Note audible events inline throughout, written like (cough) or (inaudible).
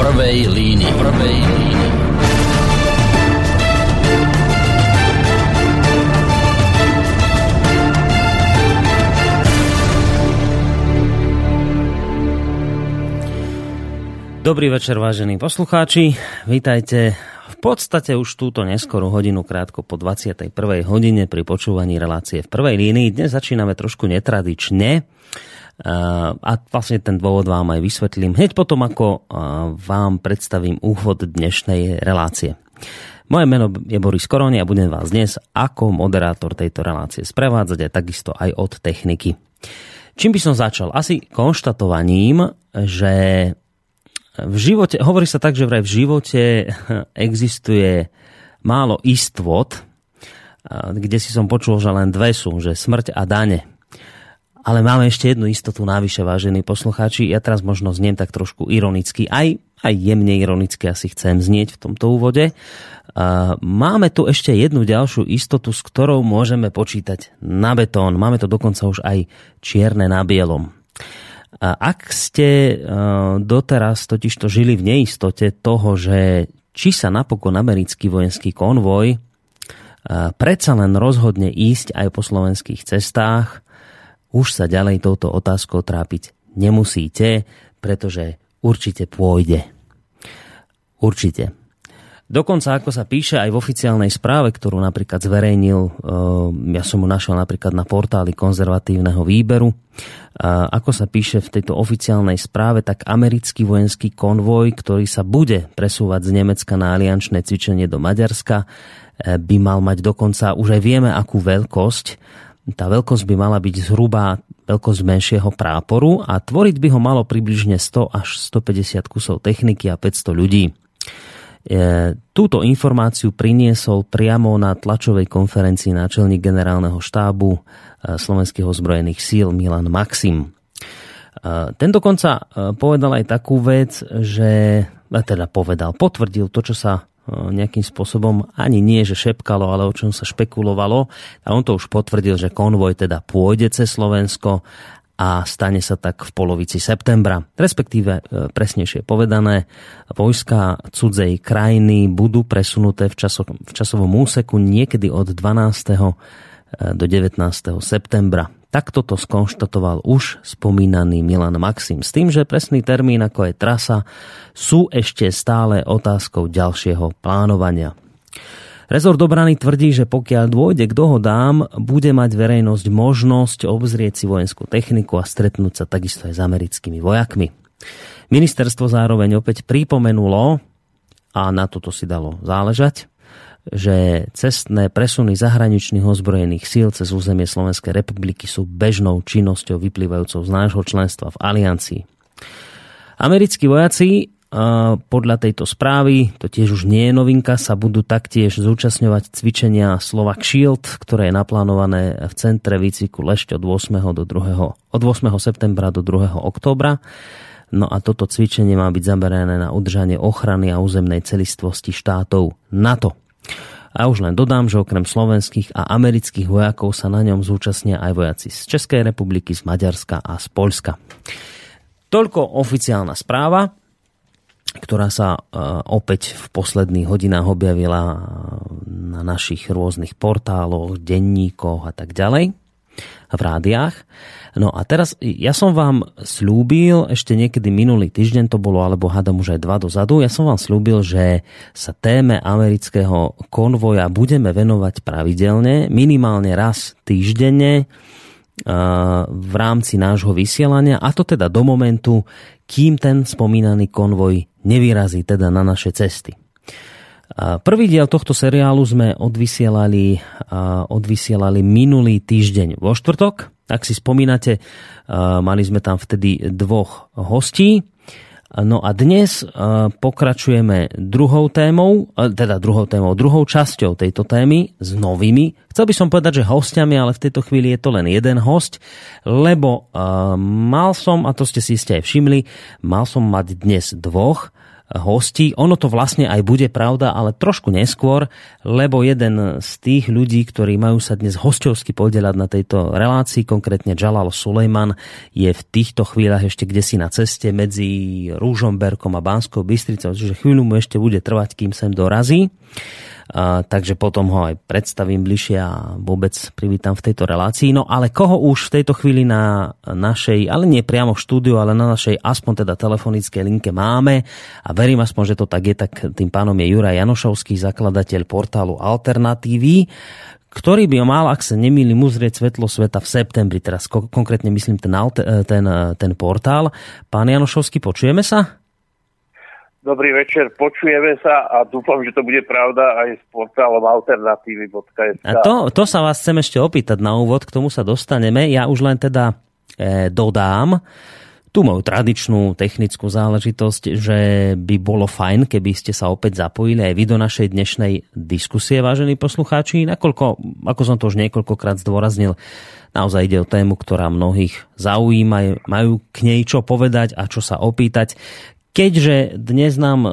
prvej línii. Prvej línii. Dobrý večer, vážení poslucháči. Vítajte v podstate už túto neskorú hodinu krátko po 21. hodine pri počúvaní relácie v prvej línii. Dnes začíname trošku netradične a vlastne ten dôvod vám aj vysvetlím hneď potom, ako vám predstavím úvod dnešnej relácie. Moje meno je Boris Koroni a budem vás dnes ako moderátor tejto relácie sprevádzať a takisto aj od techniky. Čím by som začal? Asi konštatovaním, že v živote, hovorí sa tak, že vraj v živote (laughs) existuje málo istvot, kde si som počul, že len dve sú, že smrť a dane. Ale máme ešte jednu istotu návyše, vážení poslucháči. Ja teraz možno zniem tak trošku ironicky, aj, aj jemne ironicky asi chcem znieť v tomto úvode. Máme tu ešte jednu ďalšiu istotu, s ktorou môžeme počítať na betón. Máme to dokonca už aj čierne na bielom. Ak ste doteraz totižto žili v neistote toho, že či sa napokon americký vojenský konvoj predsa len rozhodne ísť aj po slovenských cestách, už sa ďalej touto otázkou trápiť nemusíte, pretože určite pôjde. Určite. Dokonca, ako sa píše aj v oficiálnej správe, ktorú napríklad zverejnil, eh, ja som mu našiel napríklad na portáli konzervatívneho výberu, ako sa píše v tejto oficiálnej správe, tak americký vojenský konvoj, ktorý sa bude presúvať z Nemecka na aliančné cvičenie do Maďarska, eh, by mal mať dokonca, už aj vieme, akú veľkosť, tá veľkosť by mala byť zhruba veľkosť menšieho práporu a tvoriť by ho malo približne 100 až 150 kusov techniky a 500 ľudí. E, túto informáciu priniesol priamo na tlačovej konferencii náčelník generálneho štábu e, slovenských ozbrojených síl Milan Maxim. E, ten dokonca povedal aj takú vec, že teda povedal, potvrdil to, čo sa nejakým spôsobom ani nie, že šepkalo, ale o čom sa špekulovalo. A on to už potvrdil, že konvoj teda pôjde cez Slovensko a stane sa tak v polovici septembra. Respektíve, e, presnejšie povedané, vojska cudzej krajiny budú presunuté v, časo, v časovom úseku niekedy od 12. E, do 19. septembra. Takto to skonštatoval už spomínaný Milan Maxim s tým, že presný termín ako je trasa sú ešte stále otázkou ďalšieho plánovania. Rezort obrany tvrdí, že pokiaľ dôjde k dohodám, bude mať verejnosť možnosť obzrieť si vojenskú techniku a stretnúť sa takisto aj s americkými vojakmi. Ministerstvo zároveň opäť pripomenulo, a na toto si dalo záležať, že cestné presuny zahraničných ozbrojených síl cez územie Slovenskej republiky sú bežnou činnosťou vyplývajúcou z nášho členstva v aliancii. Americkí vojaci podľa tejto správy, to tiež už nie je novinka, sa budú taktiež zúčastňovať cvičenia Slovak Shield, ktoré je naplánované v centre výcviku Lešť od 8. Do 2. od 8. septembra do 2. októbra. No a toto cvičenie má byť zamerané na udržanie ochrany a územnej celistvosti štátov NATO. A už len dodám, že okrem slovenských a amerických vojakov sa na ňom zúčastnia aj vojaci z Českej republiky, z Maďarska a z Polska. Toľko oficiálna správa, ktorá sa e, opäť v posledných hodinách objavila na našich rôznych portáloch, denníkoch a tak ďalej v rádiách. No a teraz ja som vám slúbil, ešte niekedy minulý týždeň to bolo, alebo hádam už aj dva dozadu, ja som vám slúbil, že sa téme amerického konvoja budeme venovať pravidelne, minimálne raz týždenne v rámci nášho vysielania a to teda do momentu, kým ten spomínaný konvoj nevyrazí teda na naše cesty. Prvý diel tohto seriálu sme odvysielali, odvysielali minulý týždeň vo štvrtok. Ak si spomínate, mali sme tam vtedy dvoch hostí. No a dnes pokračujeme druhou témou, teda druhou témou, druhou časťou tejto témy s novými. Chcel by som povedať, že hostiami, ale v tejto chvíli je to len jeden host, lebo mal som, a to ste si ste aj všimli, mal som mať dnes dvoch hostí. Ono to vlastne aj bude pravda, ale trošku neskôr, lebo jeden z tých ľudí, ktorí majú sa dnes hostovsky podielať na tejto relácii, konkrétne Jalal Sulejman, je v týchto chvíľach ešte kde si na ceste medzi Rúžomberkom a Banskou Bystricou, čiže chvíľu mu ešte bude trvať, kým sem dorazí. A, takže potom ho aj predstavím bližšie a vôbec privítam v tejto relácii. No ale koho už v tejto chvíli na našej, ale nie priamo v štúdiu, ale na našej aspoň teda telefonickej linke máme a verím aspoň, že to tak je, tak tým pánom je Juraj Janošovský, zakladateľ portálu Alternatívy, ktorý by mal, ak sa nemýlim, uzrieť svetlo sveta v septembri, teraz konkrétne myslím ten, ten, ten portál. Pán Janošovský, počujeme sa? Dobrý večer, počujeme sa a dúfam, že to bude pravda aj s portálom alternatívy.sk. A to, to sa vás chcem ešte opýtať na úvod, k tomu sa dostaneme. Ja už len teda e, dodám tú moju tradičnú technickú záležitosť, že by bolo fajn, keby ste sa opäť zapojili aj vy do našej dnešnej diskusie, vážení poslucháči, nakoľko, ako som to už niekoľkokrát zdôraznil, naozaj ide o tému, ktorá mnohých zaujíma, majú k nej čo povedať a čo sa opýtať. Keďže dnes nám e,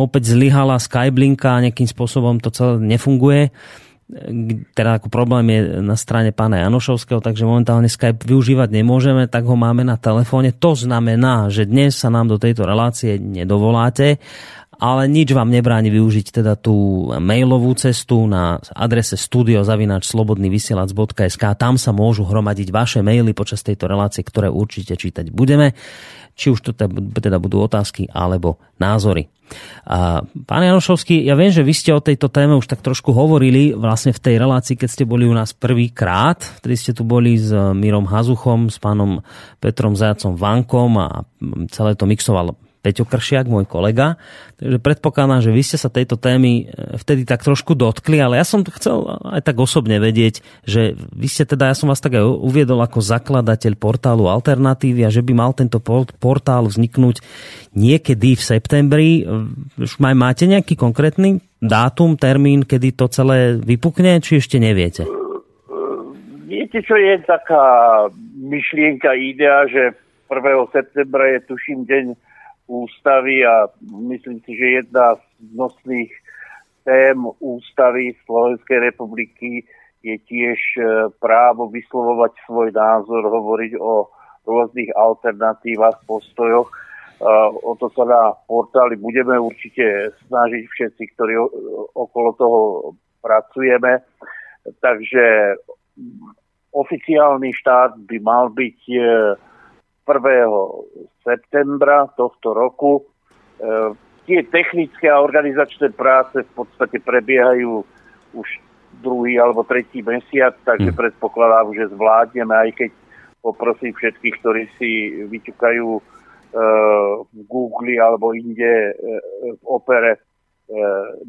opäť zlyhala Skyblinka a nejakým spôsobom to celé nefunguje, e, teda ako problém je na strane pána Janošovského, takže momentálne Skype využívať nemôžeme, tak ho máme na telefóne. To znamená, že dnes sa nám do tejto relácie nedovoláte, ale nič vám nebráni využiť teda tú mailovú cestu na adrese studiozavinačslobodnyvysielac.sk. Tam sa môžu hromadiť vaše maily počas tejto relácie, ktoré určite čítať budeme či už to teda budú otázky alebo názory. Pán Janošovský, ja viem, že vy ste o tejto téme už tak trošku hovorili vlastne v tej relácii, keď ste boli u nás prvýkrát, vtedy ste tu boli s Mírom Hazuchom, s pánom Petrom Zajacom Vankom a celé to mixoval Peťo Kršiak, môj kolega. Takže predpokladám, že vy ste sa tejto témy e, vtedy tak trošku dotkli, ale ja som chcel aj tak osobne vedieť, že vy ste teda, ja som vás tak aj uviedol ako zakladateľ portálu Alternatívy a že by mal tento portál vzniknúť niekedy v septembri. Už máte nejaký konkrétny dátum, termín, kedy to celé vypukne, či ešte neviete? Viete, čo je taká myšlienka, idea, že 1. septembra je tuším deň ústavy a myslím si, že jedna z nosných tém ústavy Slovenskej republiky je tiež e, právo vyslovovať svoj názor, hovoriť o rôznych alternatívach, postojoch. E, o to sa na portáli budeme určite snažiť všetci, ktorí okolo toho pracujeme. Takže oficiálny štát by mal byť e, 1. septembra tohto roku. E, tie technické a organizačné práce v podstate prebiehajú už druhý alebo tretí mesiac, takže hmm. predpokladám, že zvládneme, aj keď poprosím všetkých, ktorí si vyťukajú e, v Google alebo inde e, v opere e,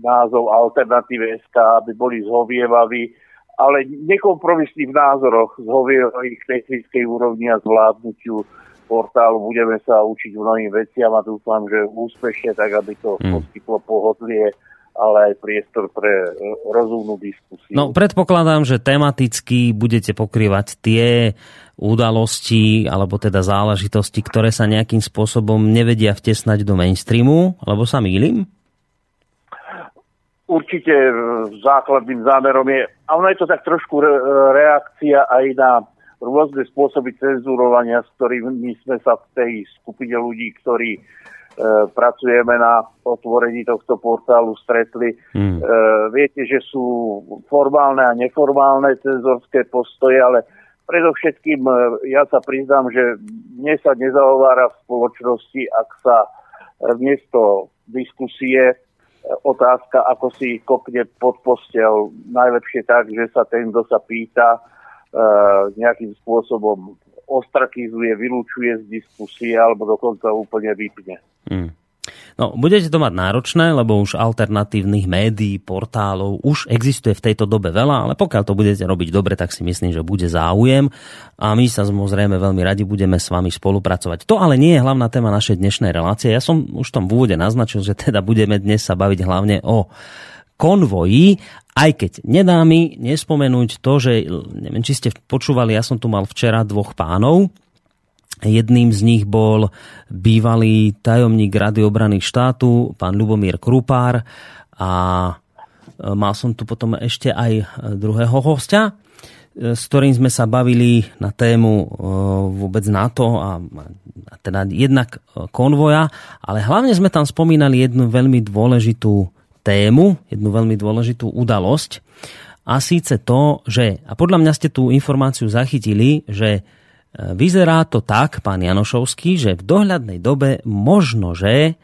názov Alternatíve SK, aby boli zhovievaví, ale nekompromisní v názoroch, zhovievaví k technickej úrovni a zvládnutiu portálu budeme sa učiť mnohým veciam a dúfam, že úspešne, tak aby to mm. poskytlo pohodlie ale aj priestor pre e, rozumnú diskusiu. No predpokladám, že tematicky budete pokrývať tie udalosti alebo teda záležitosti, ktoré sa nejakým spôsobom nevedia vtesnať do mainstreamu, alebo sa mýlim? Určite e, základným zámerom je, a ono je to tak trošku reakcia aj na rôzne spôsoby cenzurovania, s ktorými sme sa v tej skupine ľudí, ktorí e, pracujeme na otvorení tohto portálu, stretli. Mm. E, viete, že sú formálne a neformálne cenzorské postoje, ale predovšetkým e, ja sa priznám, že mne sa nezahovára v spoločnosti, ak sa miesto diskusie e, otázka, ako si kopne pod postel. Najlepšie tak, že sa ten, kto sa pýta, nejakým spôsobom ostrakizuje, vylúčuje z diskusie alebo dokonca úplne vypne. Hmm. No, budete to mať náročné, lebo už alternatívnych médií, portálov už existuje v tejto dobe veľa, ale pokiaľ to budete robiť dobre, tak si myslím, že bude záujem a my sa samozrejme veľmi radi budeme s vami spolupracovať. To ale nie je hlavná téma našej dnešnej relácie. Ja som už v tom v úvode naznačil, že teda budeme dnes sa baviť hlavne o konvoji, aj keď nedá mi nespomenúť to, že neviem, či ste počúvali, ja som tu mal včera dvoch pánov, Jedným z nich bol bývalý tajomník Rady obrany štátu, pán Lubomír Krupár a e, mal som tu potom ešte aj druhého hostia, e, s ktorým sme sa bavili na tému e, vôbec NATO a teda jednak konvoja, ale hlavne sme tam spomínali jednu veľmi dôležitú tému, jednu veľmi dôležitú udalosť a síce to, že, a podľa mňa ste tú informáciu zachytili, že Vyzerá to tak, pán Janošovský, že v dohľadnej dobe možno, že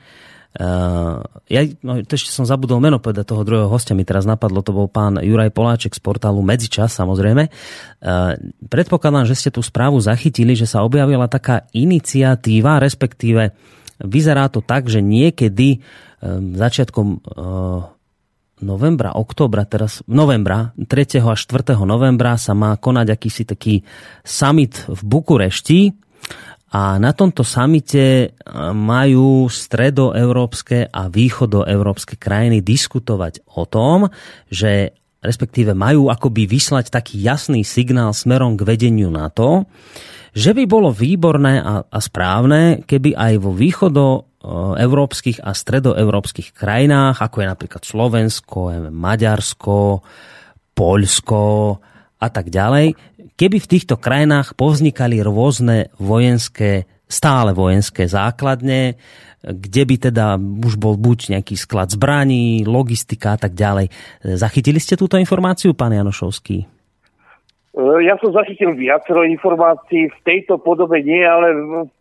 Uh, ja no, ešte som zabudol meno povedať toho druhého hostia, mi teraz napadlo, to bol pán Juraj Poláček z portálu Medzičas, samozrejme. Uh, predpokladám, že ste tú správu zachytili, že sa objavila taká iniciatíva, respektíve vyzerá to tak, že niekedy začiatkom uh, novembra, oktobra, teraz novembra, 3. a 4. novembra sa má konať akýsi taký summit v Bukurešti a na tomto samite majú stredoeurópske a východoeurópske krajiny diskutovať o tom, že respektíve majú akoby vyslať taký jasný signál smerom k vedeniu na to, že by bolo výborné a, a správne, keby aj vo východo európskych a stredoeurópskych krajinách, ako je napríklad Slovensko, Maďarsko, Poľsko a tak ďalej, keby v týchto krajinách povznikali rôzne vojenské, stále vojenské základne, kde by teda už bol buď nejaký sklad zbraní, logistika a tak ďalej. Zachytili ste túto informáciu, pán Janošovský? Ja som zachytil viacero informácií, v tejto podobe nie, ale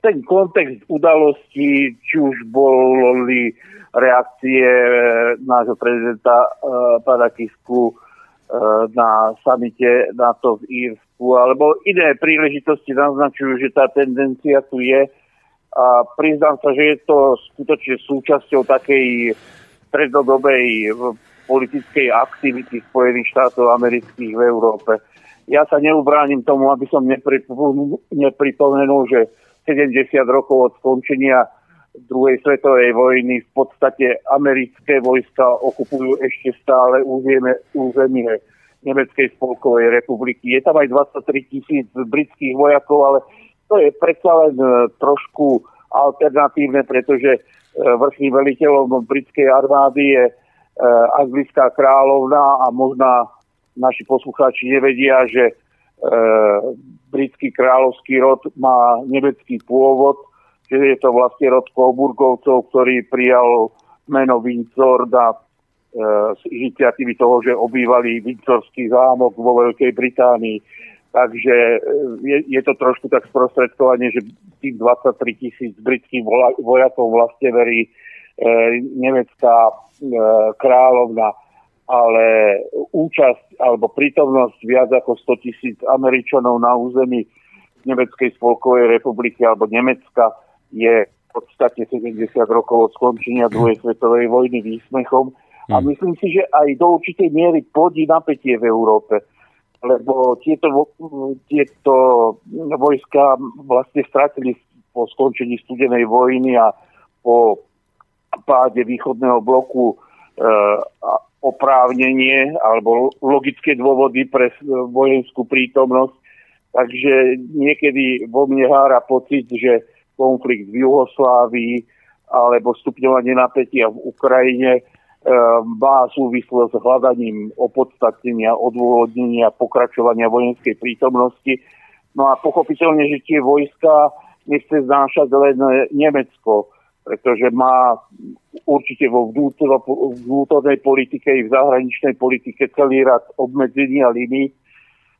ten kontext udalosti, či už boli reakcie eh, nášho prezidenta uh, pána Kisku uh, na samite NATO v Írsku, alebo iné príležitosti naznačujú, že tá tendencia tu je. A priznám sa, že je to skutočne súčasťou takej strednodobej politickej aktivity Spojených štátov amerických v Európe ja sa neubránim tomu, aby som nepripomenul, že 70 rokov od skončenia druhej svetovej vojny v podstate americké vojska okupujú ešte stále územie, územie Nemeckej spolkovej republiky. Je tam aj 23 tisíc britských vojakov, ale to je predsa len e, trošku alternatívne, pretože e, vrchný veliteľom britskej armády je e, anglická kráľovna a možná naši poslucháči nevedia, že e, britský kráľovský rod má nemecký pôvod, že je to vlastne rod Coburgovcov, ktorý prijal meno Windsor na e, z iniciatívy toho, že obývali Windsorský zámok vo Veľkej Británii. Takže e, je, je to trošku tak sprostredkovanie, že tých 23 tisíc britských vojakov vlastne verí e, nemecká e, kráľovna ale účasť alebo prítomnosť viac ako 100 tisíc Američanov na území Nemeckej spolkovej republiky alebo Nemecka je v podstate 70 rokov od skončenia druhej svetovej vojny výsmechom. A hmm. myslím si, že aj do určitej miery plodí napätie v Európe, lebo tieto, tieto vojska vlastne stratili po skončení studenej vojny a po páde východného bloku e, oprávnenie alebo logické dôvody pre vojenskú prítomnosť. Takže niekedy vo mne hára pocit, že konflikt v Juhoslávii alebo stupňovanie napätia v Ukrajine e, má súvislosť s hľadaním opodstatnenia, odôvodnenia, pokračovania vojenskej prítomnosti. No a pochopiteľne, že tie vojska nechce znášať len Nemecko pretože má určite vo vnútornej politike i v zahraničnej politike celý rad obmedzení a limít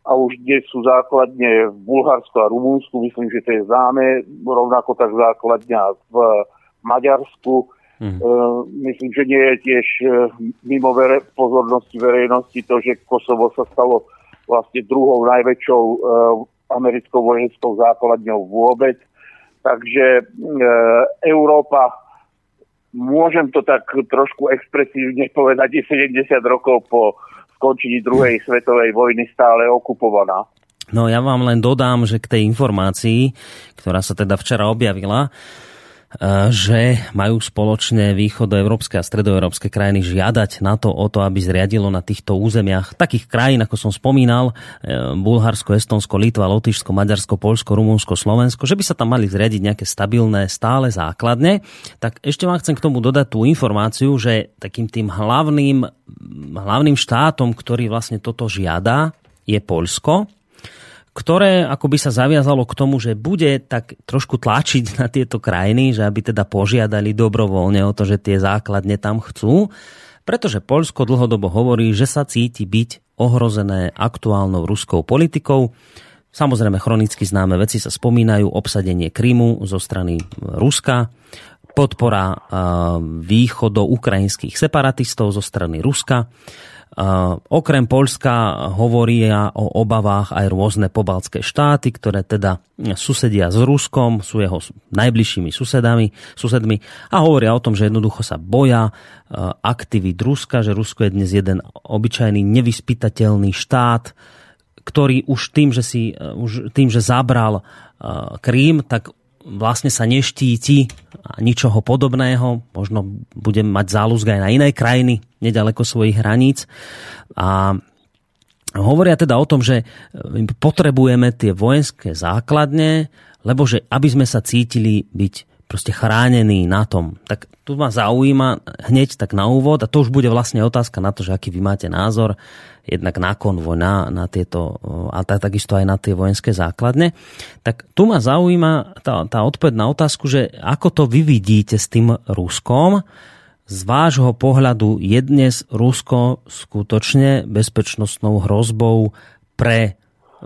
a už dnes sú základne v Bulharsku a Rumunsku, myslím, že to je známe, rovnako tak základňa v Maďarsku. Mm. myslím, že nie je tiež e, mimo vere, pozornosti verejnosti to, že Kosovo sa stalo vlastne druhou najväčšou uh, americkou vojenskou základňou vôbec Takže e, Európa, môžem to tak trošku expresívne povedať, je 70 rokov po skončení druhej svetovej vojny stále okupovaná. No ja vám len dodám, že k tej informácii, ktorá sa teda včera objavila, že majú spoločne východoeurópske a stredoeurópske krajiny žiadať na to o to, aby zriadilo na týchto územiach takých krajín, ako som spomínal, e, Bulharsko, Estonsko, Litva, Lotyšsko, Maďarsko, Polsko, Rumunsko, Slovensko, že by sa tam mali zriadiť nejaké stabilné stále základne. Tak ešte vám chcem k tomu dodať tú informáciu, že takým tým hlavným, hlavným štátom, ktorý vlastne toto žiada, je Poľsko ktoré ako by sa zaviazalo k tomu, že bude tak trošku tlačiť na tieto krajiny, že aby teda požiadali dobrovoľne o to, že tie základne tam chcú, pretože Polsko dlhodobo hovorí, že sa cíti byť ohrozené aktuálnou ruskou politikou. Samozrejme, chronicky známe veci sa spomínajú, obsadenie Krymu zo strany Ruska, podpora východo ukrajinských separatistov zo strany Ruska, Okrem Polska hovoria o obavách aj rôzne pobaltské štáty, ktoré teda susedia s Ruskom, sú jeho najbližšími susedami, susedmi a hovoria o tom, že jednoducho sa boja aktivít Ruska, že Rusko je dnes jeden obyčajný nevyspytateľný štát, ktorý už tým, že, si, už tým, že zabral Krím, tak vlastne sa neštíti ničoho podobného. Možno budem mať záľuzg aj na iné krajiny, nedaleko svojich hraníc. A hovoria teda o tom, že potrebujeme tie vojenské základne, lebo že aby sme sa cítili byť proste chránení na tom. Tak tu ma zaujíma hneď tak na úvod, a to už bude vlastne otázka na to, že aký vy máte názor, jednak na konvoj, na, na tieto, a takisto aj na tie vojenské základne. Tak tu ma zaujíma tá, tá odpoveď na otázku, že ako to vy vidíte s tým Ruskom, z vášho pohľadu je dnes Rusko skutočne bezpečnostnou hrozbou pre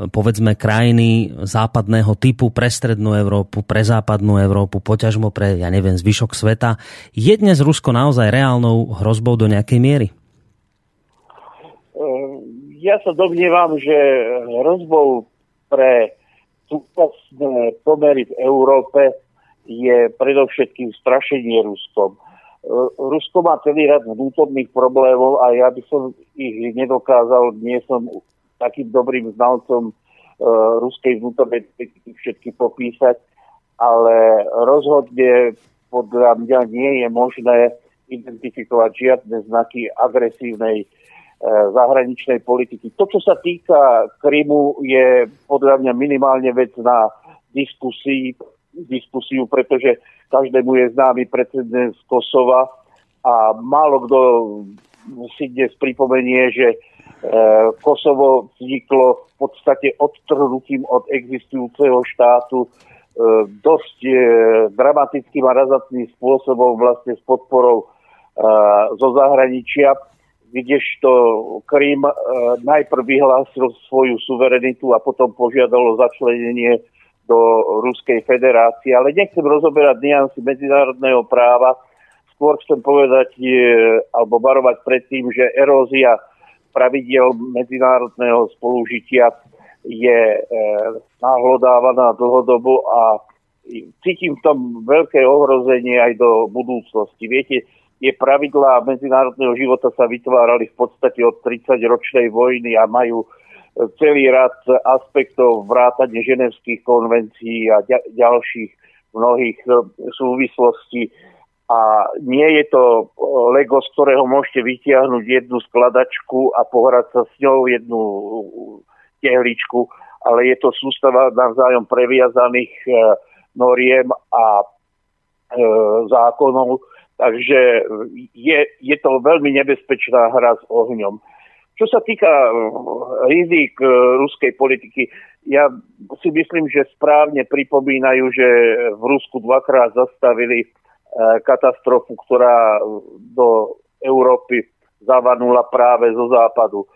povedzme krajiny západného typu pre strednú Európu, pre západnú Európu, poťažmo pre, ja neviem, zvyšok sveta. Je dnes Rusko naozaj reálnou hrozbou do nejakej miery? Ja sa domnievam, že hrozbou pre súčasné pomery v Európe je predovšetkým strašenie Ruskom. Rusko má celý rad vnútorných problémov a ja by som ich nedokázal, nie som takým dobrým znalcom uh, ruskej vnútornej politiky všetky popísať, ale rozhodne podľa mňa nie je možné identifikovať žiadne znaky agresívnej uh, zahraničnej politiky. To, čo sa týka Krymu, je podľa mňa minimálne vec na diskusii, diskusiu, pretože každému je známy precedens Kosova a málo kto si dnes pripomenie, že Kosovo vzniklo v podstate odtrhnutím od existujúceho štátu eh, dosť eh, dramatickým a razatným spôsobom vlastne s podporou zo zahraničia, kdežto Krym najprv vyhlásil svoju suverenitu a potom požiadalo začlenenie do Ruskej federácie. Ale nechcem rozoberať niansy medzinárodného práva, skôr chcem povedať alebo varovať pred tým, že erózia pravidel medzinárodného spolužitia je e, nahlodávaná dlhodobo a cítim v tom veľké ohrozenie aj do budúcnosti. Viete, tie pravidlá medzinárodného života sa vytvárali v podstate od 30-ročnej vojny a majú celý rad aspektov vrátane ženevských konvencií a ďalších mnohých e, súvislostí a nie je to Lego, z ktorého môžete vytiahnuť jednu skladačku a pohrať sa s ňou jednu tehličku, ale je to sústava navzájom previazaných e, noriem a e, zákonov, takže je, je to veľmi nebezpečná hra s ohňom. Čo sa týka e, rizik ruskej politiky, ja si myslím, že správne pripomínajú, že v Rusku dvakrát zastavili katastrofu, ktorá do Európy zavanula práve zo západu.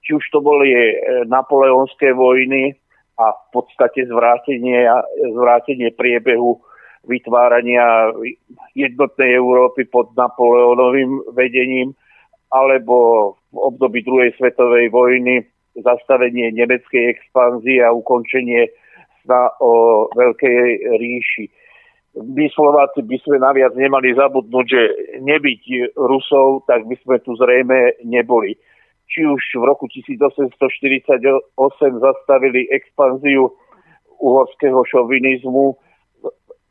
Či už to boli e, napoleonské vojny a v podstate zvrátenie, zvrátenie priebehu vytvárania jednotnej Európy pod Napoleónovým vedením, alebo v období druhej svetovej vojny zastavenie nemeckej expanzie a ukončenie sna o Veľkej ríši my Slováci by sme naviac nemali zabudnúť, že nebyť Rusov, tak by sme tu zrejme neboli. Či už v roku 1848 zastavili expanziu uhorského šovinizmu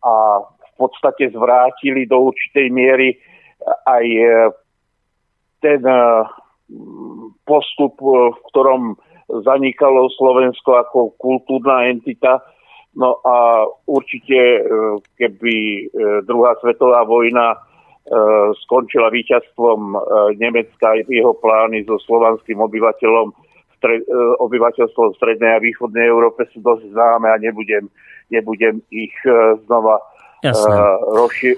a v podstate zvrátili do určitej miery aj ten postup, v ktorom zanikalo Slovensko ako kultúrna entita. No a určite, keby druhá svetová vojna skončila víťazstvom Nemecka a jeho plány so slovanským obyvateľom stred, e, obyvateľstvo v strednej a východnej Európe sú dosť známe a nebudem, nebudem ich e, znova. E, rozši,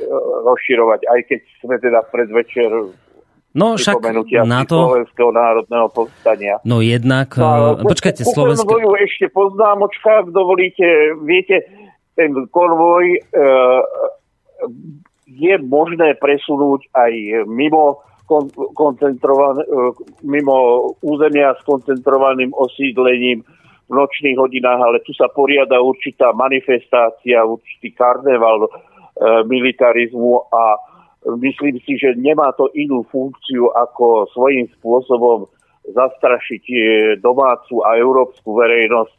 rozširovať, aj keď sme teda predvečer No však na to... Slovenského národného povstania. No jednak, no, počkajte, Slovenské... ešte poznámočka, ak dovolíte, viete, ten konvoj e, je možné presunúť aj mimo koncentrované, e, mimo územia s koncentrovaným osídlením v nočných hodinách, ale tu sa poriada určitá manifestácia, určitý karneval e, militarizmu a myslím si, že nemá to inú funkciu ako svojím spôsobom zastrašiť e, domácu a európsku verejnosť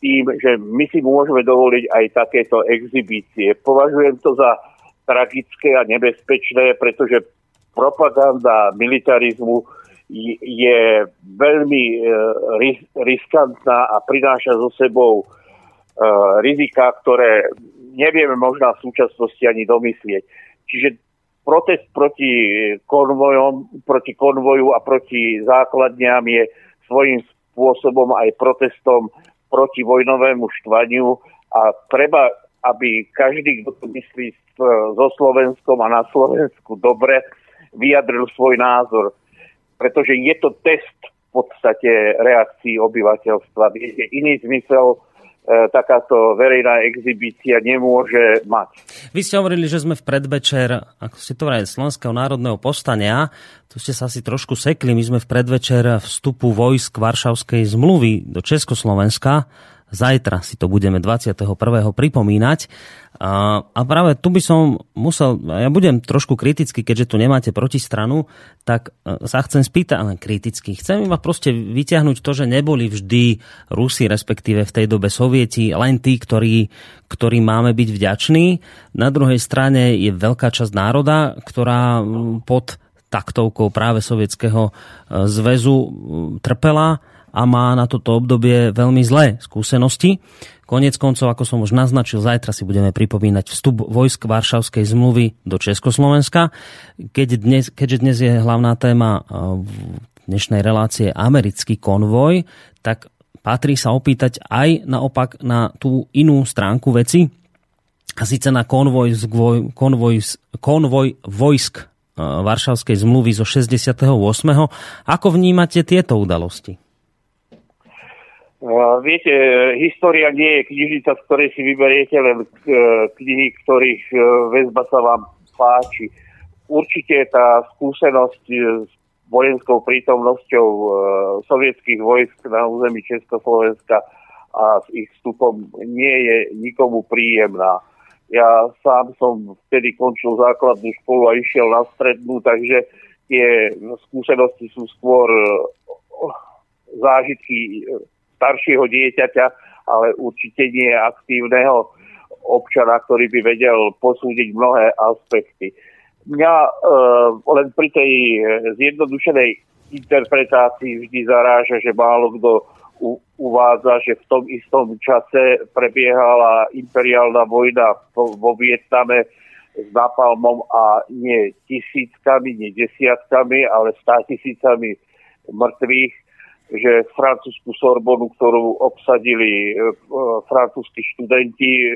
tým, že my si môžeme dovoliť aj takéto exhibície. Považujem to za tragické a nebezpečné, pretože propaganda militarizmu je veľmi e, riskantná a prináša so sebou e, rizika, ktoré nevieme možná v súčasnosti ani domyslieť. Čiže protest proti konvojom, proti konvoju a proti základňám je svojím spôsobom aj protestom proti vojnovému štvaniu a treba, aby každý, kto to myslí so Slovenskom a na Slovensku dobre, vyjadril svoj názor. Pretože je to test v podstate reakcií obyvateľstva. Viete, iný zmysel takáto verejná exhibícia nemôže mať. Vy ste hovorili, že sme v predvečer, ako ste to vrali, Slovenského národného postania. Tu ste sa asi trošku sekli. My sme v predvečer vstupu vojsk Varšavskej zmluvy do Československa. Zajtra si to budeme 21. pripomínať. A, a práve tu by som musel, ja budem trošku kritický, keďže tu nemáte protistranu, tak e, sa chcem spýtať, ale kriticky, chcem iba proste vyťahnuť to, že neboli vždy Rusi, respektíve v tej dobe Sovieti, len tí, ktorí, ktorí máme byť vďační. Na druhej strane je veľká časť národa, ktorá pod taktovkou práve Sovietskeho e, zväzu trpela a má na toto obdobie veľmi zlé skúsenosti. Konec koncov, ako som už naznačil, zajtra si budeme pripomínať vstup vojsk Varšavskej zmluvy do Československa. Keď dnes, keďže dnes je hlavná téma dnešnej relácie americký konvoj, tak patrí sa opýtať aj naopak na tú inú stránku veci, a síce na konvoj, konvoj, konvoj vojsk Varšavskej zmluvy zo 68. Ako vnímate tieto udalosti? Viete, história nie je knižnica, z ktorej si vyberiete len e, knihy, ktorých e, väzba sa vám páči. Určite tá skúsenosť e, s vojenskou prítomnosťou sovietských vojsk na území Československa a s ich vstupom nie je nikomu príjemná. Ja sám som vtedy končil základnú školu a išiel na strednú, takže tie skúsenosti sú skôr zážitky staršieho dieťaťa, ale určite nie aktívneho občana, ktorý by vedel posúdiť mnohé aspekty. Mňa e, len pri tej zjednodušenej interpretácii vždy zaráža, že málo kto u, uvádza, že v tom istom čase prebiehala imperiálna vojna vo, vo Vietname s napalmom a nie tisíckami, nie desiatkami, ale stá tisícami mŕtvych že francúzsku Sorbonu, ktorú obsadili e, e, francúzski študenti, e,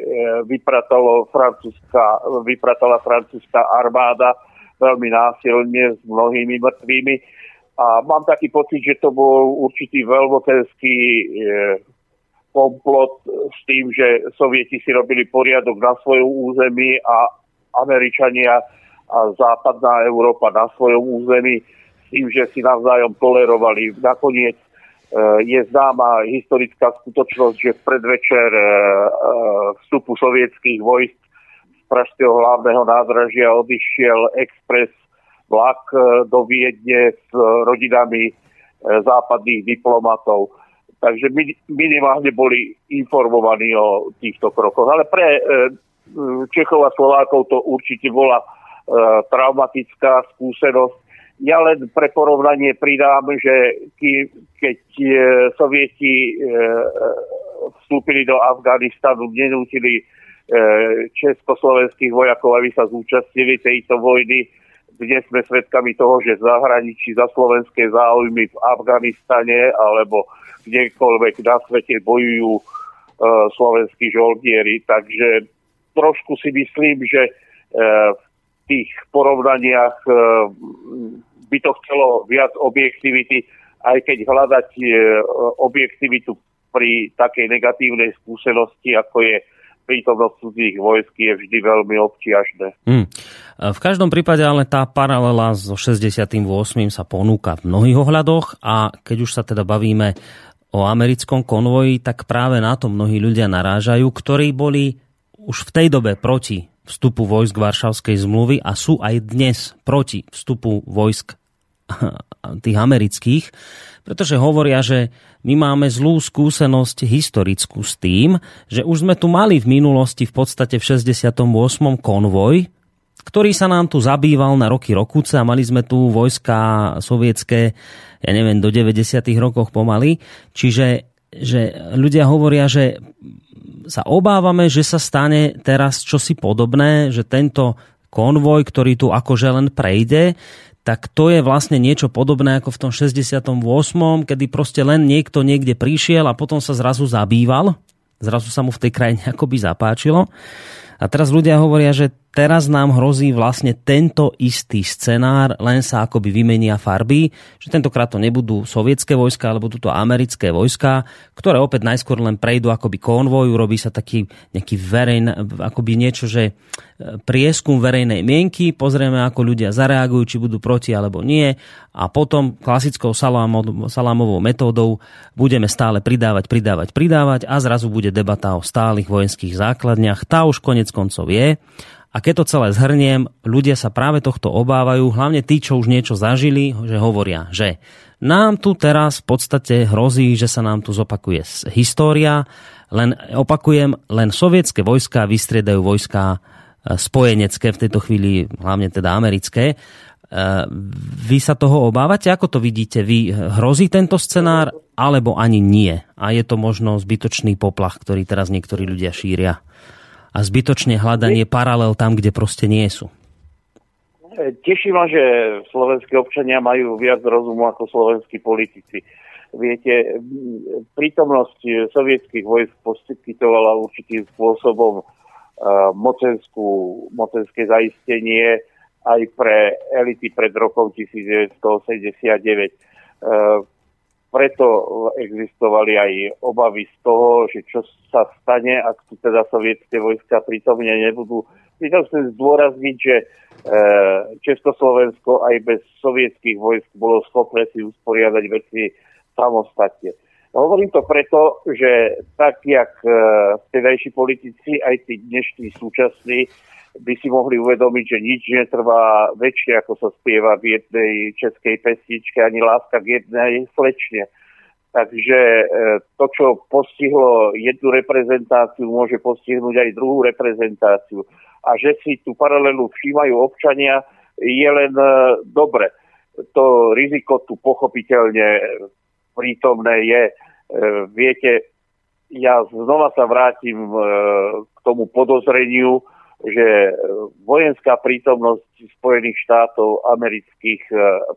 vypratalo francúzska, vypratala francúzska armáda veľmi násilne s mnohými mŕtvými. A mám taký pocit, že to bol určitý veľmotenský komplot s tým, že Sovieti si robili poriadok na svojom území a Američania a západná Európa na svojom území tým, že si navzájom tolerovali. Nakoniec je známa historická skutočnosť, že v predvečer e, e, vstupu sovietských vojsk z Pražského hlavného nádražia odišiel expres vlak do Viedne s rodinami západných diplomatov. Takže minimálne boli informovaní o týchto krokoch. Ale pre Čechov a Slovákov to určite bola traumatická skúsenosť. Ja len pre porovnanie pridám, že keď e, sovieti e, vstúpili do Afganistanu, nenútili e, československých vojakov, aby sa zúčastnili tejto vojny. Dnes sme svedkami toho, že zahraničí za slovenské záujmy v Afganistane alebo kdekoľvek na svete bojujú slovenskí žoldieri. Takže trošku si myslím, že v tých porovnaniach by to chcelo viac objektivity, aj keď hľadať objektivitu pri takej negatívnej skúsenosti, ako je prítomnosť cudzích vojsk je vždy veľmi obťažné. Hmm. V každom prípade ale tá paralela so 68. sa ponúka v mnohých ohľadoch a keď už sa teda bavíme o americkom konvoji, tak práve na to mnohí ľudia narážajú, ktorí boli už v tej dobe proti vstupu vojsk Varšavskej zmluvy a sú aj dnes proti vstupu vojsk (laughs) tých amerických, pretože hovoria, že my máme zlú skúsenosť historickú s tým, že už sme tu mali v minulosti v podstate v 68. konvoj, ktorý sa nám tu zabýval na roky rokuce a mali sme tu vojska sovietské, ja neviem, do 90. rokoch pomaly. Čiže že ľudia hovoria, že sa obávame, že sa stane teraz čosi podobné, že tento konvoj, ktorý tu akože len prejde, tak to je vlastne niečo podobné ako v tom 68., kedy proste len niekto niekde prišiel a potom sa zrazu zabýval, zrazu sa mu v tej krajine (laughs) akoby zapáčilo. A teraz ľudia hovoria, že teraz nám hrozí vlastne tento istý scenár, len sa akoby vymenia farby, že tentokrát to nebudú sovietské vojska, alebo túto americké vojska, ktoré opäť najskôr len prejdú akoby konvoj, robí sa taký nejaký verejn, akoby niečo, že e, prieskum verejnej mienky, pozrieme ako ľudia zareagujú, či budú proti alebo nie a potom klasickou salámovou metódou budeme stále pridávať, pridávať, pridávať a zrazu bude debata o stálych vojenských základniach. Tá už konec koncov je a keď to celé zhrniem, ľudia sa práve tohto obávajú, hlavne tí, čo už niečo zažili, že hovoria, že nám tu teraz v podstate hrozí, že sa nám tu zopakuje história, len opakujem, len sovietské vojska vystriedajú vojska e, spojenecké, v tejto chvíli hlavne teda americké. E, vy sa toho obávate? Ako to vidíte? Vy hrozí tento scenár, alebo ani nie? A je to možno zbytočný poplach, ktorý teraz niektorí ľudia šíria? A zbytočne hľadanie paralel tam, kde proste nie sú. Teší ma, že slovenskí občania majú viac rozumu ako slovenskí politici. Viete, prítomnosť sovietských vojsk poskytovala určitým spôsobom uh, mocenskú, mocenské zaistenie aj pre elity pred rokom 1989. Preto existovali aj obavy z toho, že čo sa stane, ak tu teda sovietské vojska prítomne nebudú. Pritom chcem zdôrazniť, že e, Československo aj bez sovietských vojsk bolo schopné si usporiadať veci samostatne. Hovorím to preto, že tak, jak e, vtedajší politici, aj tí dnešní súčasní, by si mohli uvedomiť, že nič netrvá väčšie, ako sa spieva v jednej českej pesničke, ani láska k jednej slečne. Takže e, to, čo postihlo jednu reprezentáciu, môže postihnúť aj druhú reprezentáciu. A že si tú paralelu všímajú občania, je len e, dobre. To riziko tu pochopiteľne prítomné je. E, viete, ja znova sa vrátim k tomu podozreniu, že vojenská prítomnosť Spojených štátov amerických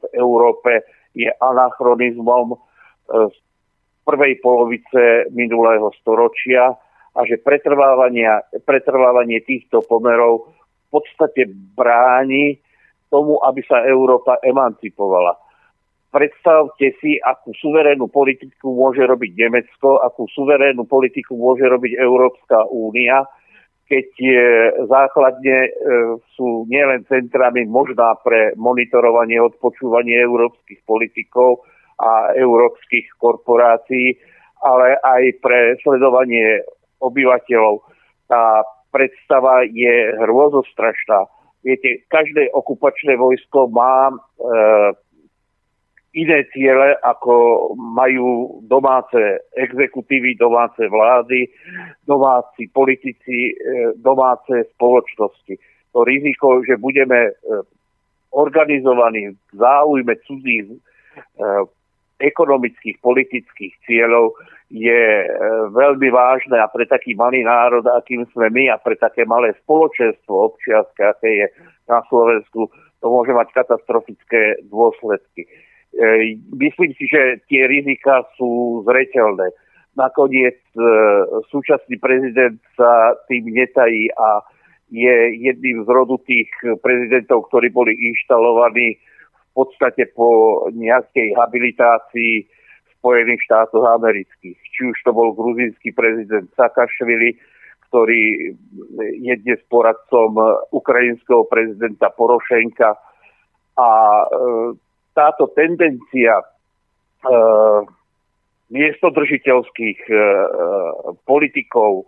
v Európe je anachronizmom z prvej polovice minulého storočia a že pretrvávanie týchto pomerov v podstate bráni tomu, aby sa Európa emancipovala. Predstavte si, akú suverénnu politiku môže robiť Nemecko, akú suverénnu politiku môže robiť Európska únia, keď základne e, sú nielen centrami možná pre monitorovanie, odpočúvanie európskych politikov, a európskych korporácií, ale aj pre sledovanie obyvateľov. Tá predstava je hrôzostrašná. Viete, každé okupačné vojsko má e, iné ciele, ako majú domáce exekutívy, domáce vlády, domáci politici, domáce spoločnosti. To riziko, že budeme organizovaní v záujme cudzích ekonomických, politických cieľov je e, veľmi vážne a pre taký malý národ, akým sme my a pre také malé spoločenstvo občianské, aké je na Slovensku, to môže mať katastrofické dôsledky. E, myslím si, že tie rizika sú zreteľné. Nakoniec e, súčasný prezident sa tým netají a je jedným z rodu tých prezidentov, ktorí boli inštalovaní v podstate po nejakej habilitácii Spojených štátoch amerických. Či už to bol gruzínsky prezident Sakašvili, ktorý je dnes poradcom ukrajinského prezidenta Porošenka. A e, táto tendencia e, miestodržiteľských e, politikov,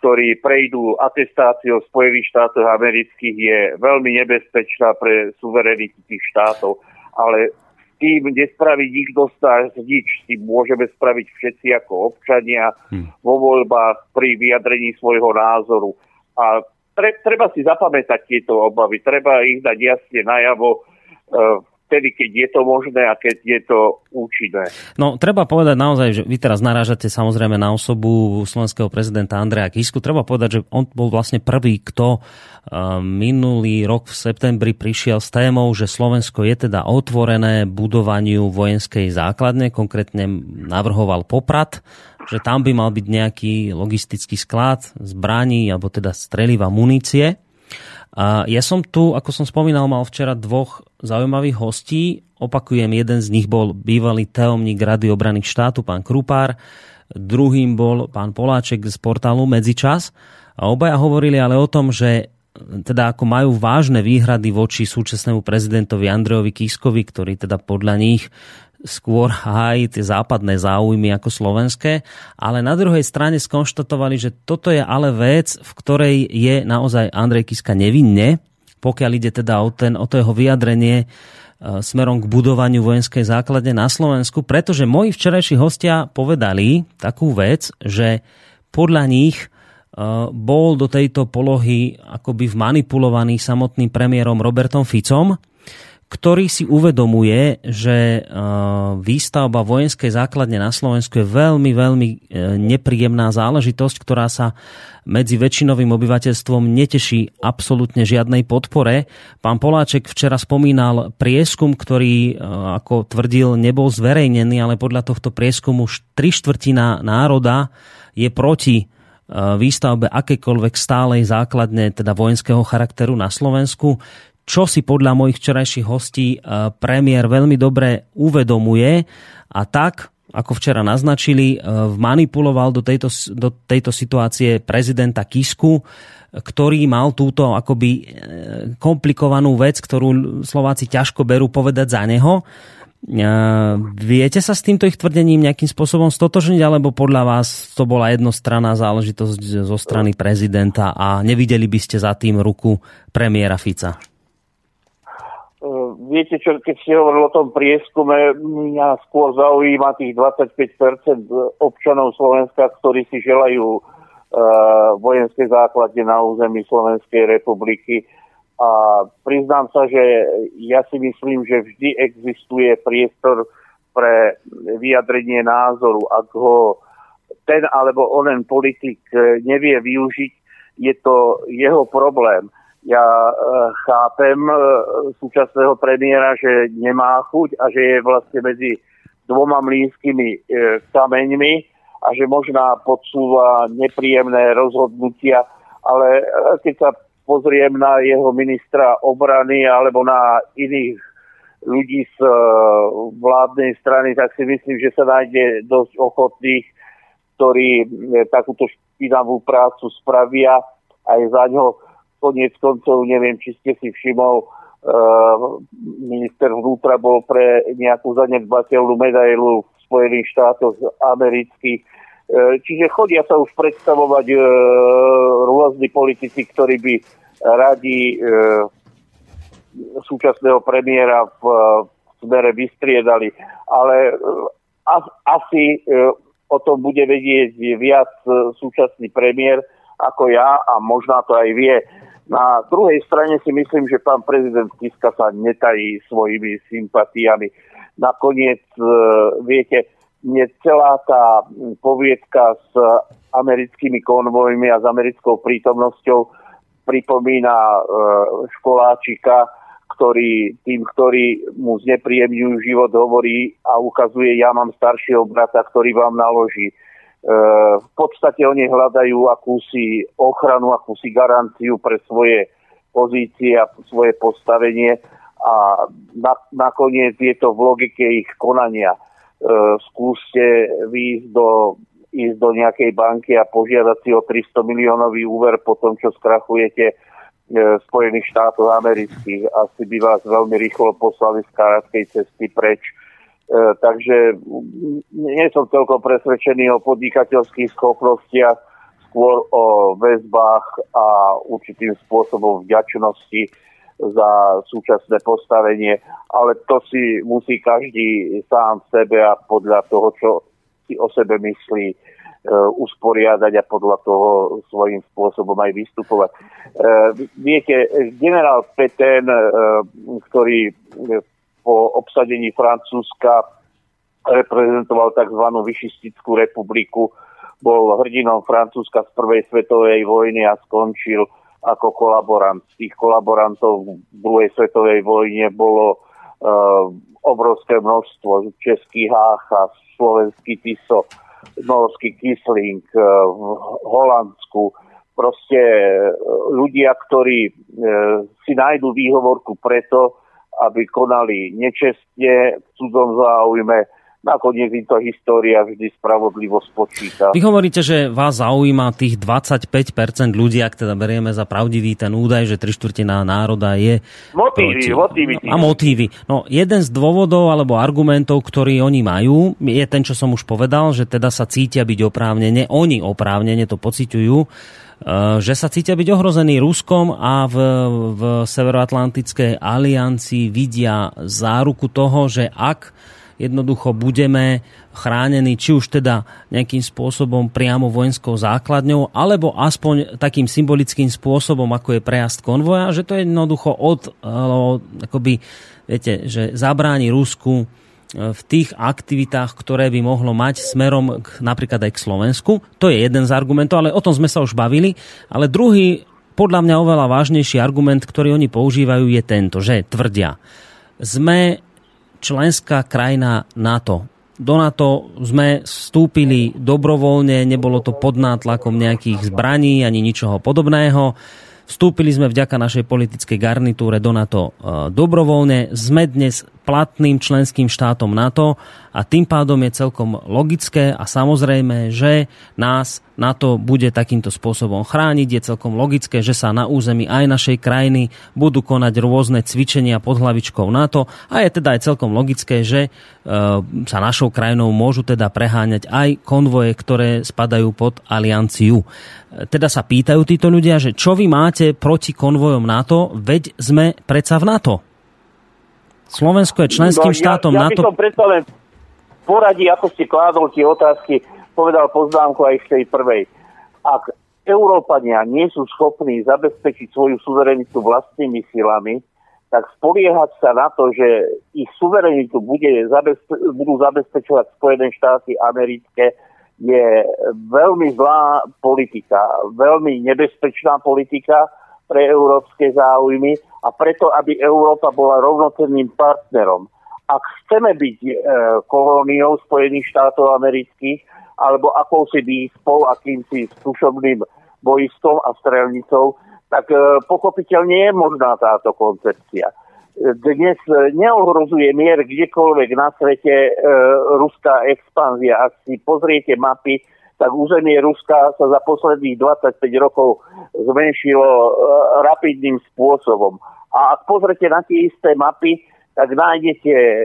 ktorí prejdú atestáciou Spojených štátov amerických, je veľmi nebezpečná pre suverenitu tých štátov. Ale tým nespraví nikto z nič. S tým môžeme spraviť všetci ako občania hmm. vo voľbách pri vyjadrení svojho názoru. A tre, treba si zapamätať tieto obavy, treba ich dať jasne najavo. E, vtedy, keď je to možné a keď je to účinné. No, treba povedať naozaj, že vy teraz narážate samozrejme na osobu slovenského prezidenta Andreja Kisku. Treba povedať, že on bol vlastne prvý, kto uh, minulý rok v septembri prišiel s témou, že Slovensko je teda otvorené budovaniu vojenskej základne, konkrétne navrhoval Poprad, že tam by mal byť nejaký logistický sklad zbraní alebo teda streliva munície. A ja som tu, ako som spomínal, mal včera dvoch zaujímavých hostí. Opakujem, jeden z nich bol bývalý tajomník Rady obrany štátu, pán Krupár, druhým bol pán Poláček z portálu Medzičas. A obaja hovorili ale o tom, že teda ako majú vážne výhrady voči súčasnému prezidentovi Andrejovi Kiskovi, ktorý teda podľa nich skôr hájí tie západné záujmy ako slovenské, ale na druhej strane skonštatovali, že toto je ale vec, v ktorej je naozaj Andrej Kiska nevinne, pokiaľ ide teda o, ten, o to jeho vyjadrenie e, smerom k budovaniu vojenskej základne na Slovensku, pretože moji včerajší hostia povedali takú vec, že podľa nich e, bol do tejto polohy akoby vmanipulovaný samotným premiérom Robertom Ficom, ktorý si uvedomuje, že e, výstavba vojenskej základne na Slovensku je veľmi, veľmi e, nepríjemná záležitosť, ktorá sa medzi väčšinovým obyvateľstvom neteší absolútne žiadnej podpore. Pán Poláček včera spomínal prieskum, ktorý, e, ako tvrdil, nebol zverejnený, ale podľa tohto prieskumu tri štvrtina národa je proti výstavbe akékoľvek stálej základne, teda vojenského charakteru na Slovensku čo si podľa mojich včerajších hostí e, premiér veľmi dobre uvedomuje a tak, ako včera naznačili, e, manipuloval do tejto, do tejto situácie prezidenta Kisku, ktorý mal túto akoby e, komplikovanú vec, ktorú Slováci ťažko berú povedať za neho. Viete sa s týmto ich tvrdením nejakým spôsobom stotožniť, alebo podľa vás to bola jednostranná záležitosť zo strany prezidenta a nevideli by ste za tým ruku premiéra Fica? Viete čo, keď ste hovorili o tom prieskume, mňa skôr zaujíma tých 25% občanov Slovenska, ktorí si želajú uh, vojenské základne na území Slovenskej republiky. A priznám sa, že ja si myslím, že vždy existuje priestor pre vyjadrenie názoru. Ak ho ten alebo onen politik nevie využiť, je to jeho problém ja e, chápem e, súčasného premiéra, že nemá chuť a že je vlastne medzi dvoma mlínskymi e, kameňmi a že možná podsúva nepríjemné rozhodnutia, ale keď sa pozriem na jeho ministra obrany alebo na iných ľudí z vládnej strany, tak si myslím, že sa nájde dosť ochotných, ktorí takúto špinavú prácu spravia aj za ňo Koniec koncov, neviem, či ste si všimol, uh, minister vnútra bol pre nejakú zanedbateľnú medailu v Spojených štátoch amerických. Uh, čiže chodia sa už predstavovať uh, rôzni politici, ktorí by radi súčasného premiéra v, v smere vystriedali. Ale asi o tom bude vedieť viac súčasný premiér ako ja a možná to aj vie. Na druhej strane si myslím, že pán prezident Kiska sa netají svojimi sympatiami. Nakoniec, viete, mne celá tá poviedka s americkými konvojmi a s americkou prítomnosťou pripomína e, školáčika, ktorý tým, ktorí mu znepríjemňujú život, hovorí a ukazuje, ja mám staršieho brata, ktorý vám naloží. E, v podstate oni hľadajú akúsi ochranu, akúsi garanciu pre svoje pozície a svoje postavenie a na, nakoniec je to v logike ich konania. E, skúste výjsť do ísť do nejakej banky a požiadať si o 300 miliónový úver po tom, čo skrachujete e, Spojených štátov amerických. Asi by vás veľmi rýchlo poslali z krátkej cesty preč. E, takže nie som celkom presvedčený o podnikateľských schopnostiach, skôr o väzbách a určitým spôsobom vďačnosti za súčasné postavenie, ale to si musí každý sám v sebe a podľa toho, čo si o sebe myslí e, usporiadať a podľa toho svojím spôsobom aj vystupovať. E, viete, generál Peten, e, ktorý po obsadení Francúzska reprezentoval tzv. Vyšistickú republiku, bol hrdinom Francúzska z prvej svetovej vojny a skončil ako kolaborant. Tých kolaborantov v druhej svetovej vojne bolo uh, obrovské množstvo českých hách a slovenský TISO, norský Kysling eh, v Holandsku. Proste eh, ľudia, ktorí eh, si nájdú výhovorku preto, aby konali nečestne v cudzom záujme, nakoniec im to história vždy spravodlivo spočíta. Vy hovoríte, že vás zaujíma tých 25% ľudí, ak teda berieme za pravdivý ten údaj, že tri štvrtina národa je... Motívy, proti... motívy. A motívy. No, jeden z dôvodov alebo argumentov, ktorý oni majú, je ten, čo som už povedal, že teda sa cítia byť oprávnene, oni oprávnene to pociťujú, že sa cítia byť ohrození Ruskom a v, v Severoatlantickej aliancii vidia záruku toho, že ak jednoducho budeme chránení či už teda nejakým spôsobom priamo vojenskou základňou, alebo aspoň takým symbolickým spôsobom, ako je prejazd konvoja, že to je jednoducho od, akoby, viete, že zabráni Rusku e, v tých aktivitách, ktoré by mohlo mať smerom k, napríklad aj k Slovensku. To je jeden z argumentov, ale o tom sme sa už bavili. Ale druhý, podľa mňa oveľa vážnejší argument, ktorý oni používajú, je tento, že tvrdia, sme členská krajina NATO. Do NATO sme vstúpili dobrovoľne, nebolo to pod nátlakom nejakých zbraní ani ničoho podobného. Vstúpili sme vďaka našej politickej garnitúre do NATO e, dobrovoľne. Sme dnes platným členským štátom NATO a tým pádom je celkom logické a samozrejme, že nás NATO bude takýmto spôsobom chrániť. Je celkom logické, že sa na území aj našej krajiny budú konať rôzne cvičenia pod hlavičkou NATO a je teda aj celkom logické, že e, sa našou krajinou môžu teda preháňať aj konvoje, ktoré spadajú pod alianciu. E, teda sa pýtajú títo ľudia, že čo vy máte proti konvojom NATO, veď sme predsa v NATO. Slovensko je členským no, štátom ja, ja NATO. Ja by som predsa len poradí, ako ste kládol tie otázky, povedal poznámku aj v tej prvej. Ak Európania nie sú schopní zabezpečiť svoju suverenitu vlastnými silami, tak spoliehať sa na to, že ich suverenitu bude zabezpe- budú zabezpečovať Spojené štáty americké, je veľmi zlá politika, veľmi nebezpečná politika pre európske záujmy a preto, aby Európa bola rovnocenným partnerom ak chceme byť e, kolóniou Spojených štátov amerických alebo akousi výspou, akýmsi skúšobným boistom a strelnicou, tak e, pochopiteľne je možná táto koncepcia. Dnes neohrozuje mier kdekoľvek na svete e, ruská expanzia. Ak si pozriete mapy, tak územie Ruska sa za posledných 25 rokov zmenšilo e, rapidným spôsobom. A ak pozrete na tie isté mapy, tak nájdete e,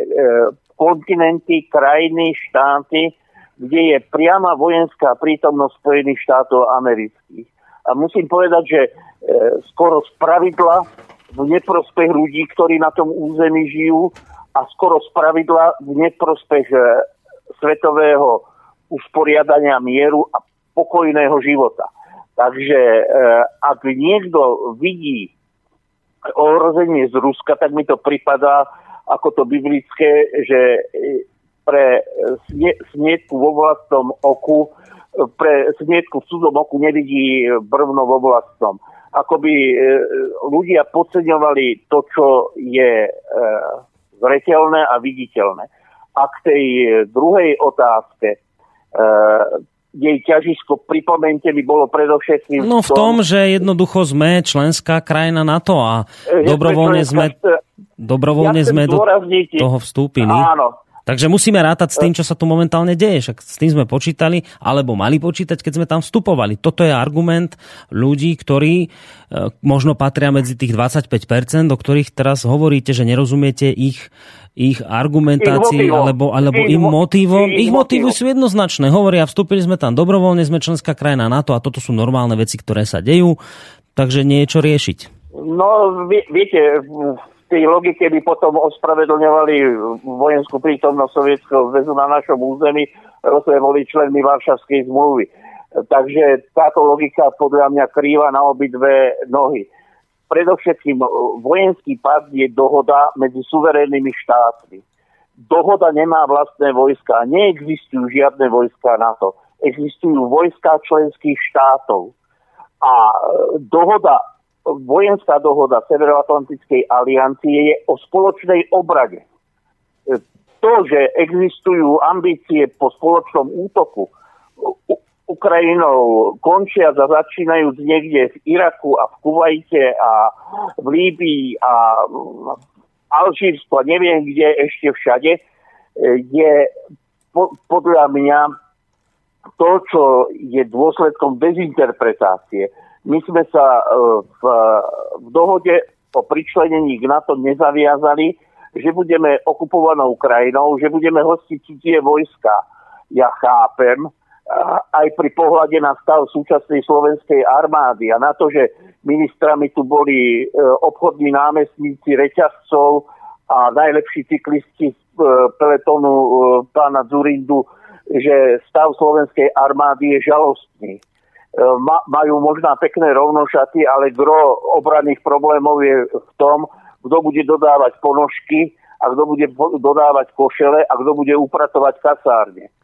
kontinenty, krajiny, štáty, kde je priama vojenská prítomnosť Spojených štátov amerických. A musím povedať, že e, skoro z pravidla v neprospech ľudí, ktorí na tom území žijú a skoro spravidla v neprospech e, svetového usporiadania mieru a pokojného života. Takže e, ak niekto vidí ohrozenie z Ruska, tak mi to pripadá ako to biblické, že e, pre snietku vo vlastnom oku, pre snietku v cudzom oku nevidí brvno vo vlastnom. Akoby ľudia podceňovali to, čo je zretelné a viditeľné. A k tej druhej otázke, jej ťažisko, pripomente by bolo predovšetkým No v tom, že jednoducho sme členská krajina NATO a dobrovoľne sme, dobrovoľne ja sme do toho vstúpili. Áno, Takže musíme rátať s tým, čo sa tu momentálne deje. Však s tým sme počítali, alebo mali počítať, keď sme tam vstupovali. Toto je argument ľudí, ktorí možno patria medzi tých 25%, do ktorých teraz hovoríte, že nerozumiete ich ich argumentácii alebo, alebo ich, im motivom. Ich, ich motívy sú jednoznačné. Hovoria, vstúpili sme tam dobrovoľne, sme členská krajina NATO a toto sú normálne veci, ktoré sa dejú, takže nie je čo riešiť. No, viete, v tej logike by potom ospravedlňovali vojenskú prítomnosť Sovietskeho zväzu na našom území, sme boli členmi Varšavskej zmluvy. Takže táto logika podľa mňa krýva na obidve nohy predovšetkým e, vojenský pakt je dohoda medzi suverénnymi štátmi. Dohoda nemá vlastné vojska, neexistujú žiadne vojska to. Existujú vojska členských štátov. A e, dohoda, vojenská dohoda Severoatlantickej aliancie je o spoločnej obrade. E, to, že existujú ambície po spoločnom útoku, Ukrajinou končia a začínajú niekde v Iraku a v Kuvajte a v Líbii a Alžírsku a neviem kde ešte všade, je podľa mňa to, čo je dôsledkom dezinterpretácie. My sme sa e, v, v dohode o pričlenení k NATO nezaviazali, že budeme okupovanou krajinou, že budeme hostiť cudzie vojska. Ja chápem, aj pri pohľade na stav súčasnej slovenskej armády a na to, že ministrami tu boli e, obchodní námestníci reťazcov a najlepší cyklisti z e, peletonu e, pána Zurindu, že stav slovenskej armády je žalostný. Majú možná pekné rovnošaty, ale gro obranných problémov je v tom, kto bude dodávať ponožky a kto bude dodávať košele a kto bude upratovať kasárne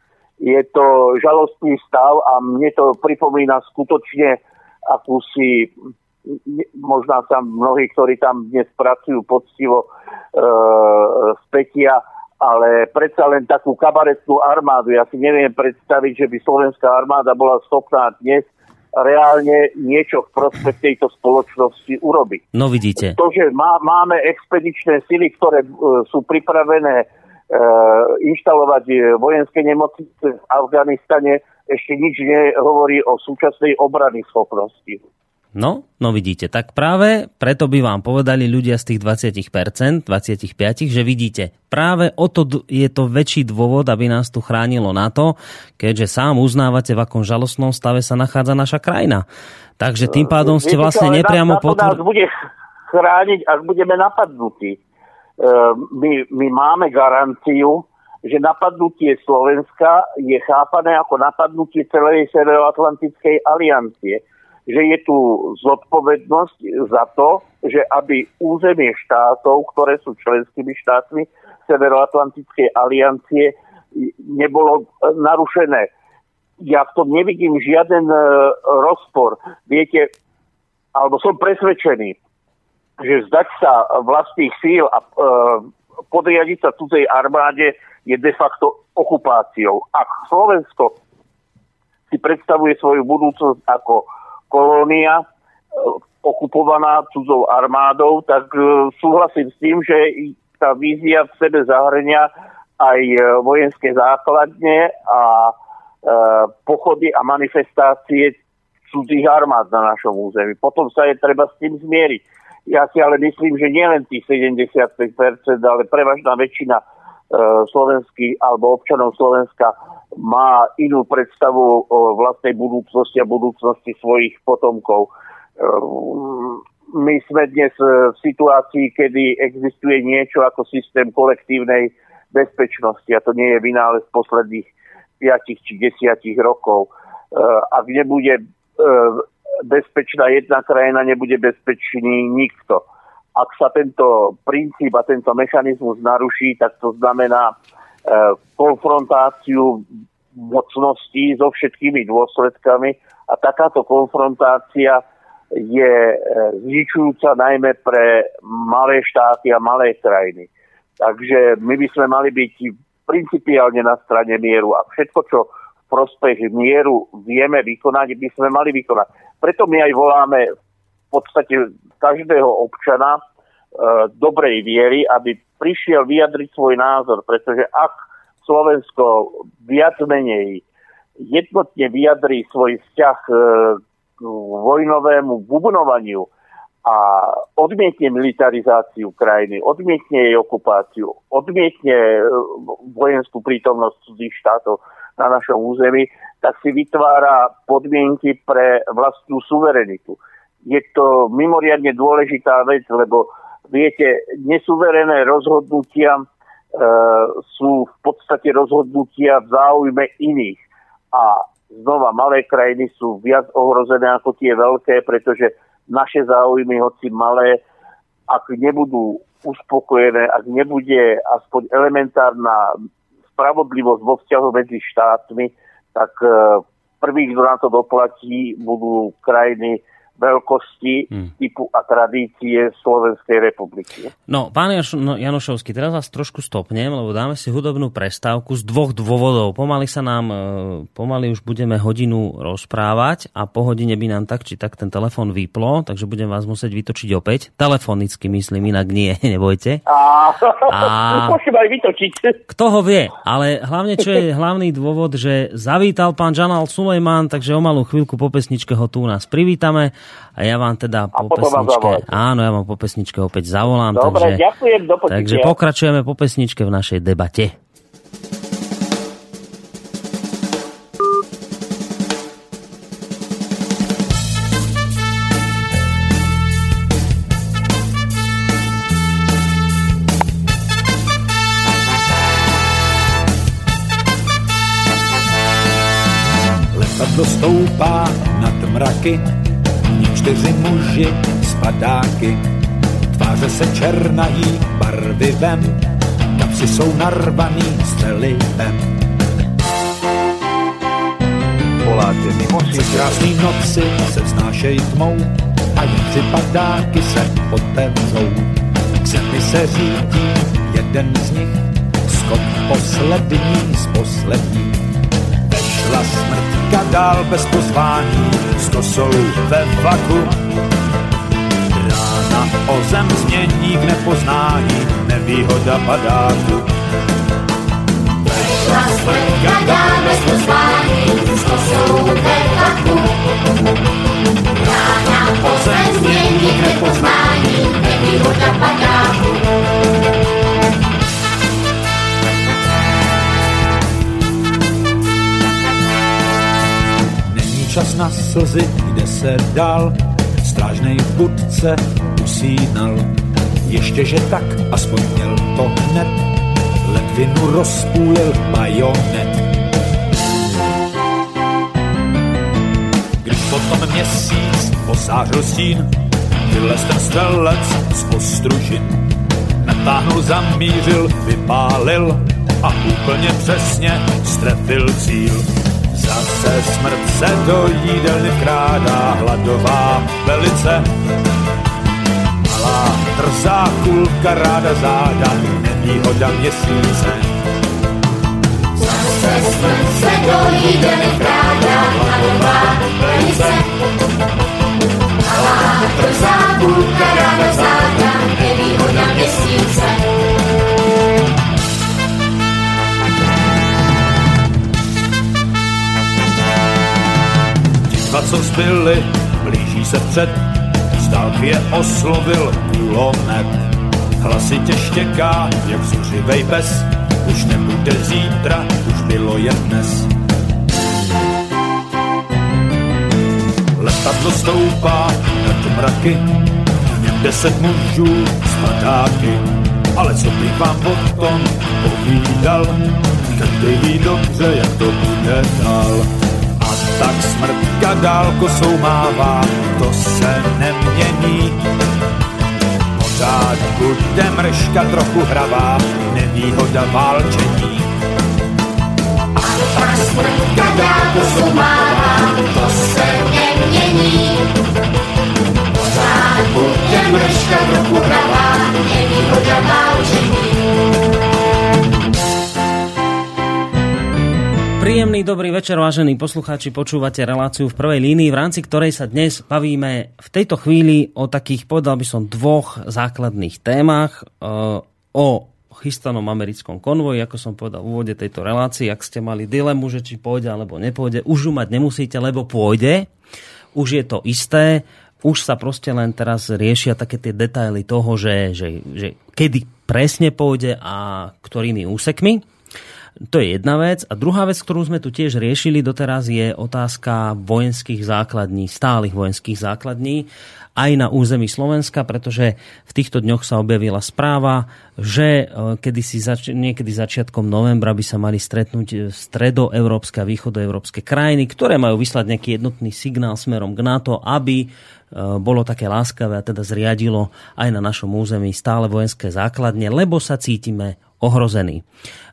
je to žalostný stav a mne to pripomína skutočne akúsi, možná sa mnohí, ktorí tam dnes pracujú poctivo e, spätia, ale predsa len takú kabaretnú armádu. Ja si neviem predstaviť, že by slovenská armáda bola schopná dnes reálne niečo v prospech tejto spoločnosti urobiť. No vidíte. To, že má, máme expedičné sily, ktoré e, sú pripravené inštalovať e, vojenské nemocnice v Afganistane ešte nič nehovorí o súčasnej obrany schopnosti. No, no vidíte, tak práve preto by vám povedali ľudia z tých 20%, 25%, že vidíte, práve o to je to väčší dôvod, aby nás tu chránilo na to, keďže sám uznávate, v akom žalostnom stave sa nachádza naša krajina. Takže tým pádom ste vlastne nepriamo... Na, na to nás bude chrániť, ak budeme napadnutí. Ehm, my, my máme garanciu, že napadnutie Slovenska je chápané ako napadnutie celej Severoatlantickej aliancie. Že je tu zodpovednosť za to, že aby územie štátov, ktoré sú členskými štátmi Severoatlantickej aliancie, nebolo narušené. Ja v tom nevidím žiaden e, rozpor. Viete, alebo som presvedčený, že zdať sa vlastných síl a e, podriadiť sa cudzej armáde je de facto okupáciou. Ak Slovensko si predstavuje svoju budúcnosť ako kolónia e, okupovaná cudzou armádou, tak e, súhlasím s tým, že tá vízia v sebe zahrania aj e, vojenské základne a e, pochody a manifestácie cudzích armád na našom území. Potom sa je treba s tým zmieriť. Ja si ale myslím, že nielen tých 75%, ale prevažná väčšina e, alebo občanov Slovenska má inú predstavu o vlastnej budúcnosti a budúcnosti svojich potomkov. E, my sme dnes v situácii, kedy existuje niečo ako systém kolektívnej bezpečnosti a to nie je vynález posledných 5 či 10 rokov. Ak nebude bezpečná jedna krajina, nebude bezpečný nikto. Ak sa tento princíp a tento mechanizmus naruší, tak to znamená konfrontáciu mocností so všetkými dôsledkami a takáto konfrontácia je e, zničujúca najmä pre malé štáty a malé krajiny. Takže my by sme mali byť principiálne na strane mieru a všetko, čo prospech mieru vieme vykonať, by sme mali vykonať. Preto my aj voláme v podstate každého občana e, dobrej viery, aby prišiel vyjadriť svoj názor, pretože ak Slovensko viac menej jednotne vyjadrí svoj vzťah e, k vojnovému bubnovaniu a odmietne militarizáciu krajiny, odmietne jej okupáciu, odmietne e, vojenskú prítomnosť cudzích štátov na našom území, tak si vytvára podmienky pre vlastnú suverenitu. Je to mimoriadne dôležitá vec, lebo viete, nesúverené rozhodnutia E, sú v podstate rozhodnutia v záujme iných. A znova, malé krajiny sú viac ohrozené ako tie veľké, pretože naše záujmy, hoci malé, ak nebudú uspokojené, ak nebude aspoň elementárna spravodlivosť vo vzťahu medzi štátmi, tak e, prvých, kto na to doplatí, budú krajiny veľkosti, hmm. typu a tradície Slovenskej republiky. No, pán no, Janošovský, teraz vás trošku stopnem, lebo dáme si hudobnú prestávku z dvoch dôvodov. Pomaly sa nám, e, pomaly už budeme hodinu rozprávať a po hodine by nám tak či tak ten telefon vyplo, takže budem vás musieť vytočiť opäť. Telefonicky myslím, inak nie, (laughs) nebojte. A, a... (laughs) Môžem aj vytočiť. Kto ho vie, ale hlavne čo je (laughs) hlavný dôvod, že zavítal pán Žanal Sulejman, takže o malú chvíľku po pesničke ho tu u nás privítame a ja vám teda po pesničke, áno, ja vám po pesničke opäť zavolám. Dobre, takže, ďakujem, do Takže pokračujeme po pesničke v našej debate. Letadlo stoupá nad mraky čtyři muži s padáky. Tváře se černají barvivem, kapsy jsou narvaný střelivem. Voláte mimo si krásný noci se vznášej tmou a tři padáky se otevřou. K zemi se řídí jeden z nich, skok poslední z posledních. Vešla smrtka dál bez pozvání, s kosou ve vaku. Rána o zem změní k nepoznání, nevýhoda padáku. Vešla smrtka dál bez pozvání, s kosou ve vaku. Rána o zem změní k nepoznání, nevýhoda padáku. Čas na slzy, kde se dal, strážnej v budce usínal. Ještě, že tak, aspoň měl to hned, ledvinu rozpůlil bajonet. Když potom měsíc posářil stín, vylez ten střelec z postružin. Natáhnul, zamířil, vypálil a úplně přesně strefil cíl Zase smrt se do jídelny vkrádá, hladová velice. Malá drzá kulka ráda záda, nevýhoda měsíce. Zase smrt se do jídelny vkrádá, co zbyli, blíží se před, z je oslovil kulomet. Hlasitě štěká, jak zuřivej pes, už nebude zítra, už bylo jen dnes. Letadlo stoupá nad mraky, deset mužů s padáky. Ale co bych vám o tom povídal, každý ví dobře, jak to bude dál. Tak smrtka dál kosou mává, to se nemění. Pořád bude mrška trochu hravá, nevýhoda válčení. A tak smrtka dál kosou mává, to se nemění. Pořád bude mrška trochu hravá, nevýhoda válčení. Príjemný dobrý večer, vážení poslucháči, počúvate reláciu v prvej línii, v rámci ktorej sa dnes bavíme v tejto chvíli o takých, povedal by som, dvoch základných témach. E, o chystanom americkom konvoji, ako som povedal v úvode tejto relácii, ak ste mali dilemu, že či pôjde alebo nepôjde, už ju mať nemusíte, lebo pôjde. Už je to isté, už sa proste len teraz riešia také tie detaily toho, že, že, že kedy presne pôjde a ktorými úsekmi. To je jedna vec. A druhá vec, ktorú sme tu tiež riešili doteraz, je otázka vojenských základní, stálych vojenských základní aj na území Slovenska, pretože v týchto dňoch sa objavila správa, že e, kedy si zač- niekedy začiatkom novembra by sa mali stretnúť e, stredoeurópske a východoeurópske krajiny, ktoré majú vyslať nejaký jednotný signál smerom k NATO, aby e, bolo také láskavé a teda zriadilo aj na našom území stále vojenské základne, lebo sa cítime ohrození.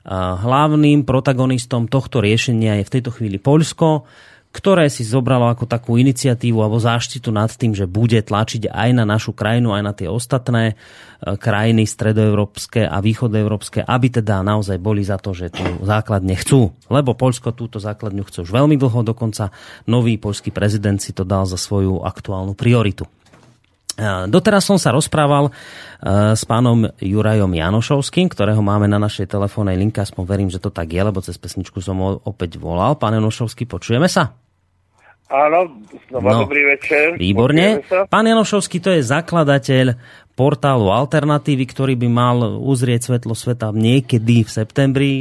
Hlavným protagonistom tohto riešenia je v tejto chvíli Poľsko, ktoré si zobralo ako takú iniciatívu alebo záštitu nad tým, že bude tlačiť aj na našu krajinu, aj na tie ostatné e, krajiny stredoeurópske a východoeurópske, aby teda naozaj boli za to, že tú základne chcú. Lebo Polsko túto základňu chce už veľmi dlho, dokonca nový poľský prezident si to dal za svoju aktuálnu prioritu. Doteraz som sa rozprával e, s pánom Jurajom Janošovským, ktorého máme na našej telefónnej linke, aspoň verím, že to tak je, lebo cez pesničku som ho opäť volal. Pán Janošovský, počujeme sa? Áno, znova no, dobrý večer. Výborne. Pán Janošovský to je zakladateľ portálu Alternatívy, ktorý by mal uzrieť svetlo sveta niekedy v septembri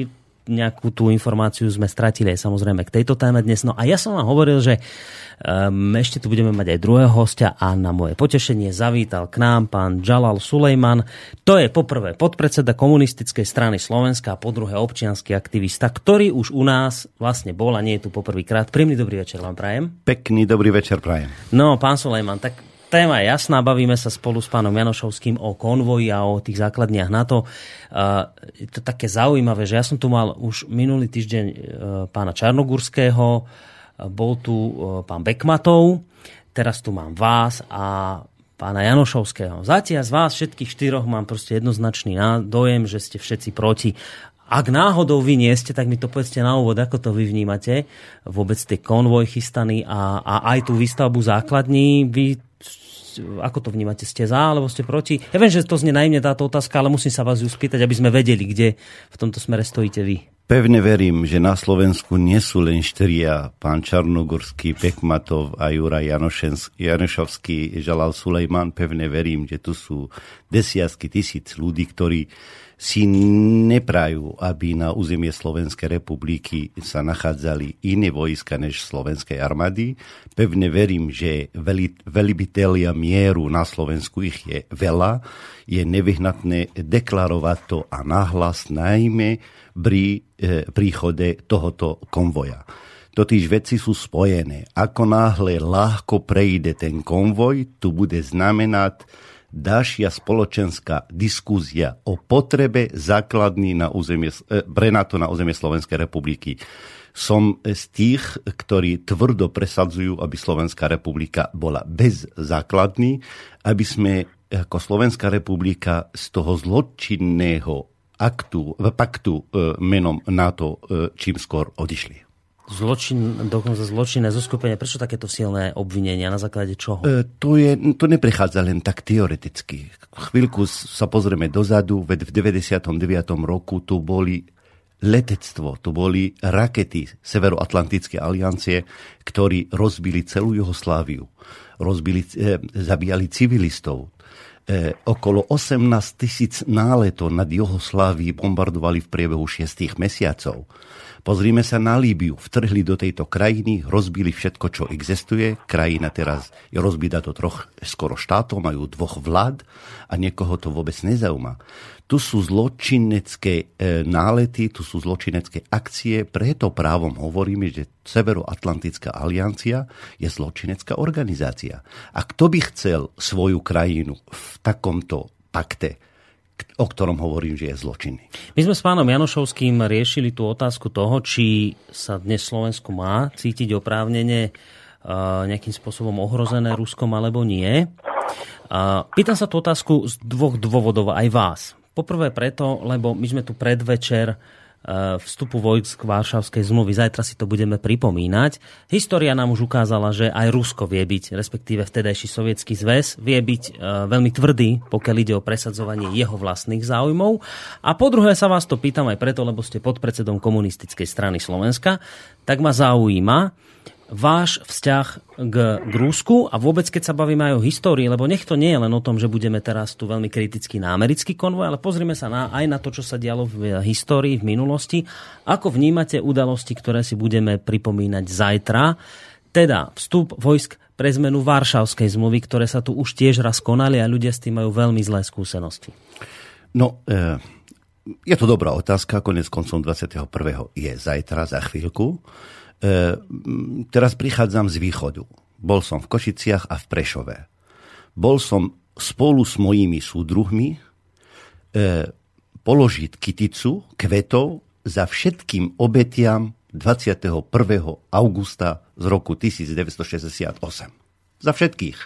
nejakú tú informáciu sme stratili aj samozrejme k tejto téme dnes. No a ja som vám hovoril, že um, ešte tu budeme mať aj druhého hostia a na moje potešenie zavítal k nám pán Jalal Sulejman. To je poprvé podpredseda komunistickej strany Slovenska a po druhé občianský aktivista, ktorý už u nás vlastne bol a nie je tu poprvýkrát. Príjemný dobrý večer vám prajem. Pekný dobrý večer prajem. No, pán Sulejman, tak téma je jasná, bavíme sa spolu s pánom Janošovským o konvoji a o tých základniach NATO. Je to také zaujímavé, že ja som tu mal už minulý týždeň e, pána Čarnogurského, bol tu e, pán Bekmatov, teraz tu mám vás a pána Janošovského. Zatiaľ z vás všetkých štyroch mám proste jednoznačný dojem, že ste všetci proti. Ak náhodou vy nie ste, tak mi to povedzte na úvod, ako to vy vnímate. Vôbec tie konvoj chystaný a, a aj tú výstavbu základní. Vy ako to vnímate? Ste za alebo ste proti? Ja viem, že to znie najmne táto otázka, ale musím sa vás ju spýtať, aby sme vedeli, kde v tomto smere stojíte vy. Pevne verím, že na Slovensku nie sú len štyria, pán Čarnogorský, Pekmatov a Juraj Janošovský, Žalal Sulejman. Pevne verím, že tu sú desiatky tisíc ľudí, ktorí si neprajú, aby na územie Slovenskej republiky sa nachádzali iné vojska než slovenskej armády. Pevne verím, že veli, velibitelia mieru na Slovensku ich je veľa. Je nevyhnatné deklarovať to a nahlas najmä pri e, príchode tohoto konvoja. Totiž veci sú spojené. Ako náhle ľahko prejde ten konvoj, tu bude znamenať ďalšia spoločenská diskúzia o potrebe základní na územie, pre NATO na územie Slovenskej republiky. Som z tých, ktorí tvrdo presadzujú, aby Slovenská republika bola bez základní, aby sme ako Slovenská republika z toho zločinného aktu, paktu eh, menom NATO eh, čím skôr odišli zločin, dokonca zločinné zoskupenie. Prečo takéto silné obvinenia? Na základe čoho? E, to, je, to neprechádza len tak teoreticky. Chvíľku sa pozrieme dozadu, veď v 99. roku tu boli letectvo, to boli rakety Severoatlantické aliancie, ktorí rozbili celú Juhosláviu. Rozbili, e, zabíjali civilistov. E, okolo 18 tisíc náletov nad Juhoslávií bombardovali v priebehu 6 mesiacov. Pozrime sa na Líbiu. Vtrhli do tejto krajiny, rozbili všetko, čo existuje. Krajina teraz je rozbitá do troch skoro štátov, majú dvoch vlád a niekoho to vôbec nezaujíma. Tu sú zločinecké e, nálety, tu sú zločinecké akcie, preto právom hovoríme, že Severoatlantická aliancia je zločinecká organizácia. A kto by chcel svoju krajinu v takomto pakte, o ktorom hovorím, že je zločinný. My sme s pánom Janošovským riešili tú otázku toho, či sa dnes Slovensku má cítiť oprávnene nejakým spôsobom ohrozené Ruskom alebo nie. Pýtam sa tú otázku z dvoch dôvodov aj vás. Poprvé preto, lebo my sme tu predvečer e, vstupu vojsk Varšavskej zmluvy. Zajtra si to budeme pripomínať. História nám už ukázala, že aj Rusko vie byť, respektíve vtedajší sovietský zväz, vie byť e, veľmi tvrdý, pokiaľ ide o presadzovanie jeho vlastných záujmov. A po druhé sa vás to pýtam aj preto, lebo ste podpredsedom komunistickej strany Slovenska, tak ma zaujíma, váš vzťah k, k Rusku a vôbec keď sa bavíme aj o histórii, lebo nech to nie je len o tom, že budeme teraz tu veľmi kriticky na americký konvoj, ale pozrime sa na, aj na to, čo sa dialo v histórii, v minulosti. Ako vnímate udalosti, ktoré si budeme pripomínať zajtra? Teda vstup vojsk pre zmenu Varšavskej zmluvy, ktoré sa tu už tiež raz konali a ľudia s tým majú veľmi zlé skúsenosti. No, e, je to dobrá otázka, konec koncom 21. je zajtra, za chvíľku. E, teraz prichádzam z východu. Bol som v Košiciach a v Prešove. Bol som spolu s mojimi súdruhmi e, položiť kyticu kvetov za všetkým obetiam 21. augusta z roku 1968. Za všetkých.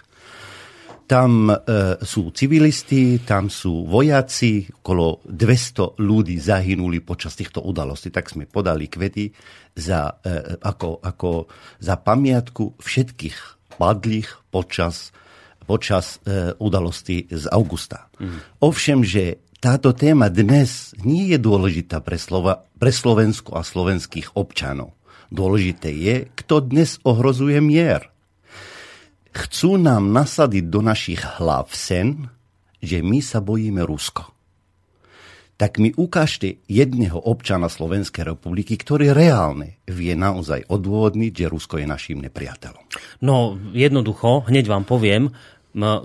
Tam e, sú civilisti, tam sú vojaci, okolo 200 ľudí zahynuli počas týchto udalostí. Tak sme podali kvety za, e, ako, ako za pamiatku všetkých padlých počas, počas e, udalosti z augusta. Mm. Ovšem, že táto téma dnes nie je dôležitá pre, Slova, pre Slovensku a slovenských občanov. Dôležité je, kto dnes ohrozuje mier chcú nám nasadiť do našich hlav sen, že my sa bojíme Rusko. Tak mi ukážte jedného občana Slovenskej republiky, ktorý reálne vie naozaj odôvodniť, že Rusko je našim nepriateľom. No, jednoducho, hneď vám poviem,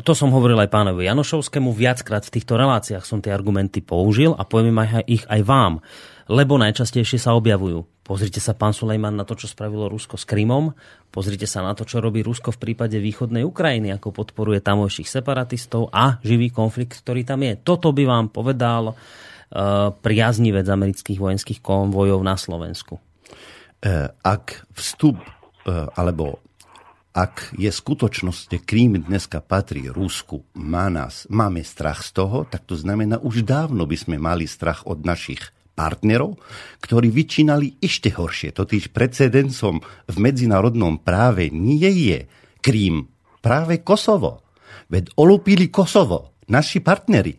to som hovoril aj pánovi Janošovskému, viackrát v týchto reláciách som tie argumenty použil a poviem aj ich aj vám, lebo najčastejšie sa objavujú. Pozrite sa, pán Sulejman, na to, čo spravilo Rusko s Krymom. Pozrite sa na to, čo robí Rusko v prípade východnej Ukrajiny, ako podporuje tamojších separatistov a živý konflikt, ktorý tam je. Toto by vám povedal uh, priaznivec amerických vojenských konvojov na Slovensku. E, ak vstup, e, alebo ak je skutočnosť, že Krím dneska patrí Rusku, má nás, máme strach z toho, tak to znamená, už dávno by sme mali strach od našich partnerov, ktorí vyčínali ešte horšie. Totiž precedencom v medzinárodnom práve nie je Krím, práve Kosovo. Veď olúpili Kosovo, naši partneri.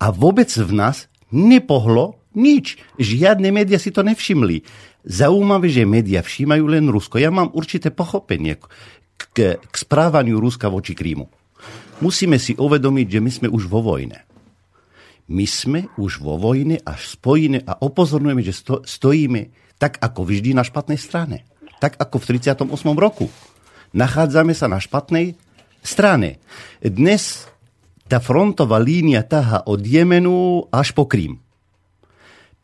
A vôbec v nás nepohlo nič. Žiadne médiá si to nevšimli. Zaujímavé, že médiá všímajú len Rusko. Ja mám určité pochopenie k, k správaniu Ruska voči Krímu. Musíme si uvedomiť, že my sme už vo vojne my sme už vo vojne a spojíme a opozorňujeme, že sto, stojíme tak ako vždy na špatnej strane. Tak ako v 38. roku. Nachádzame sa na špatnej strane. Dnes tá frontová línia taha od Jemenu až po Krím.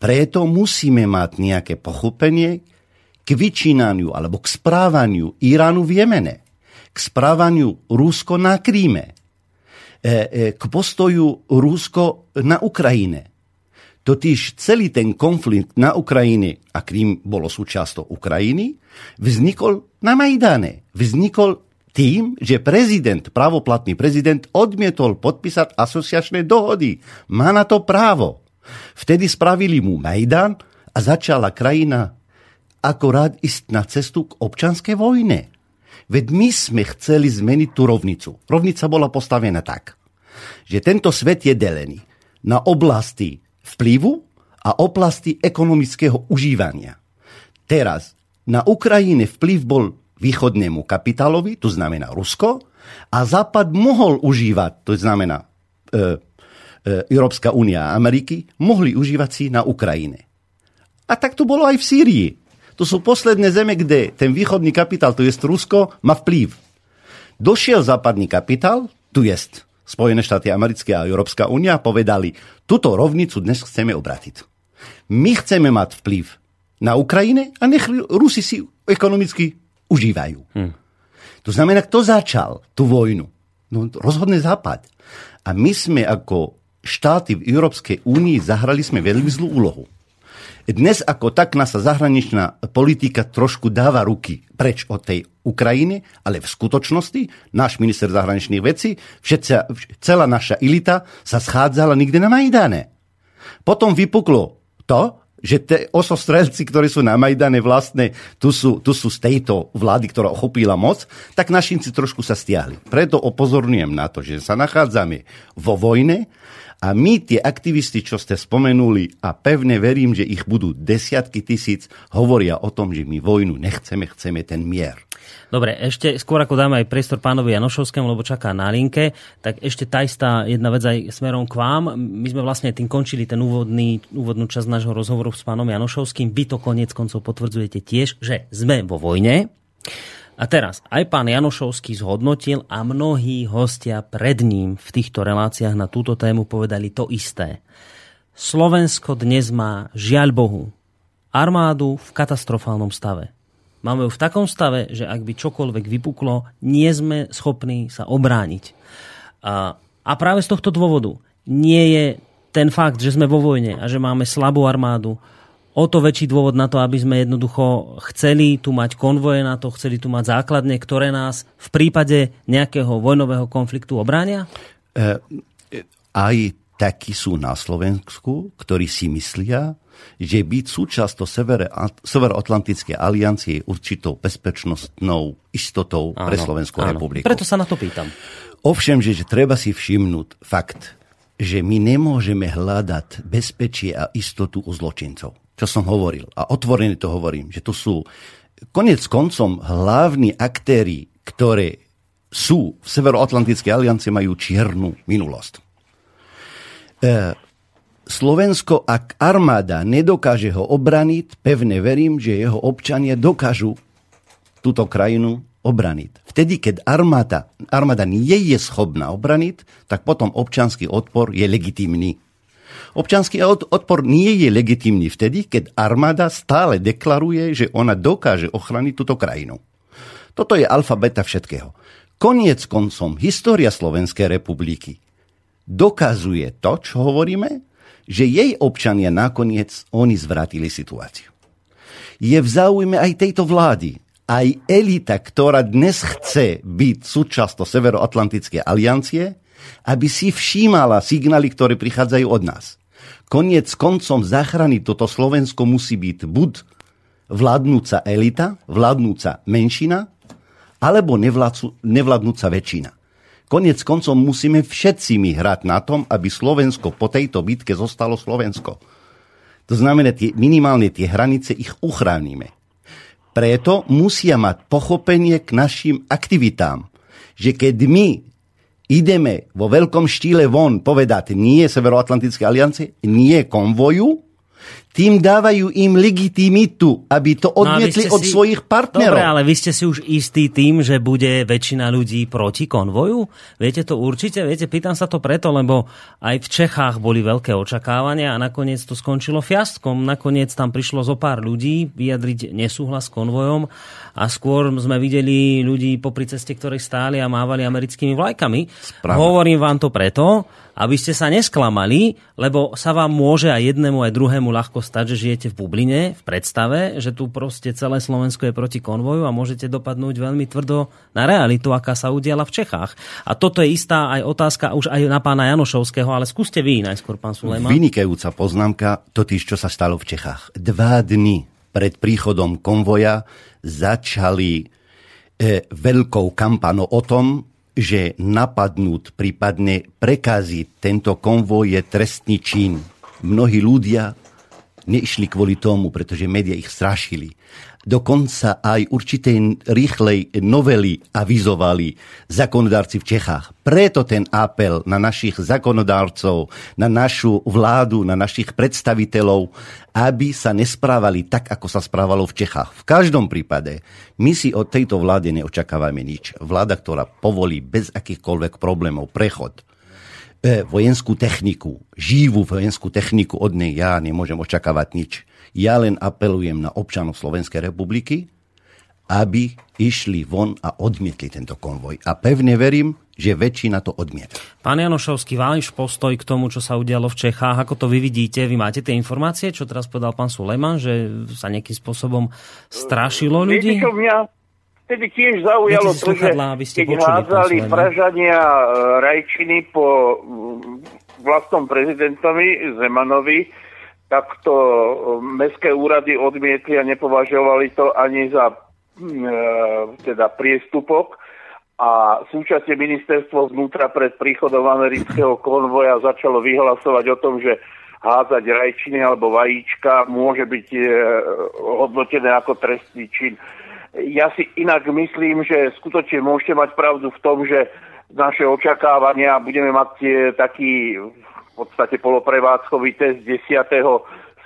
Preto musíme mať nejaké pochopenie k vyčínaniu alebo k správaniu Iránu v Jemene, k správaniu Rusko na Kríme, k postoju Rusko na Ukrajine. Totiž celý ten konflikt na Ukrajine, a Krím bolo súčasťou Ukrajiny, vznikol na Majdane. Vznikol tým, že prezident, pravoplatný prezident, odmietol podpísať asociačné dohody. Má na to právo. Vtedy spravili mu Majdan a začala krajina akorát ísť na cestu k občanskej vojne. Veď my sme chceli zmeniť tú rovnicu. Rovnica bola postavená tak, že tento svet je delený na oblasti vplyvu a oblasti ekonomického užívania. Teraz na Ukrajine vplyv bol východnému kapitálovi, to znamená Rusko, a Západ mohol užívať, to znamená Európska únia a Ameriky, mohli užívať si na Ukrajine. A tak to bolo aj v Sýrii. To sú posledné zeme, kde ten východný kapitál, to je Rusko, má vplyv. Došiel západný kapitál, tu je Spojené štáty americké a Európska únia, povedali, túto rovnicu dnes chceme obrátiť. My chceme mať vplyv na Ukrajine a nech Rusi si ekonomicky užívajú. Hm. To znamená, kto začal tú vojnu? No, rozhodne Západ. A my sme ako štáty v Európskej únii zahrali sme veľmi zlú úlohu. Dnes ako tak nás zahraničná politika trošku dáva ruky preč od tej Ukrajiny, ale v skutočnosti náš minister zahraničných vecí, všetca, celá naša elita sa schádzala nikde na Majdane. Potom vypuklo to, že tie osostrelci, ktorí sú na Majdane vlastne, tu sú, tu sú z tejto vlády, ktorá ochopila moc, tak našinci trošku sa stiahli. Preto opozorňujem na to, že sa nachádzame vo vojne a my, tie aktivisti, čo ste spomenuli, a pevne verím, že ich budú desiatky tisíc, hovoria o tom, že my vojnu nechceme, chceme ten mier. Dobre, ešte skôr ako dáme aj priestor pánovi Janošovskému, lebo čaká na linke, tak ešte tá istá jedna vec aj smerom k vám. My sme vlastne tým končili ten úvodný, úvodnú časť nášho rozhovoru s pánom Janošovským. Vy to konec koncov potvrdzujete tiež, že sme vo vojne. A teraz aj pán Janošovský zhodnotil a mnohí hostia pred ním v týchto reláciách na túto tému povedali to isté. Slovensko dnes má, žiaľ Bohu, armádu v katastrofálnom stave. Máme ju v takom stave, že ak by čokoľvek vypuklo, nie sme schopní sa obrániť. A, a práve z tohto dôvodu nie je ten fakt, že sme vo vojne a že máme slabú armádu, o to väčší dôvod na to, aby sme jednoducho chceli tu mať konvoje na to, chceli tu mať základne, ktoré nás v prípade nejakého vojnového konfliktu obránia? E, aj takí sú na Slovensku, ktorí si myslia, že byť súčasťou Severoatlantickej aliancie je určitou bezpečnostnou istotou áno, pre Slovenskú áno. republiku. Preto sa na to pýtam. Ovšem, že, že treba si všimnúť fakt, že my nemôžeme hľadať bezpečie a istotu u zločincov čo som hovoril. A otvorene to hovorím, že to sú konec koncom hlavní aktéry, ktoré sú v Severoatlantickej aliancie, majú čiernu minulosť. E, Slovensko, ak armáda nedokáže ho obraniť, pevne verím, že jeho občania dokážu túto krajinu obraniť. Vtedy, keď armáda, armáda nie je schopná obraniť, tak potom občanský odpor je legitímny. Občanský odpor nie je legitimný vtedy, keď armáda stále deklaruje, že ona dokáže ochraniť túto krajinu. Toto je alfabeta všetkého. Koniec koncom, história Slovenskej republiky dokazuje to, čo hovoríme, že jej občania nakoniec oni zvratili situáciu. Je v záujme aj tejto vlády, aj elita, ktorá dnes chce byť súčasťou Severoatlantickej aliancie, aby si všímala signály, ktoré prichádzajú od nás. Koniec koncom zachrany toto Slovensko musí byť buď vládnúca elita, vládnúca menšina, alebo nevládnúca väčšina. Koniec koncom musíme všetci my hrať na tom, aby Slovensko po tejto bitke zostalo Slovensko. To znamená, tie, minimálne tie hranice ich uchránime. Preto musia mať pochopenie k našim aktivitám. Že keď my ideme vo veľkom štýle von povedať nie Severoatlantické aliancie, nie konvoju, tým dávajú im legitimitu, aby to no odmietli no od si... svojich partnerov. Dobre, ale vy ste si už istý tým, že bude väčšina ľudí proti konvoju? Viete to určite? Viete, pýtam sa to preto, lebo aj v Čechách boli veľké očakávania a nakoniec to skončilo fiastkom. Nakoniec tam prišlo zo pár ľudí vyjadriť nesúhlas s konvojom a skôr sme videli ľudí popri ceste, ktorí stáli a mávali americkými vlajkami. Správne. Hovorím vám to preto, aby ste sa nesklamali, lebo sa vám môže aj jednému, aj druhému ľahko stať, že žijete v bubline, v predstave, že tu proste celé Slovensko je proti konvoju a môžete dopadnúť veľmi tvrdo na realitu, aká sa udiala v Čechách. A toto je istá aj otázka už aj na pána Janošovského, ale skúste vy najskôr, pán Sulejman. Vynikajúca poznámka, totiž čo sa stalo v Čechách. Dva dny pred príchodom konvoja začali e, veľkou kampanou o tom, že napadnúť, prípadne prekaziť tento konvoj je trestný čin. Mnohí ľudia neišli kvôli tomu, pretože médiá ich strašili. dokonca aj určitej rýchlej novely avizovali zákonodárci v Čechách. Preto ten apel na našich zákonodárcov, na našu vládu, na našich predstaviteľov, aby sa nesprávali tak, ako sa správalo v Čechách. V každom prípade my si od tejto vlády neočakávame nič. Vláda, ktorá povolí bez akýchkoľvek problémov prechod vojenskú techniku, živú vojenskú techniku od nej ja nemôžem očakávať nič. Ja len apelujem na občanov Slovenskej republiky, aby išli von a odmietli tento konvoj. A pevne verím, že väčšina to odmieta. Pán Janošovský, váš postoj k tomu, čo sa udialo v Čechách, ako to vy vidíte? Vy máte tie informácie, čo teraz povedal pán Sulejman, že sa nejakým spôsobom strašilo ľudí? Viete, čo mňa vtedy tiež zaujalo to, že keď hádzali Pražania e, rajčiny po mm, vlastnom prezidentovi Zemanovi, tak to e, mestské úrady odmietli a nepovažovali to ani za mm, e, teda priestupok a súčasne ministerstvo vnútra pred príchodom amerického konvoja začalo vyhlasovať o tom, že hádzať rajčiny alebo vajíčka môže byť hodnotené ako trestný čin. Ja si inak myslím, že skutočne môžete mať pravdu v tom, že naše očakávania budeme mať taký podstate poloprevádzkový test 10.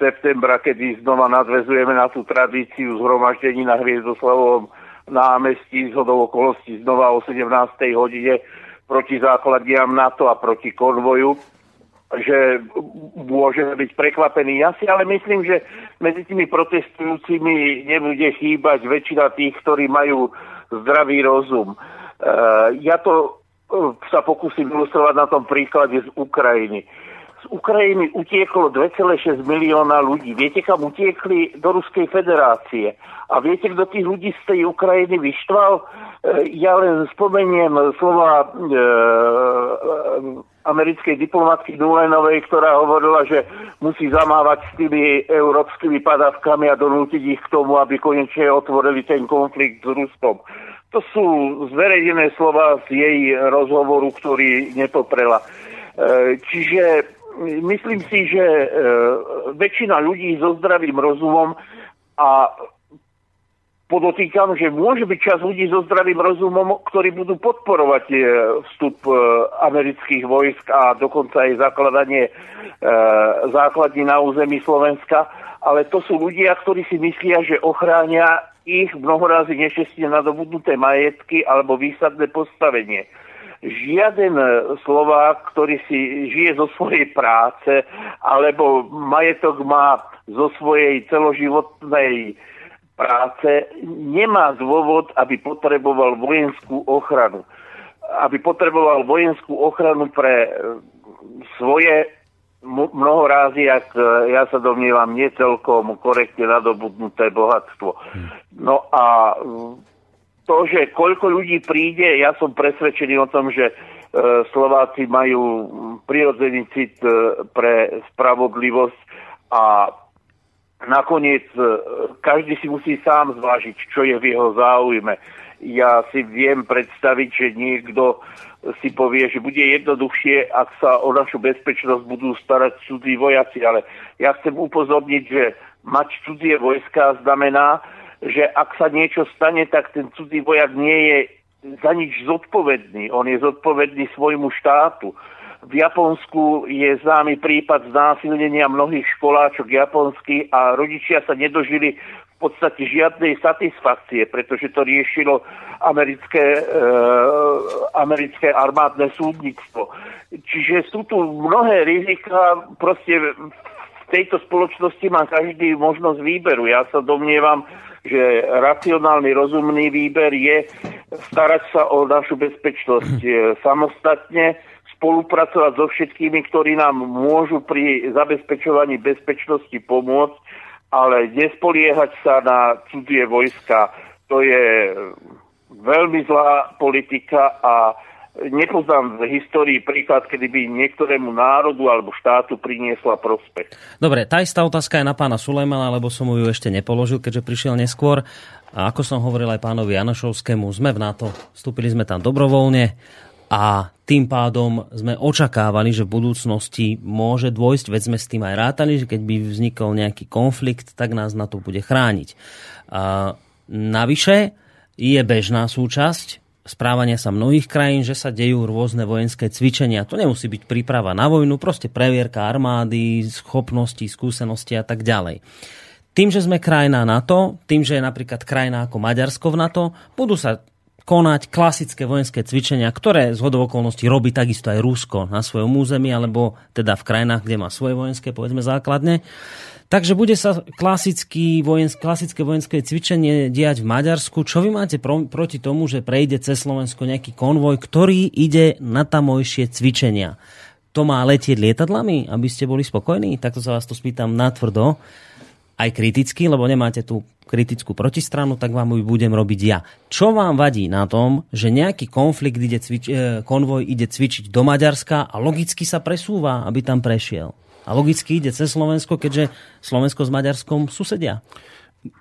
septembra, kedy znova nadvezujeme na tú tradíciu zhromaždení na Hviezdoslavovom námestí z okolností znova o 17. hodine proti základiam NATO a proti konvoju že môžeme byť prekvapení. Ja si ale myslím, že medzi tými protestujúcimi nebude chýbať väčšina tých, ktorí majú zdravý rozum. Uh, ja to sa pokúsim ilustrovať na tom príklade z Ukrajiny. Ukrajiny utieklo 2,6 milióna ľudí. Viete, kam utiekli? Do Ruskej federácie. A viete, kto tých ľudí z tej Ukrajiny vyštval? E, ja len spomeniem slova e, americkej diplomatky Nulenovej, ktorá hovorila, že musí zamávať s tými európskymi padavkami a donútiť ich k tomu, aby konečne otvorili ten konflikt s Ruskom. To sú zverejnené slova z jej rozhovoru, ktorý nepoprela. E, čiže myslím si, že e, väčšina ľudí so zdravým rozumom a podotýkam, že môže byť čas ľudí so zdravým rozumom, ktorí budú podporovať e, vstup amerických vojsk a dokonca aj zakladanie základní na území Slovenska, ale to sú ľudia, ktorí si myslia, že ochránia ich mnohorazí nešťastne nadobudnuté majetky alebo výsadné postavenie. Žiaden Slovák, ktorý si žije zo svojej práce alebo majetok má zo svojej celoživotnej práce, nemá dôvod, aby potreboval vojenskú ochranu. Aby potreboval vojenskú ochranu pre svoje mnoho rázy, ak e, ja sa domnievam, nie celkom korektne nadobudnuté bohatstvo. No a to, že koľko ľudí príde, ja som presvedčený o tom, že e, Slováci majú prirodzený cit e, pre spravodlivosť a nakoniec každý si musí sám zvážiť, čo je v jeho záujme. Ja si viem predstaviť, že niekto si povie, že bude jednoduchšie, ak sa o našu bezpečnosť budú starať cudzí vojaci. Ale ja chcem upozorniť, že mať cudzie vojska znamená, že ak sa niečo stane, tak ten cudzí vojak nie je za nič zodpovedný. On je zodpovedný svojmu štátu. V Japonsku je známy prípad znásilnenia mnohých školáčok japonských a rodičia sa nedožili v podstate žiadnej satisfakcie, pretože to riešilo americké, e, americké armádne súdnictvo. Čiže sú tu mnohé rizika, proste v tejto spoločnosti má každý možnosť výberu. Ja sa domnievam, že racionálny, rozumný výber je starať sa o našu bezpečnosť e, samostatne, spolupracovať so všetkými, ktorí nám môžu pri zabezpečovaní bezpečnosti pomôcť ale nespoliehať sa na cudzie vojska, to je veľmi zlá politika a nepoznám v histórii príklad, kedy by niektorému národu alebo štátu priniesla prospech. Dobre, tá istá otázka je na pána Sulejmana, lebo som ju ešte nepoložil, keďže prišiel neskôr. A ako som hovoril aj pánovi Janošovskému, sme v NATO, vstúpili sme tam dobrovoľne a tým pádom sme očakávali, že v budúcnosti môže dôjsť, veď sme s tým aj rátali, že keď by vznikol nejaký konflikt, tak nás na to bude chrániť. A navyše je bežná súčasť správania sa mnohých krajín, že sa dejú rôzne vojenské cvičenia. To nemusí byť príprava na vojnu, proste previerka armády, schopnosti, skúsenosti a tak ďalej. Tým, že sme krajina NATO, tým, že je napríklad krajina ako Maďarsko v NATO, budú sa konať klasické vojenské cvičenia, ktoré z okolností robí takisto aj Rusko na svojom území, alebo teda v krajinách, kde má svoje vojenské, povedzme základne. Takže bude sa klasický vojensk, klasické vojenské cvičenie diať v Maďarsku. Čo vy máte pro, proti tomu, že prejde cez Slovensko nejaký konvoj, ktorý ide na tamojšie cvičenia? To má letieť lietadlami, aby ste boli spokojní? Takto sa vás to spýtam natvrdo aj kriticky, lebo nemáte tú kritickú protistranu, tak vám ju budem robiť ja. Čo vám vadí na tom, že nejaký konflikt ide cvič- e, konvoj ide cvičiť do Maďarska a logicky sa presúva, aby tam prešiel? A logicky ide cez Slovensko, keďže Slovensko s Maďarskom susedia.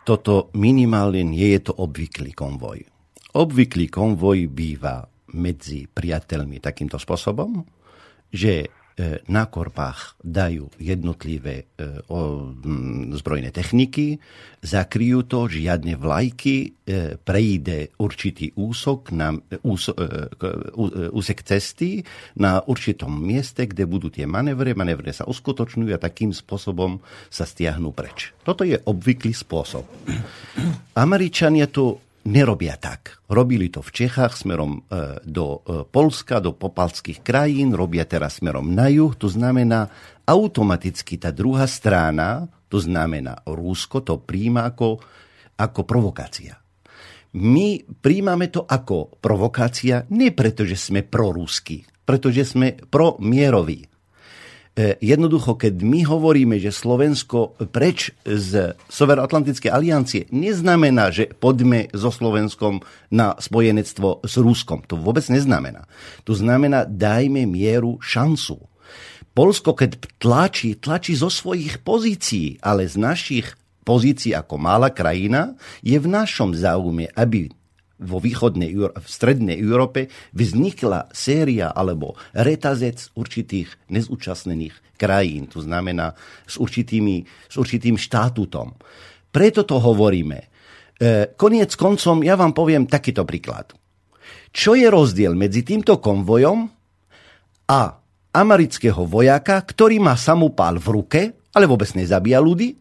Toto minimálne nie je to obvyklý konvoj. Obvyklý konvoj býva medzi priateľmi takýmto spôsobom, že na korpách dajú jednotlivé e, zbrojné techniky, zakryjú to, žiadne vlajky, e, prejde určitý úsok na, ús, úsek cesty na určitom mieste, kde budú tie manévre, manévre sa uskutočňujú a takým spôsobom sa stiahnu preč. Toto je obvyklý spôsob. Američania to nerobia tak. Robili to v Čechách smerom e, do e, Polska, do popalských krajín, robia teraz smerom na juh. To znamená, automaticky tá druhá strana, to znamená Rúsko, to príjma ako, ako provokácia. My príjmame to ako provokácia, nie preto, že sme prorúsky, pretože sme promieroví. E, jednoducho, keď my hovoríme, že Slovensko preč z Severoatlantickej aliancie, neznamená, že poďme so Slovenskom na spojenectvo s Ruskom. To vôbec neznamená. To znamená, dajme mieru šancu. Polsko, keď tlačí, tlačí zo svojich pozícií, ale z našich pozícií ako malá krajina, je v našom záujme, aby vo východnej, v strednej Európe vznikla séria alebo retazec určitých nezúčastnených krajín, to znamená s, určitými, s určitým štátutom. Preto to hovoríme. E, koniec koncom ja vám poviem takýto príklad. Čo je rozdiel medzi týmto konvojom a amerického vojaka, ktorý má samopál v ruke, ale vôbec nezabíja ľudí,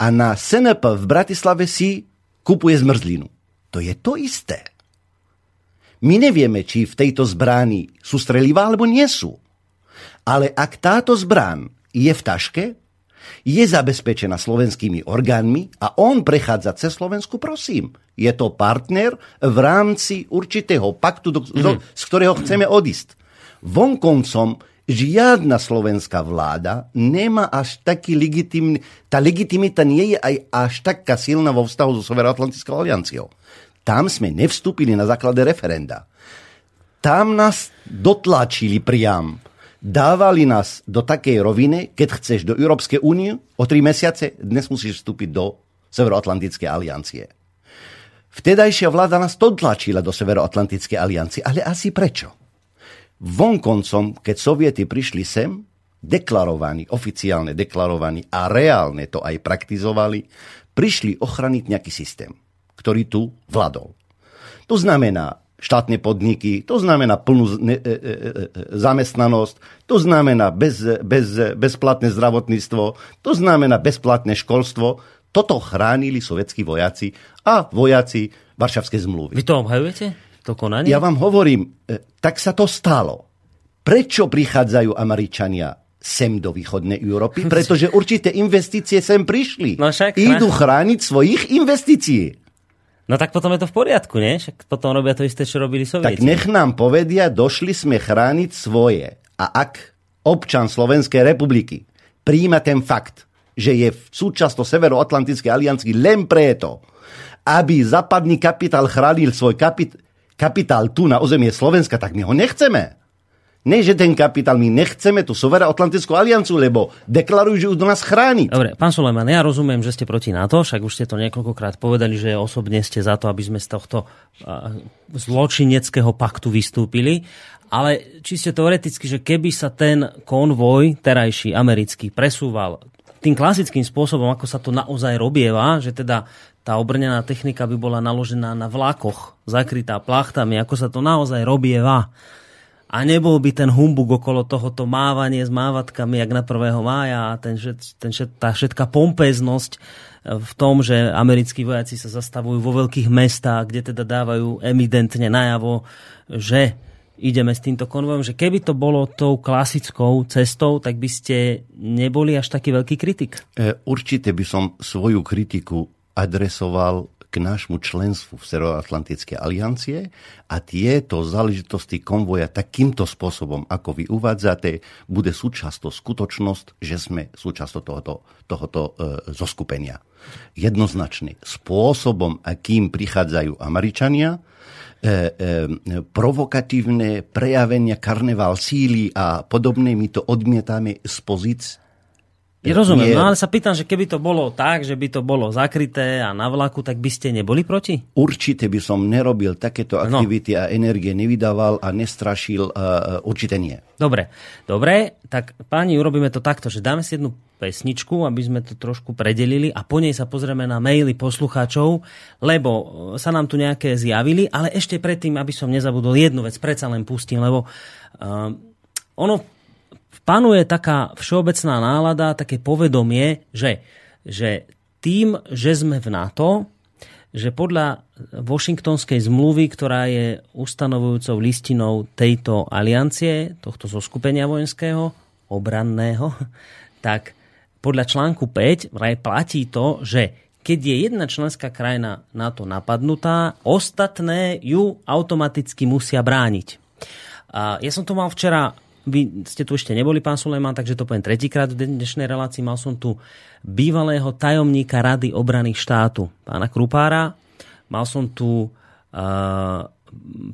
a na SNP v Bratislave si kupuje zmrzlinu. To je to isté. My nevieme, či v tejto zbráni sú strelivá, alebo nie sú. Ale ak táto zbrán je v taške, je zabezpečená slovenskými orgánmi a on prechádza cez Slovensku, prosím. Je to partner v rámci určitého paktu, do, mm. z ktorého chceme odísť. Vonkoncom žiadna slovenská vláda nemá až taký legitimný, tá legitimita nie je aj až taká silná vo vztahu so Severoatlantickou alianciou. Tam sme nevstúpili na základe referenda. Tam nás dotlačili priam. Dávali nás do takej roviny, keď chceš do Európskej únie o tri mesiace, dnes musíš vstúpiť do Severoatlantickej aliancie. Vtedajšia vláda nás dotlačila do Severoatlantickej aliancie, ale asi prečo? Vonkoncom, keď soviety prišli sem, deklarovaní, oficiálne deklarovaní a reálne to aj praktizovali, prišli ochraniť nejaký systém ktorý tu vladol. To znamená štátne podniky, to znamená plnú e, e, e, zamestnanosť, to znamená bez, bez, bezplatné zdravotníctvo, to znamená bezplatné školstvo. Toto chránili sovietskí vojaci a vojaci Varšavskej zmluvy. Vy to obhajujete? To konanie? Ja vám hovorím, e, tak sa to stalo. Prečo prichádzajú Američania sem do východnej Európy? (laughs) Pretože určité investície sem prišli. No však, Idú chrániť svojich investícií. No tak potom je to v poriadku, nie? Však potom robia to isté, čo robili sovieti. Tak nech nám povedia, došli sme chrániť svoje. A ak občan Slovenskej republiky príjma ten fakt, že je v súčasno Severoatlantickej aliancii len preto, aby západný kapitál chránil svoj kapit- kapitál tu na územie Slovenska, tak my ho nechceme. Ne, že ten kapitál, my nechceme tú Severoatlantickú alianciu, lebo deklarujú, že už do nás chráni. Dobre, pán Sulejman, ja rozumiem, že ste proti NATO, však už ste to niekoľkokrát povedali, že osobne ste za to, aby sme z tohto zločineckého paktu vystúpili. Ale čisto teoreticky, že keby sa ten konvoj terajší americký presúval tým klasickým spôsobom, ako sa to naozaj robieva, že teda tá obrnená technika by bola naložená na vlakoch, zakrytá plachtami, ako sa to naozaj robieva, a nebol by ten humbug okolo tohoto mávanie s mávatkami, jak na 1. mája a ten, ten, tá všetká pompeznosť e, v tom, že americkí vojaci sa zastavujú vo veľkých mestách, kde teda dávajú evidentne najavo, že ideme s týmto konvojom, že keby to bolo tou klasickou cestou, tak by ste neboli až taký veľký kritik? E, určite by som svoju kritiku adresoval k nášmu členstvu v Severoatlantickej aliancie a tieto záležitosti konvoja takýmto spôsobom, ako vy uvádzate, bude súčasťou skutočnosť, že sme súčasťou tohoto, tohoto e, zoskupenia. Jednoznačne spôsobom, akým prichádzajú Američania, e, e, provokatívne prejavenia karneval síly a podobné my to odmietame z pozícií ja rozumiem, no ale sa pýtam, že keby to bolo tak, že by to bolo zakryté a na vlaku, tak by ste neboli proti? Určite by som nerobil takéto no. aktivity no. a energie nevydával a nestrašil, uh, určite nie. Dobre, dobre, tak páni, urobíme to takto, že dáme si jednu pesničku, aby sme to trošku predelili a po nej sa pozrieme na maily poslucháčov, lebo sa nám tu nejaké zjavili, ale ešte predtým, aby som nezabudol jednu vec, predsa len pustím, lebo uh, ono panuje taká všeobecná nálada, také povedomie, že, že tým, že sme v NATO, že podľa Washingtonskej zmluvy, ktorá je ustanovujúcou listinou tejto aliancie, tohto zoskupenia vojenského, obranného, (laughs) tak podľa článku 5 vraj platí to, že keď je jedna členská krajina NATO napadnutá, ostatné ju automaticky musia brániť. Ja som to mal včera vy ste tu ešte neboli, pán Sulejman, takže to poviem tretíkrát v dnešnej relácii. Mal som tu bývalého tajomníka Rady obrany štátu, pána Krupára. Mal som tu uh,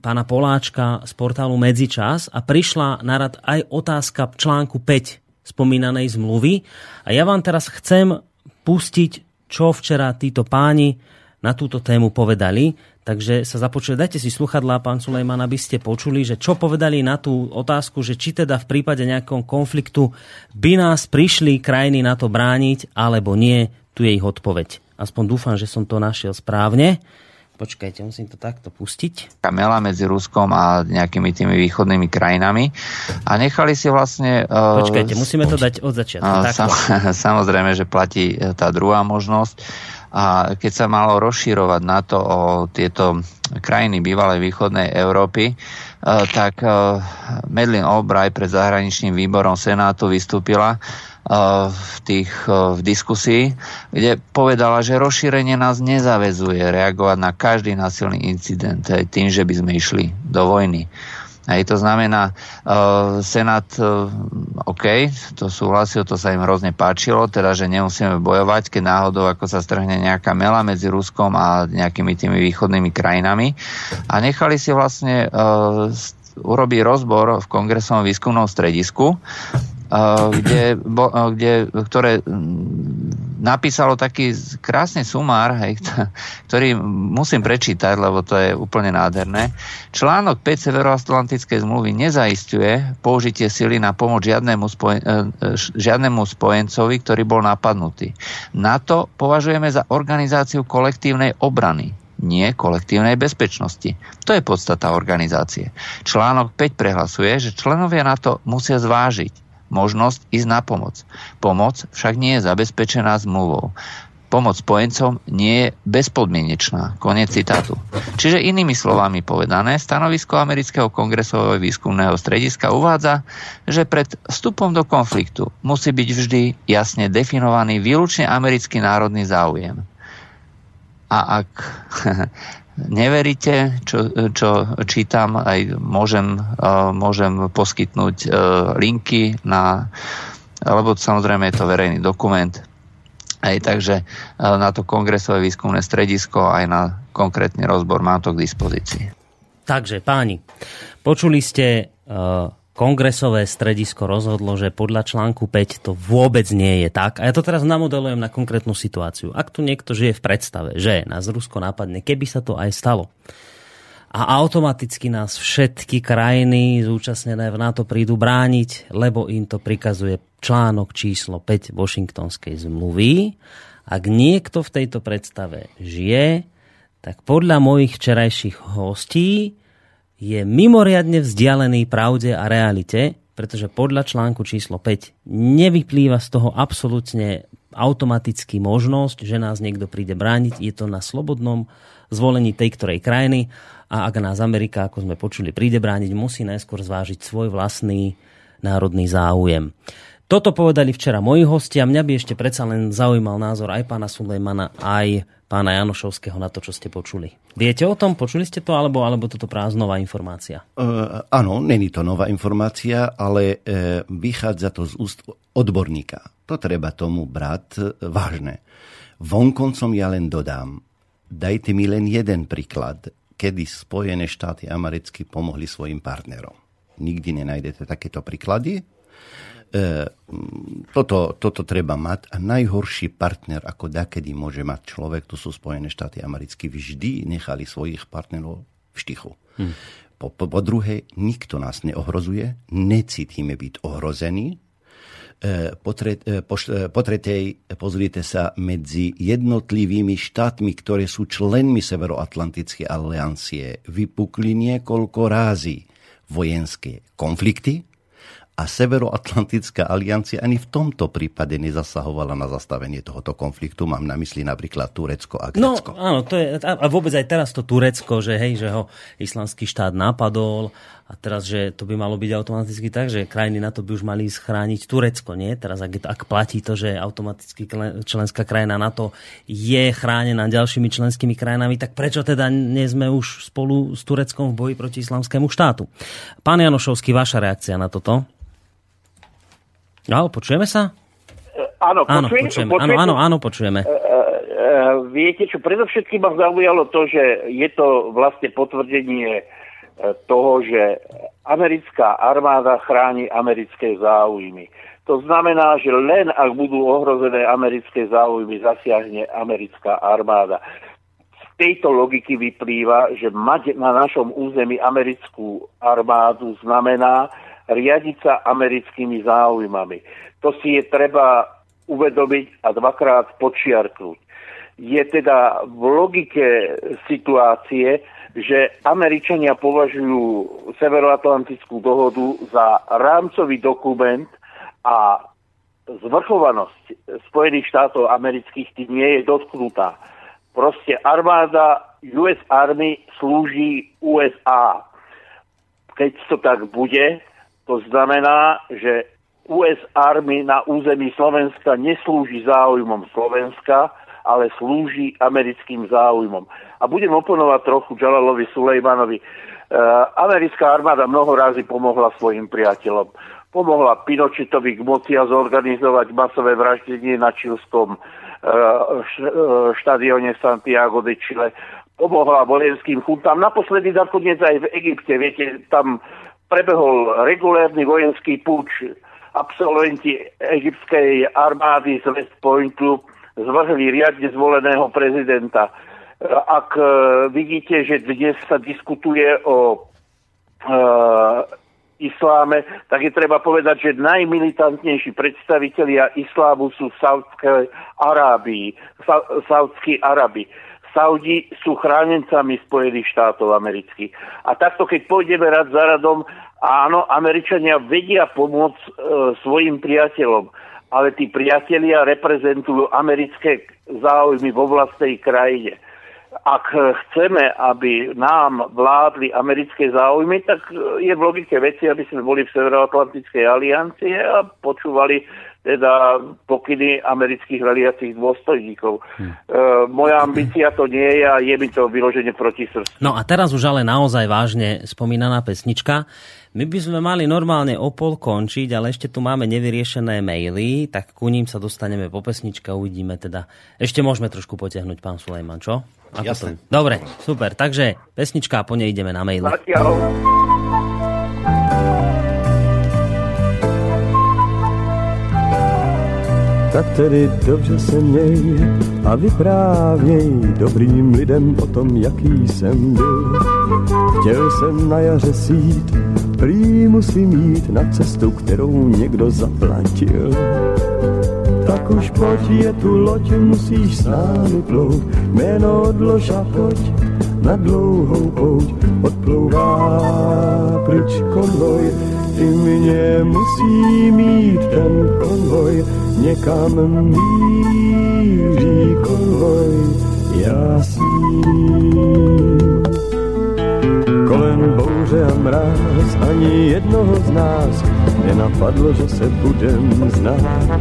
pána Poláčka z portálu Medzičas a prišla na rad aj otázka článku 5 spomínanej zmluvy. A ja vám teraz chcem pustiť, čo včera títo páni na túto tému povedali. Takže sa započuje, dajte si sluchadlá, pán Sulejman, aby ste počuli, že čo povedali na tú otázku, že či teda v prípade nejakom konfliktu by nás prišli krajiny na to brániť, alebo nie, tu je ich odpoveď. Aspoň dúfam, že som to našiel správne. Počkajte, musím to takto pustiť. Kamela medzi Ruskom a nejakými tými východnými krajinami a nechali si vlastne... Uh, Počkajte, musíme to dať od začiatku. Uh, sam, (laughs) samozrejme, že platí e, tá druhá možnosť a keď sa malo rozširovať na to o tieto krajiny bývalej východnej Európy, e, tak e, Medlin Albright pred zahraničným výborom Senátu vystúpila e, v, tých, v diskusii, kde povedala, že rozšírenie nás nezavezuje reagovať na každý násilný incident tým, že by sme išli do vojny. Hej, to znamená, uh, Senát, uh, OK, to súhlasil, to sa im hrozne páčilo, teda, že nemusíme bojovať, keď náhodou ako sa strhne nejaká mela medzi Ruskom a nejakými tými východnými krajinami. A nechali si vlastne uh, urobiť rozbor v kongresovom výskumnom stredisku, kde, bo, kde, ktoré napísalo taký krásny sumár, hej, ktorý musím prečítať, lebo to je úplne nádherné. Článok 5 Severoatlantickej zmluvy nezaistuje použitie sily na pomoc žiadnemu, spojen, e, e, žiadnemu spojencovi, ktorý bol napadnutý. NATO považujeme za organizáciu kolektívnej obrany nie kolektívnej bezpečnosti. To je podstata organizácie. Článok 5 prehlasuje, že členovia NATO musia zvážiť, možnosť ísť na pomoc. Pomoc však nie je zabezpečená zmluvou. Pomoc spojencom nie je bezpodmienečná. Konec citátu. Čiže inými slovami povedané, stanovisko Amerického kongresového výskumného strediska uvádza, že pred vstupom do konfliktu musí byť vždy jasne definovaný výlučne americký národný záujem. A ak (laughs) neveríte, čo, čo čítam, aj môžem, môžem poskytnúť uh, linky na, lebo samozrejme je to verejný dokument, aj takže uh, na to kongresové výskumné stredisko, aj na konkrétny rozbor mám to k dispozícii. Takže páni, počuli ste uh, kongresové stredisko rozhodlo, že podľa článku 5 to vôbec nie je tak. A ja to teraz namodelujem na konkrétnu situáciu. Ak tu niekto žije v predstave, že nás Rusko napadne, keby sa to aj stalo, a automaticky nás všetky krajiny zúčastnené v NATO prídu brániť, lebo im to prikazuje článok číslo 5 Washingtonskej zmluvy. Ak niekto v tejto predstave žije, tak podľa mojich včerajších hostí je mimoriadne vzdialený pravde a realite, pretože podľa článku číslo 5 nevyplýva z toho absolútne automaticky možnosť, že nás niekto príde brániť. Je to na slobodnom zvolení tej ktorej krajiny a ak nás Amerika, ako sme počuli, príde brániť, musí najskôr zvážiť svoj vlastný národný záujem. Toto povedali včera moji hostia. Mňa by ešte predsa len zaujímal názor aj pána Sulejmana, aj pána Janošovského na to, čo ste počuli. Viete o tom? Počuli ste to? Alebo, alebo toto prázdnová informácia? Uh, áno, není to nová informácia, ale uh, vychádza to z úst odborníka. To treba tomu brať uh, vážne. Vonkoncom ja len dodám, dajte mi len jeden príklad, kedy Spojené štáty americky pomohli svojim partnerom. Nikdy nenájdete takéto príklady E, toto, toto treba mať a najhorší partner, ako dakedy môže mať človek, to sú Spojené štáty americké, vždy nechali svojich partnerov v štichu. Hmm. Po, po, po druhé, nikto nás neohrozuje, necítime byť ohrození. E, po, tre, e, po, po tretej, pozrite sa, medzi jednotlivými štátmi, ktoré sú členmi Severoatlantickej aliancie, vypukli niekoľko rázy vojenské konflikty, a Severoatlantická aliancia ani v tomto prípade nezasahovala na zastavenie tohoto konfliktu. Mám na mysli napríklad Turecko a no, Grécko. No áno, to je, a vôbec aj teraz to Turecko, že hej, že ho islamský štát napadol a teraz, že to by malo byť automaticky tak, že krajiny na to by už mali schrániť Turecko, nie? Teraz, ak, ak platí to, že automaticky členská krajina na to je chránená ďalšími členskými krajinami, tak prečo teda nie sme už spolu s Tureckom v boji proti islamskému štátu? Pán Janošovský, vaša reakcia na toto? No, počujeme sa? Áno, áno, počujeme. počujeme. Áno, áno, áno, počujeme. Uh, viete čo, predovšetkým ma zaujalo to, že je to vlastne potvrdenie toho, že americká armáda chráni americké záujmy. To znamená, že len ak budú ohrozené americké záujmy, zasiahne americká armáda. Z tejto logiky vyplýva, že mať na našom území americkú armádu znamená, riadiť sa americkými záujmami. To si je treba uvedomiť a dvakrát počiarknúť. Je teda v logike situácie, že Američania považujú Severoatlantickú dohodu za rámcový dokument a zvrchovanosť Spojených štátov amerických tým nie je dotknutá. Proste armáda US Army slúži USA. Keď to tak bude, to znamená, že US Army na území Slovenska neslúži záujmom Slovenska, ale slúži americkým záujmom. A budem oponovať trochu Jalalovi Sulejmanovi. E, americká armáda mnoho razy pomohla svojim priateľom. Pomohla Pinochetovi k moci a zorganizovať masové vraždenie na čilskom e, štadióne Santiago de Chile. Pomohla vojenským chuntám. Naposledy nakoniec aj v Egypte. Viete, tam prebehol regulérny vojenský púč. Absolventi egyptskej armády z West Pointu zvrhli riadne zvoleného prezidenta. Ak e, vidíte, že dnes sa diskutuje o e, isláme, tak je treba povedať, že najmilitantnejší predstavitelia islámu sú v Arábii, Saudskí Arabi. Saudi sú chránencami Spojených štátov amerických. A takto, keď pôjdeme rad za radom, áno, Američania vedia pomôcť e, svojim priateľom, ale tí priatelia reprezentujú americké záujmy vo vlastnej krajine. Ak chceme, aby nám vládli americké záujmy, tak je v logike veci, aby sme boli v Severoatlantickej aliancie a počúvali teda pokyny amerických veliacich dôstojníkov. Hm. E, moja ambícia to nie je a je mi to vyloženie proti srdcu. No a teraz už ale naozaj vážne spomínaná pesnička. My by sme mali normálne o pol končiť, ale ešte tu máme nevyriešené maily, tak ku ním sa dostaneme po pesnička, uvidíme teda. Ešte môžeme trošku potiahnuť, pán Sulejman, čo? Ako Jasne. To? Dobre, super. Takže pesnička a po nej ideme na maily. Zatiaľ. Tak tedy dobře se měj a vyprávěj dobrým lidem o tom, jaký jsem byl. Chtěl jsem na jaře sít, prý musím jít na cestu, kterou někdo zaplatil. Tak už pojď, je tu loď, musíš s námi plout, jméno odlož a pojď, na dlouhou pouť odplouvá pryč konvoj, i mě musí mít ten konvoj, někam míří konvoj, já s. Kolem bouře a mráz, ani jednoho z nás nenapadlo, že se budem znát.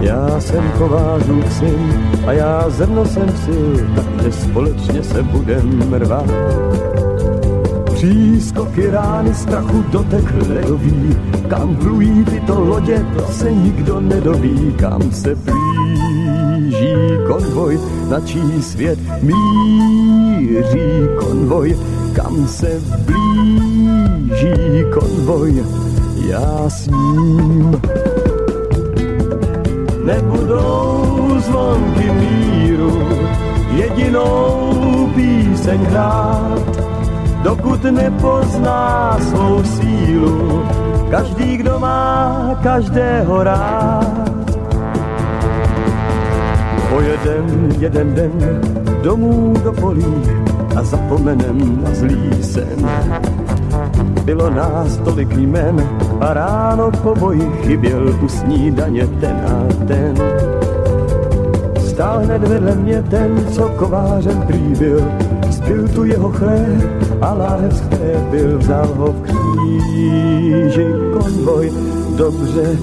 Já jsem kovářův syn a já zrno jsem sil, takže společně se budem rvát. Přískoky rány strachu dotek ledový, kam plují tyto lodě, to se nikdo nedoví, kam se blíží konvoj, na čí svět míří konvoj, kam se blíží konvoj, já s ním. Nebudou zvonky míru, jedinou píseň hrát, dokud nepozná svou sílu. Každý, kdo má každého rád. Pojedem jeden den domů do polí a zapomenem na zlý sen. Bylo nás tolik jmen a ráno po boji chyběl u snídaně ten a ten. Stál hned vedle mě ten, co kovářem prý byl, zbyl tu jeho chléb a láhev byl, vzal ho v kříži konvoj, dobře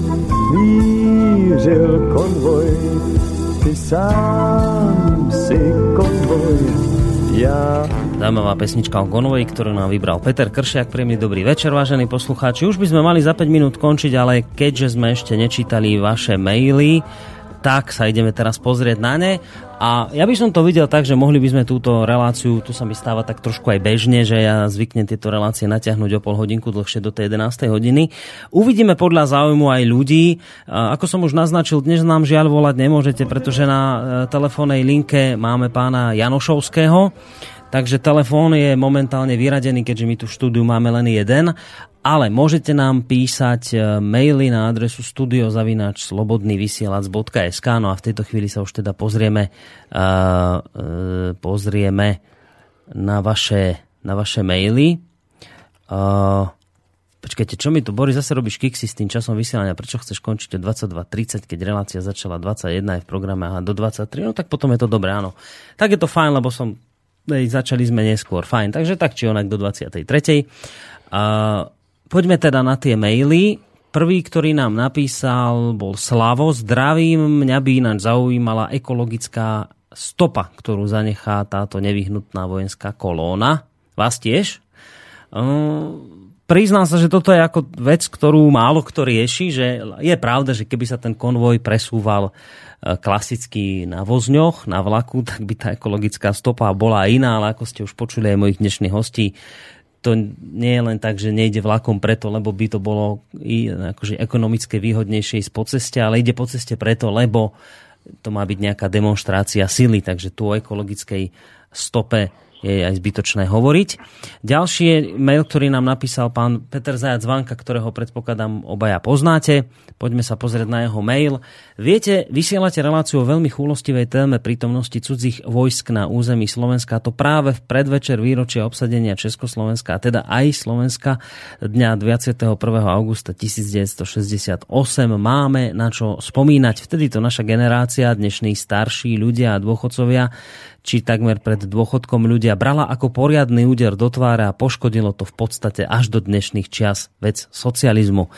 mířil konvoj, ty sám si konvoj, ja Zaujímavá pesnička o Gonovej, ktorú nám vybral Peter Kršiak. Príjemný dobrý večer, vážení poslucháči. Už by sme mali za 5 minút končiť, ale keďže sme ešte nečítali vaše maily, tak sa ideme teraz pozrieť na ne. A ja by som to videl tak, že mohli by sme túto reláciu, tu sa mi stáva tak trošku aj bežne, že ja zvyknem tieto relácie natiahnuť o pol hodinku dlhšie do tej 11. hodiny. Uvidíme podľa záujmu aj ľudí. Ako som už naznačil, dnes nám žiaľ volať nemôžete, pretože na e, telefónnej linke máme pána Janošovského. Takže telefón je momentálne vyradený, keďže my tu štúdiu máme len jeden ale môžete nám písať e, maily na adresu studiozavinač slobodnyvysielac.sk no a v tejto chvíli sa už teda pozrieme uh, uh, pozrieme na vaše, na vaše maily. Uh, počkajte, čo mi tu, Boris, zase robíš kiksy s tým časom vysielania, prečo chceš končiť o 22.30, keď relácia začala 21 aj v programe a do 23, no tak potom je to dobré, áno. Tak je to fajn, lebo som, začali sme neskôr, fajn, takže tak či onak do 23. Uh, Poďme teda na tie maily. Prvý, ktorý nám napísal, bol Slavo. Zdravím, mňa by ináč zaujímala ekologická stopa, ktorú zanechá táto nevyhnutná vojenská kolóna. Vás tiež? priznám sa, že toto je ako vec, ktorú málo kto rieši, že je pravda, že keby sa ten konvoj presúval e, klasicky na vozňoch, na vlaku, tak by tá ekologická stopa bola iná, ale ako ste už počuli aj mojich dnešných hostí, to nie je len tak, že nejde vlakom preto, lebo by to bolo i akože ekonomické výhodnejšie ísť po ceste, ale ide po ceste preto, lebo to má byť nejaká demonstrácia sily, takže tu o ekologickej stope je aj zbytočné hovoriť. Ďalší mail, ktorý nám napísal pán Peter Zajac Vanka, ktorého predpokladám obaja poznáte. Poďme sa pozrieť na jeho mail. Viete, vysielate reláciu o veľmi chúlostivej téme prítomnosti cudzích vojsk na území Slovenska. To práve v predvečer výročia obsadenia Československa, a teda aj Slovenska dňa 21. augusta 1968 máme na čo spomínať. Vtedy to naša generácia, dnešní starší ľudia a dôchodcovia či takmer pred dôchodkom ľudia brala ako poriadny úder do tvára a poškodilo to v podstate až do dnešných čias vec socializmu.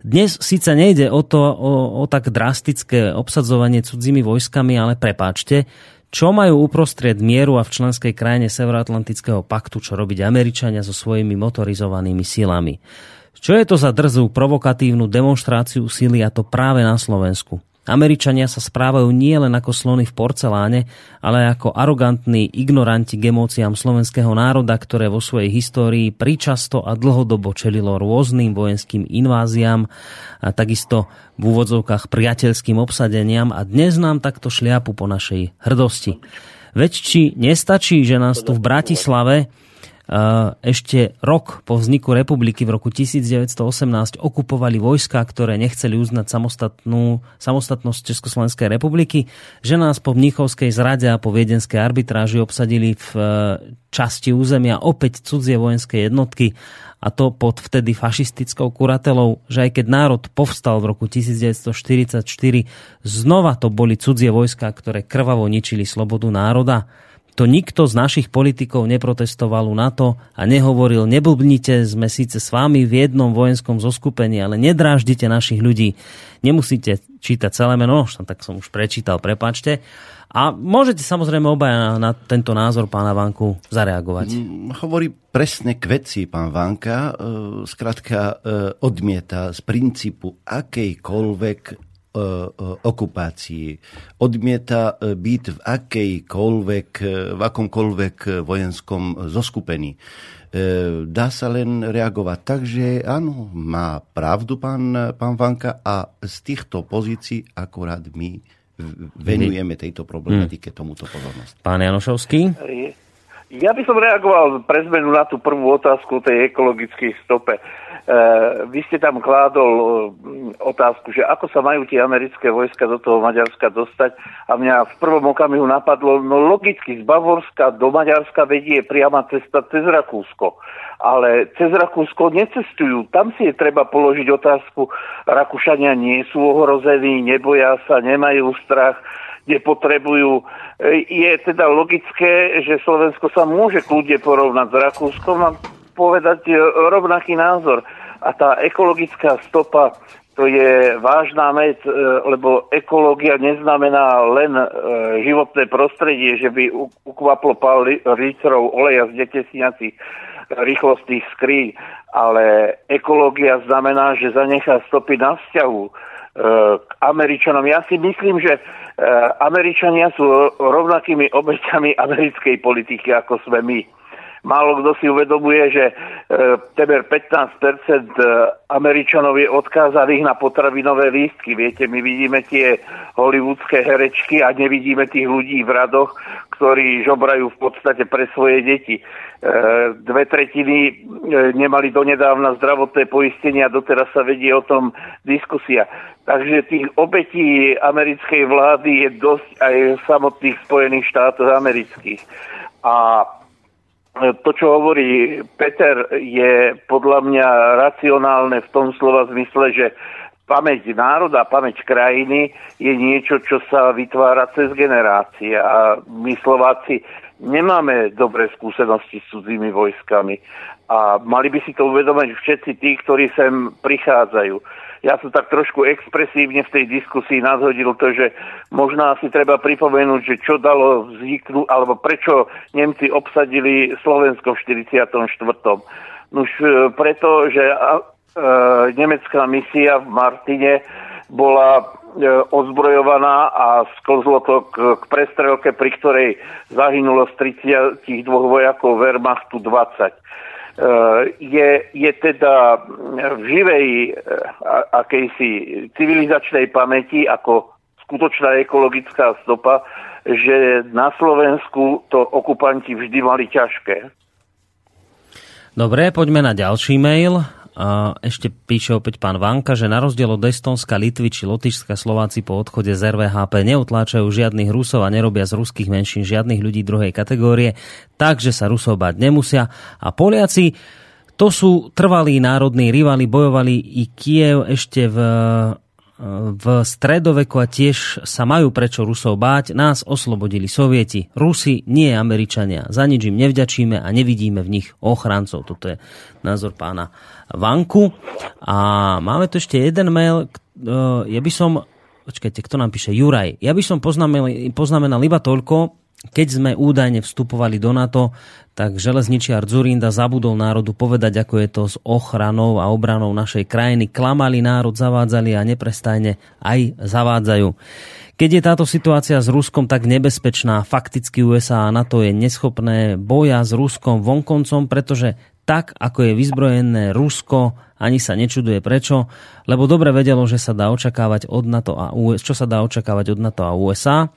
Dnes síce nejde o to, o, o tak drastické obsadzovanie cudzími vojskami, ale prepáčte, čo majú uprostred mieru a v členskej krajine Severoatlantického paktu, čo robiť Američania so svojimi motorizovanými silami. Čo je to za drzú, provokatívnu demonstráciu sily a to práve na Slovensku? Američania sa správajú nie len ako slony v porceláne, ale ako arogantní ignoranti k emóciám slovenského národa, ktoré vo svojej histórii pričasto a dlhodobo čelilo rôznym vojenským inváziám a takisto v úvodzovkách priateľským obsadeniam a dnes nám takto šliapu po našej hrdosti. Veď či nestačí, že nás tu v Bratislave ešte rok po vzniku republiky v roku 1918 okupovali vojska, ktoré nechceli uznať samostatnú, samostatnosť Československej republiky, že nás po Mnichovskej zrade a po viedenskej arbitráži obsadili v e, časti územia opäť cudzie vojenské jednotky a to pod vtedy fašistickou kuratelou, že aj keď národ povstal v roku 1944, znova to boli cudzie vojska, ktoré krvavo ničili slobodu národa to nikto z našich politikov neprotestoval na to a nehovoril, neblbnite, sme síce s vami v jednom vojenskom zoskupení, ale nedráždite našich ľudí. Nemusíte čítať celé meno, no, tak som už prečítal, prepačte. A môžete samozrejme obaja na, na tento názor pána Vanku zareagovať. Mm, hovorí presne k veci pán Vanka, e, skrátka e, odmieta z princípu akejkoľvek E, e, okupácii. Odmieta e, byť v akejkoľvek, v akomkoľvek vojenskom zoskupení. Dá sa len reagovať tak, že áno, má pravdu pán, pán Vanka a z týchto pozícií akurát my venujeme tejto problematike tomuto pozornosť. Pán Janošovský? Ja by som reagoval pre zmenu na tú prvú otázku tej ekologickej stope. Eh, vy ste tam kládol eh, otázku, že ako sa majú tie americké vojska do toho Maďarska dostať a mňa v prvom okamihu napadlo, no logicky z Bavorska do Maďarska vedie priama cesta cez Rakúsko. Ale cez Rakúsko necestujú. Tam si je treba položiť otázku. Rakúšania nie sú ohrození, neboja sa, nemajú strach, nepotrebujú. Eh, je teda logické, že Slovensko sa môže kľudne porovnať s Rakúskom a povedať rovnaký názor. A tá ekologická stopa, to je vážna vec, e, lebo ekológia neznamená len e, životné prostredie, že by ukvaplo pár litrov oleja z detesniacich rýchlostných skríň, ale ekológia znamená, že zanechá stopy na vzťahu e, k Američanom. Ja si myslím, že Američania sú rovnakými obeťami americkej politiky, ako sme my. Málo kto si uvedomuje, že e, temer 15% e, Američanov je odkázaných na potravinové lístky. Viete, my vidíme tie hollywoodske herečky a nevidíme tých ľudí v radoch, ktorí žobrajú v podstate pre svoje deti. E, dve tretiny nemali donedávna zdravotné poistenie a doteraz sa vedie o tom diskusia. Takže tých obetí americkej vlády je dosť aj v samotných Spojených štátoch amerických. A to, čo hovorí Peter, je podľa mňa racionálne v tom slova zmysle, že pamäť národa, pamäť krajiny je niečo, čo sa vytvára cez generácie a my Slováci nemáme dobré skúsenosti s cudzími vojskami a mali by si to uvedomať všetci tí, ktorí sem prichádzajú ja som tak trošku expresívne v tej diskusii nadhodil to, že možno asi treba pripomenúť, že čo dalo vzniknúť, alebo prečo Nemci obsadili Slovensko v 44. Už e, preto, že e, nemecká misia v Martine bola ozbrojovaná a sklzlo to k, k prestrelke, pri ktorej zahynulo z 32 vojakov Wehrmachtu 20. Eh, je, je teda v živej akejsi civilizačnej pamäti ako skutočná ekologická stopa, že na Slovensku to okupanti vždy mali ťažké. Dobre, poďme na ďalší mail. Ešte píše opäť pán Vanka, že na rozdiel od Estonska, Litvy či Lotyšska Slováci po odchode z RVHP neutláčajú žiadnych Rusov a nerobia z ruských menšín žiadnych ľudí druhej kategórie, takže sa Rusov báť nemusia. A Poliaci, to sú trvalí národní rivali, bojovali i Kiev ešte v v stredoveku a tiež sa majú prečo Rusov báť. Nás oslobodili Sovieti. Rusi, nie Američania. Za nič im nevďačíme a nevidíme v nich ochrancov. Toto je názor pána Vanku. A máme tu ešte jeden mail. E, ja by som... Počkajte, kto nám píše? Juraj. Ja by som poznamenal, poznamenal iba toľko, keď sme údajne vstupovali do NATO, tak železničiar Zurinda zabudol národu povedať, ako je to s ochranou a obranou našej krajiny. Klamali národ, zavádzali a neprestajne aj zavádzajú. Keď je táto situácia s Ruskom tak nebezpečná, fakticky USA a NATO je neschopné boja s Ruskom vonkoncom, pretože tak, ako je vyzbrojené Rusko, ani sa nečuduje prečo, lebo dobre vedelo, že sa dá očakávať od NATO a US, čo sa dá očakávať od NATO a USA.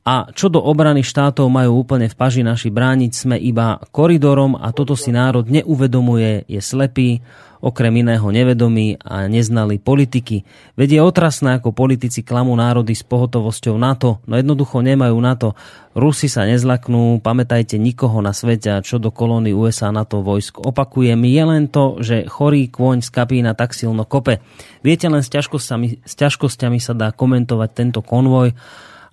A čo do obrany štátov majú úplne v paži naši brániť, sme iba koridorom a toto si národ neuvedomuje, je slepý okrem iného nevedomí a neznali politiky. Veď je otrasné, ako politici klamú národy s pohotovosťou NATO, no jednoducho nemajú na to. Rusi sa nezlaknú, pamätajte nikoho na svete čo do kolóny USA NATO vojsk. Opakujem, je len to, že chorý kôň z kapína tak silno kope. Viete, len s ťažkosťami, s ťažkosťami sa dá komentovať tento konvoj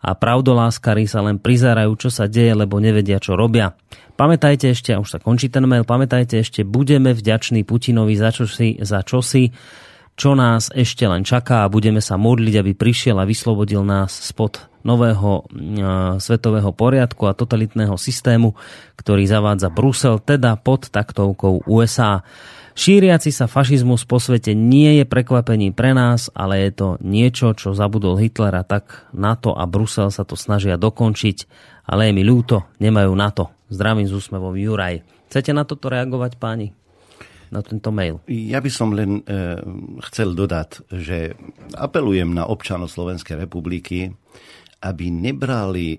a pravdoláskari sa len prizerajú, čo sa deje, lebo nevedia, čo robia. Pamätajte ešte, a už sa končí ten mail, pamätajte ešte, budeme vďační Putinovi za čosi, za čosi, čo nás ešte len čaká a budeme sa modliť, aby prišiel a vyslobodil nás spod nového e, svetového poriadku a totalitného systému, ktorý zavádza Brusel, teda pod taktovkou USA. Šíriaci sa fašizmus po svete nie je prekvapením pre nás, ale je to niečo, čo zabudol Hitler a tak NATO a Brusel sa to snažia dokončiť, ale je mi ľúto, nemajú na to. Zdravím z úsmevom Juraj. Chcete na toto reagovať, páni? Na tento mail. Ja by som len e, chcel dodať, že apelujem na občanov Slovenskej republiky, aby nebrali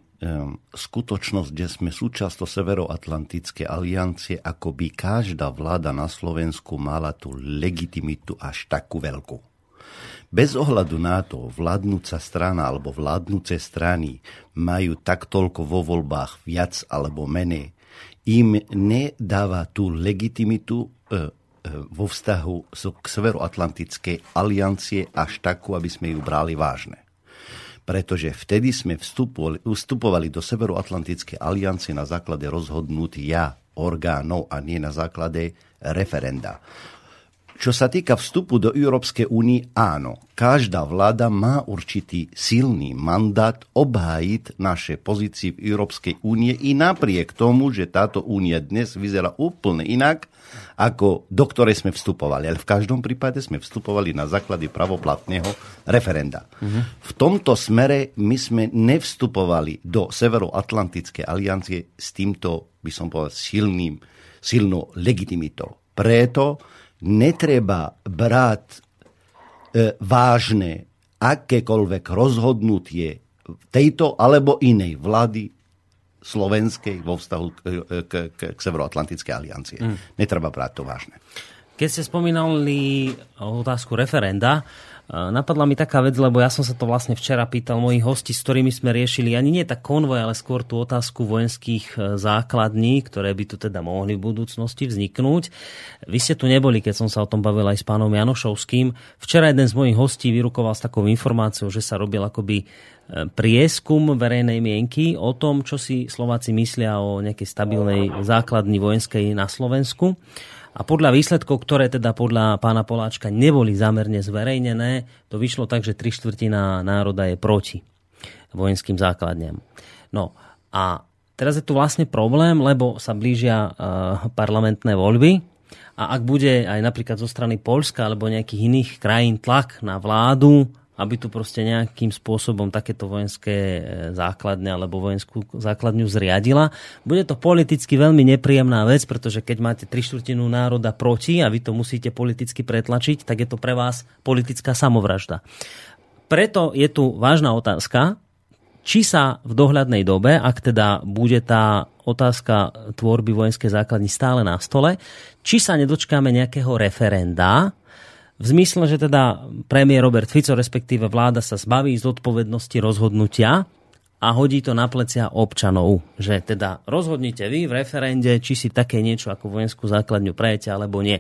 skutočnosť, že sme súčasťou Severoatlantickej aliancie, ako by každá vláda na Slovensku mala tú legitimitu až takú veľkú. Bez ohľadu na to, vládnúca strana alebo vládnúce strany majú tak toľko vo voľbách viac alebo menej, im nedáva tú legitimitu e, e, vo vzťahu k Severoatlantickej aliancie až takú, aby sme ju brali vážne pretože vtedy sme vstupovali, vstupovali do Severoatlantickej aliancie na základe rozhodnutia orgánov a nie na základe referenda. Čo sa týka vstupu do Európskej únie, áno, každá vláda má určitý silný mandát obhájiť naše pozície v Európskej únie i napriek tomu, že táto únia dnes vyzerá úplne inak, ako do ktorej sme vstupovali. Ale v každom prípade sme vstupovali na základy pravoplatného referenda. Uh-huh. V tomto smere my sme nevstupovali do Severoatlantickej aliancie s týmto, by som povedal, silným, silnou legitimitou. Preto netreba brať e, vážne akékoľvek rozhodnutie tejto alebo inej vlády slovenskej vo vztahu k, k, k, k Severoatlantickej aliancie. Mm. Netreba brať to vážne. Keď ste spomínali otázku referenda, Napadla mi taká vec, lebo ja som sa to vlastne včera pýtal mojich hostí, s ktorými sme riešili ani nie tak konvoj, ale skôr tú otázku vojenských e, základní, ktoré by tu teda mohli v budúcnosti vzniknúť. Vy ste tu neboli, keď som sa o tom bavil aj s pánom Janošovským. Včera jeden z mojich hostí vyrukoval s takou informáciou, že sa robil akoby e, prieskum verejnej mienky o tom, čo si Slováci myslia o nejakej stabilnej základni vojenskej na Slovensku. A podľa výsledkov, ktoré teda podľa pána Poláčka neboli zamerne zverejnené, to vyšlo tak, že tri štvrtina národa je proti vojenským základňam. No a teraz je tu vlastne problém, lebo sa blížia uh, parlamentné voľby a ak bude aj napríklad zo strany Polska alebo nejakých iných krajín tlak na vládu, aby tu proste nejakým spôsobom takéto vojenské e, základne alebo vojenskú základňu zriadila. Bude to politicky veľmi nepríjemná vec, pretože keď máte tri štvrtinu národa proti a vy to musíte politicky pretlačiť, tak je to pre vás politická samovražda. Preto je tu vážna otázka, či sa v dohľadnej dobe, ak teda bude tá otázka tvorby vojenskej základní stále na stole, či sa nedočkáme nejakého referenda, v zmysle, že teda premiér Robert Fico, respektíve vláda sa zbaví z odpovednosti rozhodnutia a hodí to na plecia občanov. Že teda rozhodnite vy v referende, či si také niečo ako vojenskú základňu prejete alebo nie.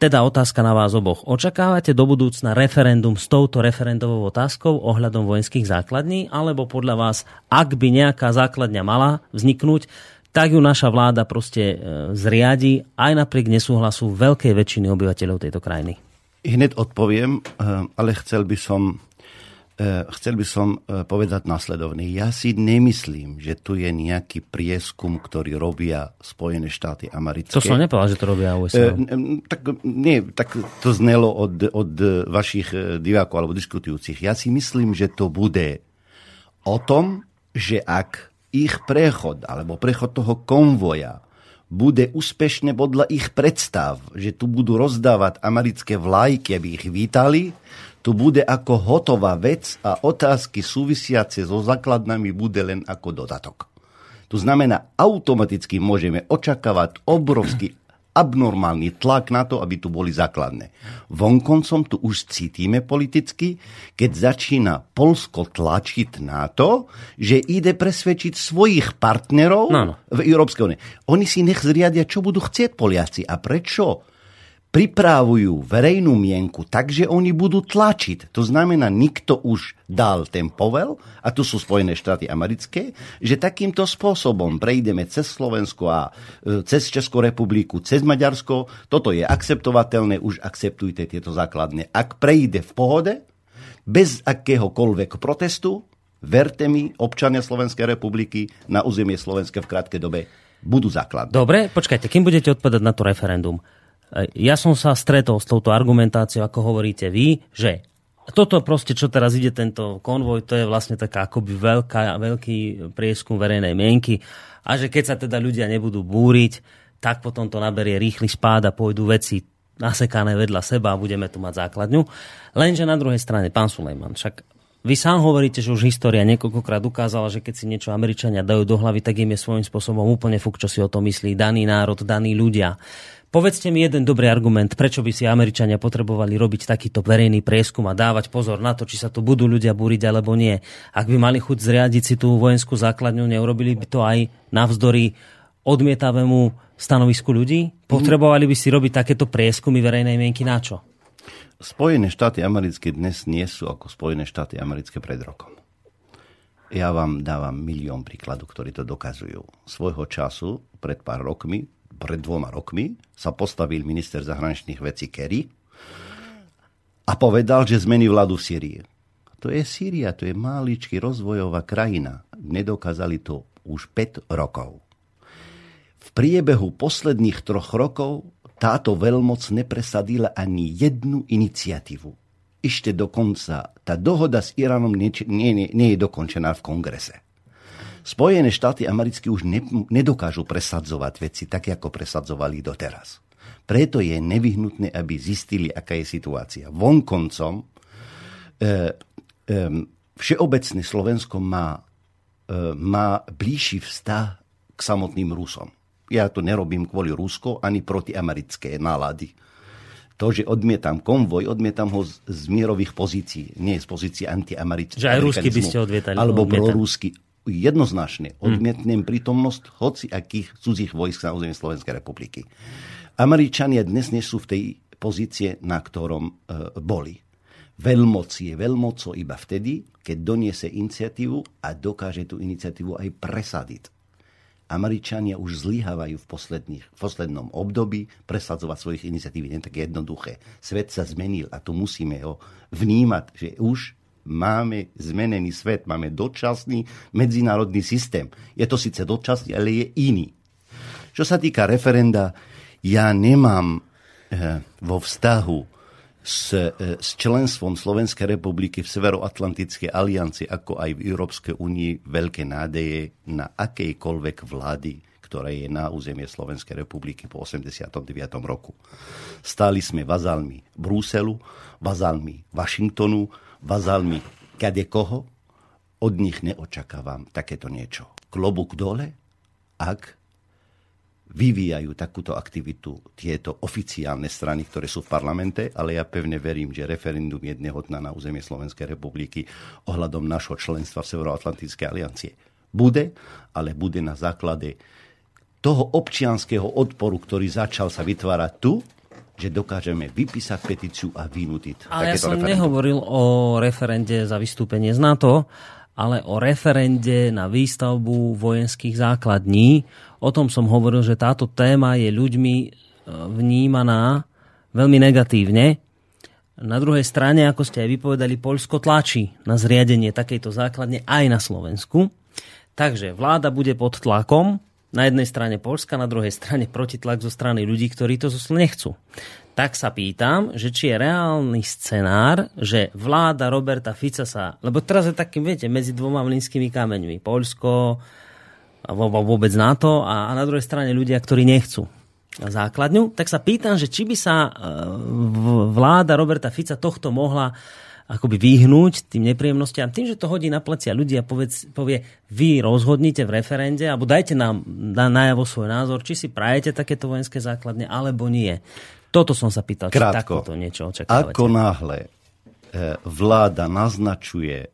Teda otázka na vás oboch. Očakávate do budúcna referendum s touto referendovou otázkou ohľadom vojenských základní, alebo podľa vás, ak by nejaká základňa mala vzniknúť, tak ju naša vláda proste e, zriadi aj napriek nesúhlasu veľkej väčšiny obyvateľov tejto krajiny? Hneď odpoviem, eh, ale chcel by som E, chcel by som e, povedať následovne. Ja si nemyslím, že tu je nejaký prieskum, ktorý robia Spojené štáty americké. To som nepovedal, že to robia USA. E, tak, nie, tak to znelo od, od vašich divákov alebo diskutujúcich. Ja si myslím, že to bude o tom, že ak ich prechod alebo prechod toho konvoja bude úspešne podľa ich predstav, že tu budú rozdávať americké vlajky, aby ich vítali, tu bude ako hotová vec a otázky súvisiace so základnami bude len ako dodatok. To znamená, automaticky môžeme očakávať obrovský abnormálny tlak na to, aby tu boli základné. Vonkoncom tu už cítime politicky, keď začína Polsko tlačiť na to, že ide presvedčiť svojich partnerov no, no. v Európskej únie. Oni si nech zriadia, čo budú chcieť Poliaci a prečo pripravujú verejnú mienku tak, že oni budú tlačiť. To znamená, nikto už dal ten povel, a tu sú Spojené štáty americké, že takýmto spôsobom prejdeme cez Slovensko a e, cez Českú republiku, cez Maďarsko. Toto je akceptovateľné, už akceptujte tieto základne. Ak prejde v pohode, bez akéhokoľvek protestu, verte mi, občania Slovenskej republiky na územie Slovenska v krátkej dobe budú základné. Dobre, počkajte, kým budete odpovedať na to referendum? Ja som sa stretol s touto argumentáciou, ako hovoríte vy, že toto proste, čo teraz ide tento konvoj, to je vlastne taká akoby veľká, veľký prieskum verejnej mienky a že keď sa teda ľudia nebudú búriť, tak potom to naberie rýchly spád a pôjdu veci nasekané vedľa seba a budeme tu mať základňu. Lenže na druhej strane, pán Sulejman, však vy sám hovoríte, že už história niekoľkokrát ukázala, že keď si niečo Američania dajú do hlavy, tak im je svojím spôsobom úplne fuk, čo si o tom myslí daný národ, daní ľudia. Povedzte mi jeden dobrý argument, prečo by si Američania potrebovali robiť takýto verejný prieskum a dávať pozor na to, či sa tu budú ľudia búriť alebo nie. Ak by mali chuť zriadiť si tú vojenskú základňu, neurobili by to aj navzdory odmietavému stanovisku ľudí? Potrebovali by si robiť takéto prieskumy verejnej mienky na čo? Spojené štáty americké dnes nie sú ako Spojené štáty americké pred rokom. Ja vám dávam milión príkladov, ktorí to dokazujú. Svojho času, pred pár rokmi, pred dvoma rokmi sa postavil minister zahraničných vecí Kerry a povedal, že zmení vládu v Syrii. To je Sýria, to je maličký rozvojová krajina. Nedokázali to už 5 rokov. V priebehu posledných troch rokov táto veľmoc nepresadila ani jednu iniciatívu. Ešte dokonca tá dohoda s Iránom nie, nie, nie je dokončená v kongrese. Spojené štáty americké už ne, nedokážu presadzovať veci tak, ako presadzovali doteraz. Preto je nevyhnutné, aby zistili, aká je situácia. Vonkoncom e, e, všeobecné Slovensko má, e, má blížší vztah k samotným Rusom. Ja to nerobím kvôli Rusko ani proti americké nálady. To, že odmietam konvoj, odmietam ho z, z mierových pozícií, nie z pozícií antiamerického. Že aj rusky by ste odmietali. Alebo prorusky jednoznačne odmietnem prítomnosť hoci akých cudzích vojsk na území Slovenskej republiky. Američania dnes nie sú v tej pozície, na ktorom e, boli. Veľmoc je veľmocou iba vtedy, keď doniese iniciatívu a dokáže tú iniciatívu aj presadiť. Američania už zlyhávajú v, v poslednom období presadzovať svojich iniciatív. Nie tak jednoduché. Svet sa zmenil a tu musíme ho vnímať, že už máme zmenený svet, máme dočasný medzinárodný systém. Je to síce dočasný, ale je iný. Čo sa týka referenda, ja nemám eh, vo vztahu s, eh, s členstvom Slovenskej republiky v Severoatlantickej alianci, ako aj v Európskej únii, veľké nádeje na akejkoľvek vlády, ktorá je na územie Slovenskej republiky po 89. roku. Stáli sme vazalmi Bruselu, vazalmi Washingtonu, vazalmi kade koho, od nich neočakávam takéto niečo. Klobúk dole, ak vyvíjajú takúto aktivitu tieto oficiálne strany, ktoré sú v parlamente, ale ja pevne verím, že referendum jedného dna na územie Slovenskej republiky ohľadom našho členstva v Severoatlantickej aliancie bude, ale bude na základe toho občianského odporu, ktorý začal sa vytvárať tu, že dokážeme vypísať petíciu a vynútiť Ale ja som referendum. nehovoril o referende za vystúpenie z NATO, ale o referende na výstavbu vojenských základní. O tom som hovoril, že táto téma je ľuďmi e, vnímaná veľmi negatívne Na druhej strane, ako ste aj vypovedali, Polsko tlačí na zriadenie takejto základne aj na Slovensku. Takže vláda bude pod tlakom, na jednej strane Polska, na druhej strane protitlak zo strany ľudí, ktorí to nechcú. Tak sa pýtam, že či je reálny scenár, že vláda Roberta Fica sa... Lebo teraz je takým, viete, medzi dvoma mlinskými kameňmi. Polsko, vôbec NATO a na druhej strane ľudia, ktorí nechcú základňu, tak sa pýtam, že či by sa e, vláda Roberta Fica tohto mohla akoby vyhnúť tým nepríjemnostiam, tým, že to hodí na plecia ľudí a povedz, povie, vy rozhodnite v referende, alebo dajte nám na, najavo svoj názor, či si prajete takéto vojenské základne, alebo nie. Toto som sa pýtal, Krátko, či takoto niečo očakávate. Ako náhle e, vláda naznačuje, e,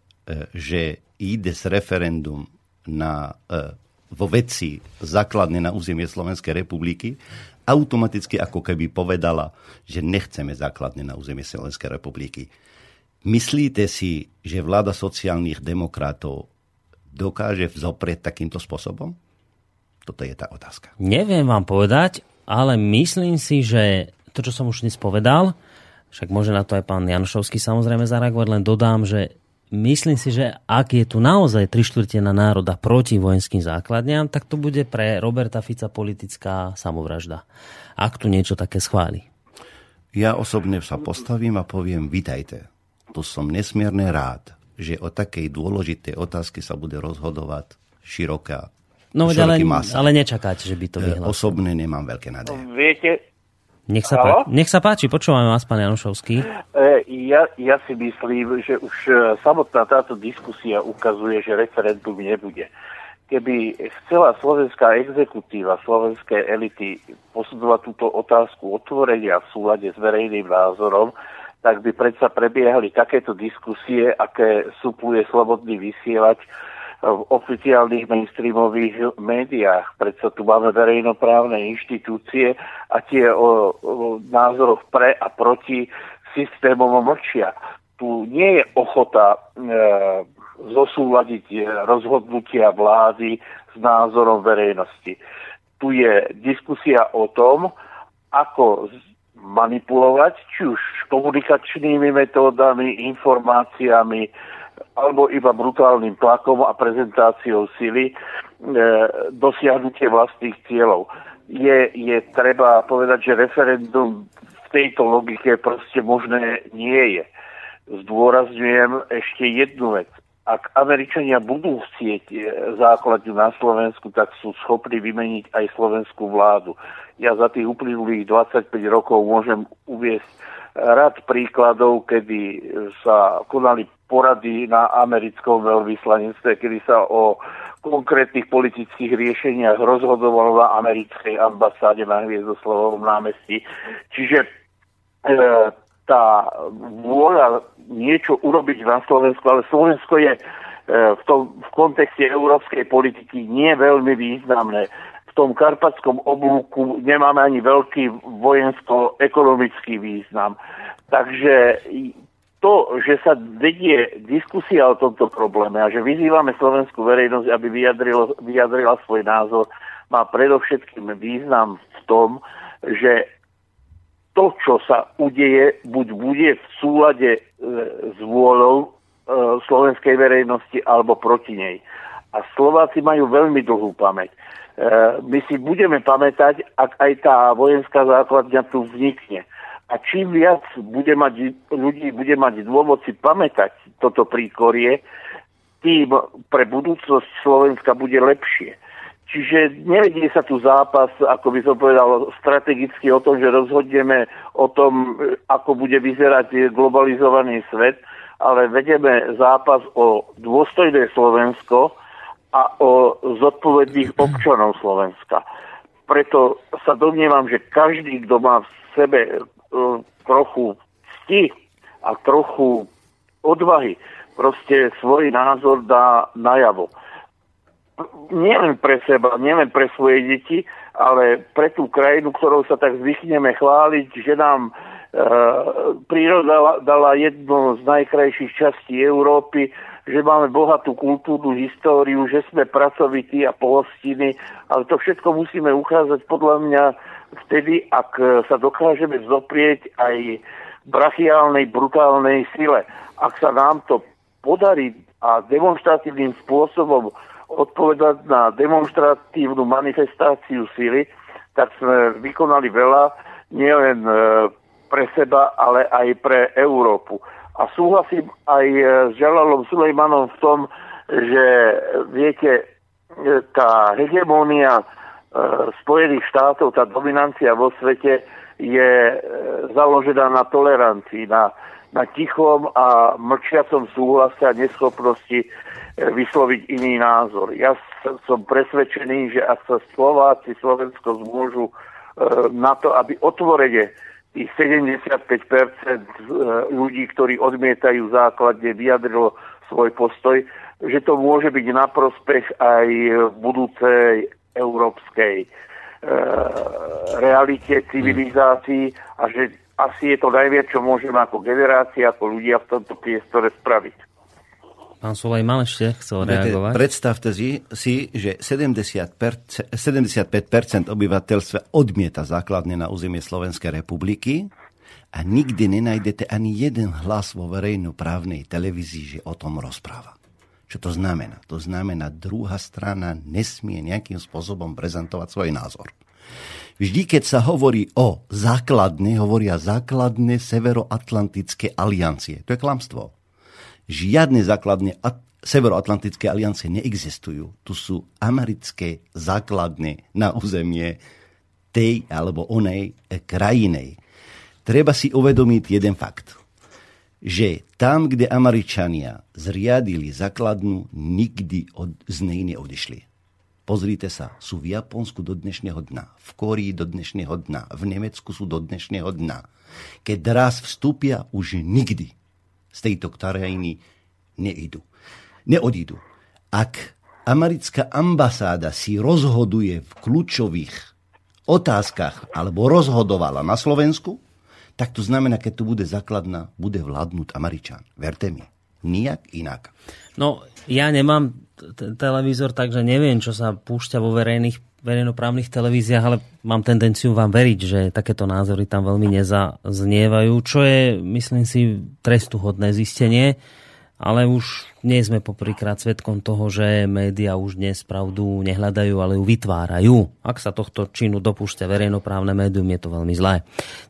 že ide s referendum na vo veci základne na územie Slovenskej republiky, automaticky ako keby povedala, že nechceme základne na územie Slovenskej republiky. Myslíte si, že vláda sociálnych demokratov dokáže vzoprieť takýmto spôsobom? Toto je tá otázka. Neviem vám povedať, ale myslím si, že to, čo som už dnes povedal, však môže na to aj pán Janošovský samozrejme zareagovať, len dodám, že myslím si, že ak je tu naozaj tri štvrtina národa proti vojenským základňam, tak to bude pre Roberta Fica politická samovražda. Ak tu niečo také schváli. Ja osobne sa postavím a poviem, vitajte. Tu som nesmierne rád, že o takej dôležitej otázke sa bude rozhodovať široká No, ale, ale nečakáte, že by to vyhlásil. Osobne nemám veľké nádeje. Viete, nech sa, páči, nech sa páči, počúvame vás, pán Janušovský. E, ja, ja si myslím, že už e, samotná táto diskusia ukazuje, že referendum nebude. Keby chcela slovenská exekutíva, slovenské elity posudzovať túto otázku otvorenia v súlade s verejným názorom, tak by predsa prebiehali takéto diskusie, aké supluje slobodný vysielať v oficiálnych mainstreamových médiách. Predsa tu máme verejnoprávne inštitúcie a tie o, o názoroch pre a proti systémom mlčia. Tu nie je ochota e, zosúľadiť rozhodnutia vlády s názorom verejnosti. Tu je diskusia o tom, ako manipulovať, či už komunikačnými metódami, informáciami, alebo iba brutálnym tlakom a prezentáciou sily e, dosiahnutie vlastných cieľov. Je, je treba povedať, že referendum v tejto logike proste možné nie je. Zdôrazňujem ešte jednu vec. Ak Američania budú chcieť e, základňu na Slovensku, tak sú schopní vymeniť aj slovenskú vládu. Ja za tých uplynulých 25 rokov môžem uviesť rad príkladov, kedy sa konali porady na americkom veľvyslanectve, kedy sa o konkrétnych politických riešeniach rozhodovalo na americkej ambasáde na Hviezdoslovovom námestí. Čiže e, tá vôľa niečo urobiť na Slovensku, ale Slovensko je e, v, tom, v kontexte európskej politiky nie veľmi významné. Tom karpatskom oblúku nemáme ani veľký vojensko-ekonomický význam. Takže to, že sa vedie diskusia o tomto probléme a že vyzývame slovenskú verejnosť, aby vyjadrilo, vyjadrila svoj názor, má predovšetkým význam v tom, že to, čo sa udeje, buď bude v súlade e, s vôľou e, slovenskej verejnosti alebo proti nej. A Slováci majú veľmi dlhú pamäť. E, my si budeme pamätať, ak aj tá vojenská základňa tu vznikne. A čím viac bude mať, ľudí bude mať dôvod si pamätať toto príkorie, tým pre budúcnosť Slovenska bude lepšie. Čiže nevedie sa tu zápas, ako by som povedal, strategicky o tom, že rozhodneme o tom, ako bude vyzerať globalizovaný svet, ale vedeme zápas o dôstojné Slovensko a o zodpovedných občanov Slovenska. Preto sa domnievam, že každý, kto má v sebe E, trochu cti a trochu odvahy proste svoj názor dá najavo. Nielen pre seba, nielen pre svoje deti, ale pre tú krajinu, ktorou sa tak zvykneme chváliť, že nám e, príroda dala jednu z najkrajších častí Európy, že máme bohatú kultúrnu históriu, že sme pracovití a pohostiny, ale to všetko musíme uchádzať podľa mňa vtedy, ak sa dokážeme zoprieť aj brachiálnej, brutálnej sile. Ak sa nám to podarí a demonstratívnym spôsobom odpovedať na demonstratívnu manifestáciu sily, tak sme vykonali veľa nielen e, pre seba, ale aj pre Európu. A súhlasím aj e, s Žalalom Sulejmanom v tom, že viete, e, tá hegemónia Spojených štátov, tá dominancia vo svete je založená na tolerancii, na, na tichom a mlčiacom súhlase a neschopnosti vysloviť iný názor. Ja som presvedčený, že ak sa Slováci, Slovensko zmôžu na to, aby otvorene tých 75% ľudí, ktorí odmietajú základne, vyjadrilo svoj postoj, že to môže byť na prospech aj budúcej európskej e, realite, civilizácii a že asi je to najviac, čo môžeme ako generácia, ako ľudia v tomto priestore spraviť. Pán Sulejman ešte chcel reagovať. Predstavte si, si že 70 75% obyvateľstva odmieta základne na územie Slovenskej republiky a nikdy nenájdete ani jeden hlas vo verejnoprávnej televízii, že o tom rozpráva. Čo to znamená? To znamená, druhá strana nesmie nejakým spôsobom prezentovať svoj názor. Vždy, keď sa hovorí o základne, hovoria základné severoatlantické aliancie. To je klamstvo žiadne základne Severoatlantické aliancie neexistujú. Tu sú americké základne na územie tej alebo onej krajiny. Treba si uvedomiť jeden fakt, že tam, kde Američania zriadili základnu, nikdy od, z nej neodišli. Pozrite sa, sú v Japonsku do dnešného dna, v Kórii do dnešného dna, v Nemecku sú do dnešného dna. Keď raz vstúpia, už nikdy z tejto krajiny neidú. Neodídu. Ak americká ambasáda si rozhoduje v kľúčových otázkach alebo rozhodovala na Slovensku, tak to znamená, keď tu bude základná, bude vládnuť Američan. Verte mi. Nijak inak. No, ja nemám televízor, takže neviem, čo sa púšťa vo verejných verejnoprávnych televíziách, ale mám tendenciu vám veriť, že takéto názory tam veľmi nezaznievajú, čo je, myslím si, trestuhodné zistenie ale už nie sme poprvýkrát svetkom toho, že médiá už dnes pravdu nehľadajú, ale ju vytvárajú. Ak sa tohto činu dopúšťa verejnoprávne médium, je to veľmi zlé.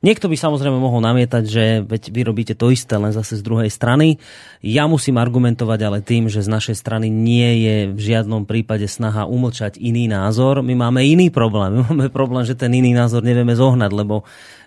Niekto by samozrejme mohol namietať, že veď vy robíte to isté, len zase z druhej strany. Ja musím argumentovať ale tým, že z našej strany nie je v žiadnom prípade snaha umlčať iný názor. My máme iný problém. My máme problém, že ten iný názor nevieme zohnať, lebo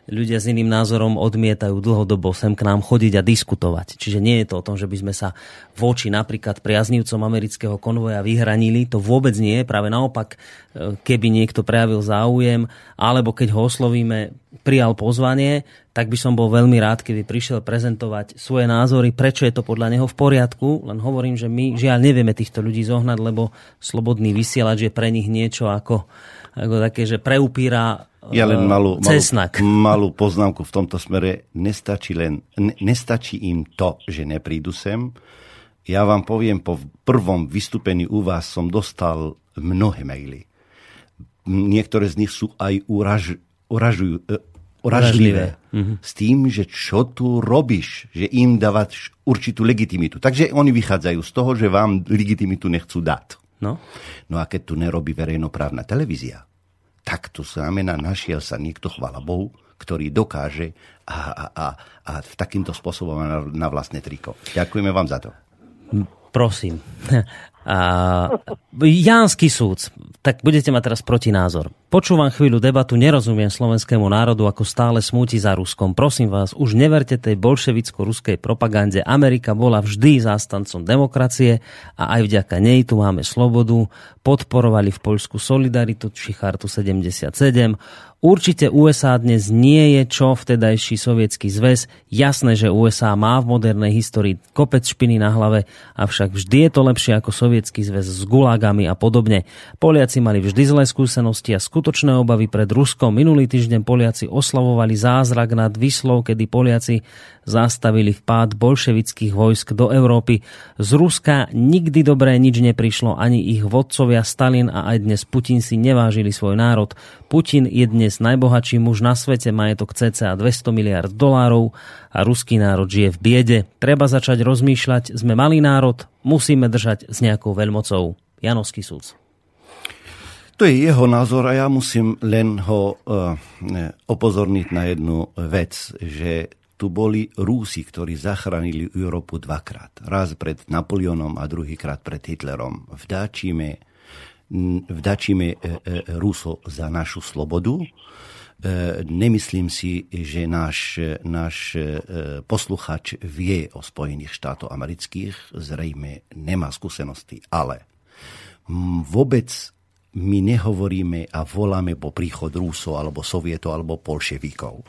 ľudia s iným názorom odmietajú dlhodobo sem k nám chodiť a diskutovať. Čiže nie je to o tom, že by sme sa voči napríklad priaznivcom amerického konvoja vyhranili. To vôbec nie je. Práve naopak, e, keby niekto prejavil záujem, alebo keď ho oslovíme, prijal pozvanie, tak by som bol veľmi rád, keby prišiel prezentovať svoje názory, prečo je to podľa neho v poriadku. Len hovorím, že my žiaľ nevieme týchto ľudí zohnať, lebo slobodný vysielač je pre nich niečo ako, ako také, že preupíra ja len malú, malú, (laughs) malú poznámku v tomto smere. Nestačí, len, ne, nestačí im to, že neprídu sem. Ja vám poviem, po prvom vystúpení u vás som dostal mnohé maily. Niektoré z nich sú aj uraž, uražujú, uh, uražlivé. Mhm. S tým, že čo tu robíš, že im dávať určitú legitimitu. Takže oni vychádzajú z toho, že vám legitimitu nechcú dať. No. no a keď tu nerobí verejnoprávna televízia, tak to znamená, našiel sa niekto, chvala Bohu, ktorý dokáže a, a, a, a v takýmto spôsobom na, na vlastné triko. Ďakujeme vám za to. Prosím. A, Jánsky súd. Tak budete mať teraz protinázor. Počúvam chvíľu debatu, nerozumiem slovenskému národu, ako stále smúti za Ruskom. Prosím vás, už neverte tej bolševicko-ruskej propagande. Amerika bola vždy zástancom demokracie a aj vďaka nej tu máme slobodu. Podporovali v Poľsku solidaritu či chartu 77. Určite USA dnes nie je čo vtedajší sovietský zväz. Jasné, že USA má v modernej histórii kopec špiny na hlave, avšak vždy je to lepšie ako sovietský zväz s gulagami a podobne. Poliaci mali vždy zlé skúsenosti a skutočné obavy pred Ruskom. Minulý týždeň Poliaci oslavovali zázrak nad Vyslou, kedy Poliaci zastavili vpád bolševických vojsk do Európy. Z Ruska nikdy dobré nič neprišlo, ani ich vodcovia Stalin a aj dnes Putin si nevážili svoj národ. Putin je dnes najbohatší muž na svete, majetok cca 200 miliard dolárov a ruský národ žije v biede. Treba začať rozmýšľať, sme malý národ, musíme držať s nejakou veľmocou. Janovský súd. To je jeho názor a ja musím len ho uh, opozorniť na jednu vec, že tu boli Rúsi, ktorí zachránili Európu dvakrát. Raz pred Napoleonom a druhýkrát pred Hitlerom. Vdáčime e, e, Ruso za našu slobodu. E, nemyslím si, že náš, náš posluchač vie o Spojených štátoch amerických. Zrejme nemá skúsenosti, ale vôbec my nehovoríme a voláme po príchod Rúsov alebo Sovietov alebo Polševikov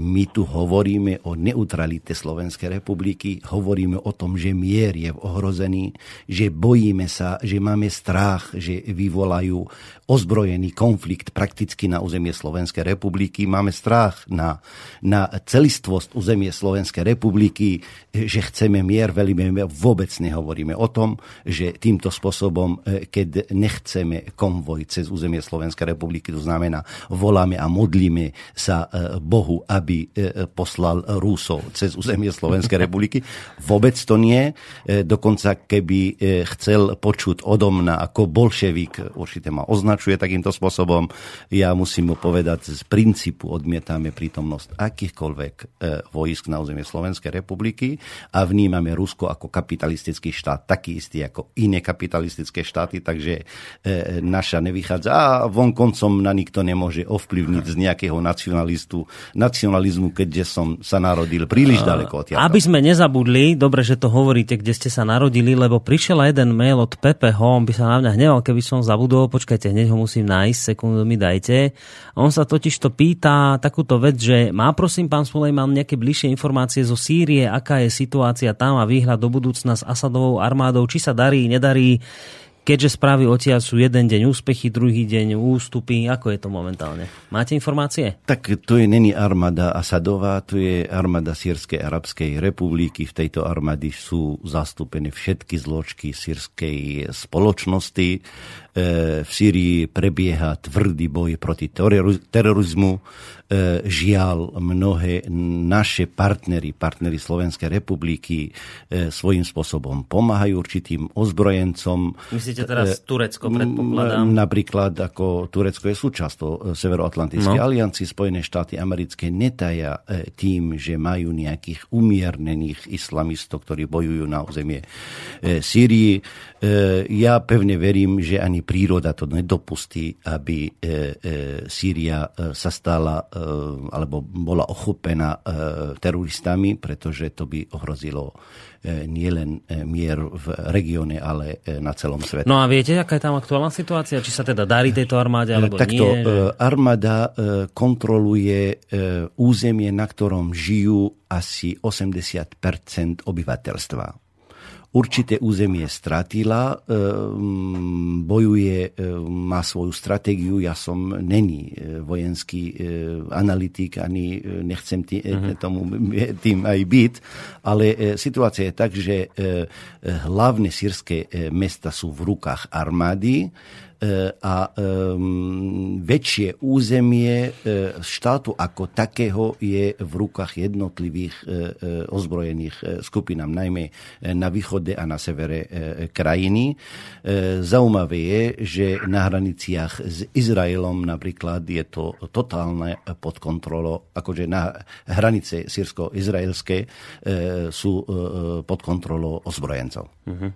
my tu hovoríme o neutralite Slovenskej republiky, hovoríme o tom, že mier je ohrozený, že bojíme sa, že máme strach, že vyvolajú ozbrojený konflikt prakticky na územie Slovenskej republiky. Máme strach na, na celistvosť územie Slovenskej republiky, že chceme mier, veľmi vôbec nehovoríme o tom, že týmto spôsobom, e, keď nechceme konvoj cez územie Slovenskej republiky, to znamená, voláme a modlíme sa e, Bohu, aby e, poslal Rúsov cez územie Slovenskej republiky. Vôbec to nie. Dokonca keby chcel počuť odo mňa ako bolševik, určite ma označuje, takýmto spôsobom. Ja musím mu povedať, z princípu odmietame prítomnosť akýchkoľvek e, vojsk na územie Slovenskej republiky a vnímame Rusko ako kapitalistický štát, taký istý ako iné kapitalistické štáty, takže e, naša nevychádza a vonkoncom na nikto nemôže ovplyvniť z nejakého nacionalistu, nacionalizmu, keďže som sa narodil príliš ďaleko od Aby sme nezabudli, dobre, že to hovoríte, kde ste sa narodili, lebo prišiel jeden mail od Pepeho, on by sa na mňa hneval, keby som zabudol, počkajte, hneď ho musím nájsť, sekundu mi dajte. On sa totiž to pýta takúto vec, že má prosím pán Sulejman nejaké bližšie informácie zo Sýrie, aká je situácia tam a výhľad do budúcna s Asadovou armádou, či sa darí, nedarí, keďže správy odtiaľ sú jeden deň úspechy, druhý deň ústupy. Ako je to momentálne? Máte informácie? Tak to je není armáda Asadová, to je armáda Sýrskej arabskej republiky. V tejto armády sú zastúpené všetky zložky sírskej spoločnosti. E, v Syrii prebieha tvrdý boj proti terorizmu. E, žiaľ, mnohé naše partnery, partnery Slovenskej republiky e, svojím spôsobom pomáhajú určitým ozbrojencom. Myslíte teraz Turecko, predpokladám? Napríklad, ako Turecko je súčasťou Severoatlantickej no. aliancie, Spojené štáty americké netaja tým, že majú nejakých umiernených islamistov, ktorí bojujú na územie Sýrii. Ja pevne verím, že ani príroda to nedopustí, aby e, e, Sýria e, sa stala alebo bola ochopená teroristami, pretože to by ohrozilo nielen mier v regióne, ale na celom svete. No a viete, aká je tam aktuálna situácia? Či sa teda darí tejto armáde, alebo Takto, nie? Že... Armáda kontroluje územie, na ktorom žijú asi 80% obyvateľstva určité územie stratila, ehm, bojuje, ehm, má svoju stratégiu. Ja som není e, vojenský e, analytik, ani e, nechcem tý, uh-huh. tomu tým aj byť, ale situácia je tak, že hlavné sírske mesta sú v rukách armády, a um, väčšie územie e, štátu ako takého je v rukách jednotlivých uh, ozbrojených skupinám, najmä na východe a na severe krajiny. Zaujímavé je, že na hraniciach s Izraelom napríklad je to totálne pod kontrolou, akože na hranice sírsko-izraelské sú pod kontrolou ozbrojencov. Uh-huh.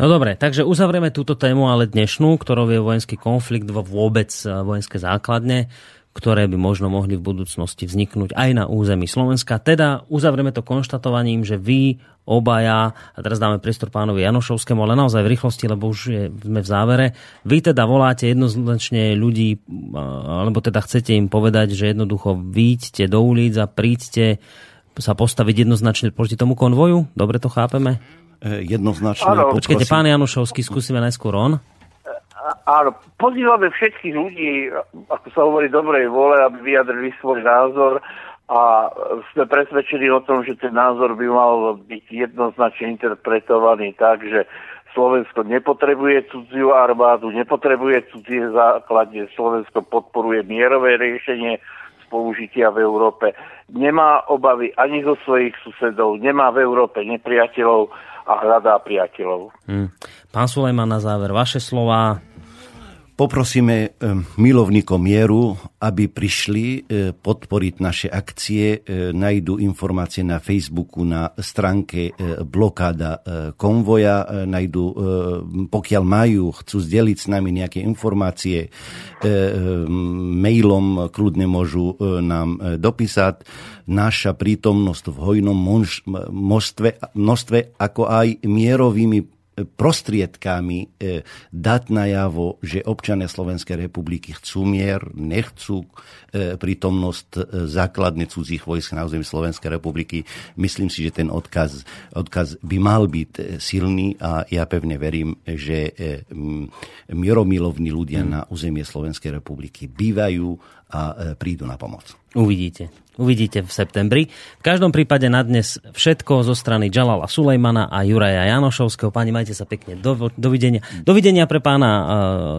No dobre, takže uzavrieme túto tému, ale dnešnú, ktorou je vojenský konflikt vo vôbec e, vojenské základne, ktoré by možno mohli v budúcnosti vzniknúť aj na území Slovenska. Teda uzavrieme to konštatovaním, že vy obaja, a teraz dáme priestor pánovi Janošovskému, ale naozaj v rýchlosti, lebo už je, sme v závere, vy teda voláte jednoznačne ľudí, alebo teda chcete im povedať, že jednoducho výjdte do ulic a príďte sa postaviť jednoznačne proti tomu konvoju? Dobre to chápeme? jednoznačne Áno. Počkajte, pán Janušovský, skúsime najskôr on. Áno, pozývame všetkých ľudí, ako sa hovorí, dobrej vole, aby vyjadrili svoj názor a sme presvedčení o tom, že ten názor by mal byť jednoznačne interpretovaný tak, že Slovensko nepotrebuje cudziu armádu, nepotrebuje cudzie základne, Slovensko podporuje mierové riešenie spolužitia v Európe, nemá obavy ani zo svojich susedov, nemá v Európe nepriateľov a hľadá priateľov. Hm. Pán Sulejman, na záver, vaše slova. Poprosíme e, milovníkom mieru, aby prišli e, podporiť naše akcie. E, Najdu informácie na Facebooku na stránke blokáda konvoja. Najdu, pokiaľ majú, chcú zdeliť s nami nejaké informácie, mailom kľudne môžu nám dopísať. Naša prítomnosť v hojnom množstve, množstve ako aj mierovými prostriedkami e, dať najavo, že občania Slovenskej republiky chcú mier, nechcú e, prítomnosť e, základne cudzích vojsk na území Slovenskej republiky. Myslím si, že ten odkaz, odkaz by mal byť silný a ja pevne verím, že mieromilovní ľudia na územie Slovenskej republiky bývajú a prídu na pomoc. Uvidíte. Uvidíte v septembri. V každom prípade na dnes všetko zo strany Jalala Sulejmana a Juraja Janošovského. Páni, majte sa pekne. Do, dovidenia. Dovidenia pre pána uh,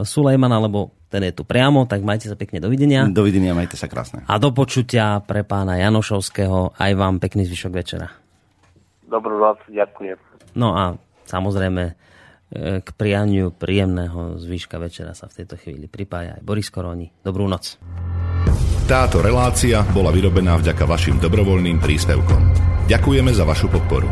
Sulejmana, lebo ten je tu priamo, tak majte sa pekne. Dovidenia. Dovidenia, majte sa krásne. A do počutia pre pána Janošovského. Aj vám pekný zvyšok večera. Dobrú noc, ďakujem. No a samozrejme e, k prianiu príjemného zvyška večera sa v tejto chvíli pripája aj Boris Koroni. Dobrú noc. Táto relácia bola vyrobená vďaka vašim dobrovoľným príspevkom. Ďakujeme za vašu podporu.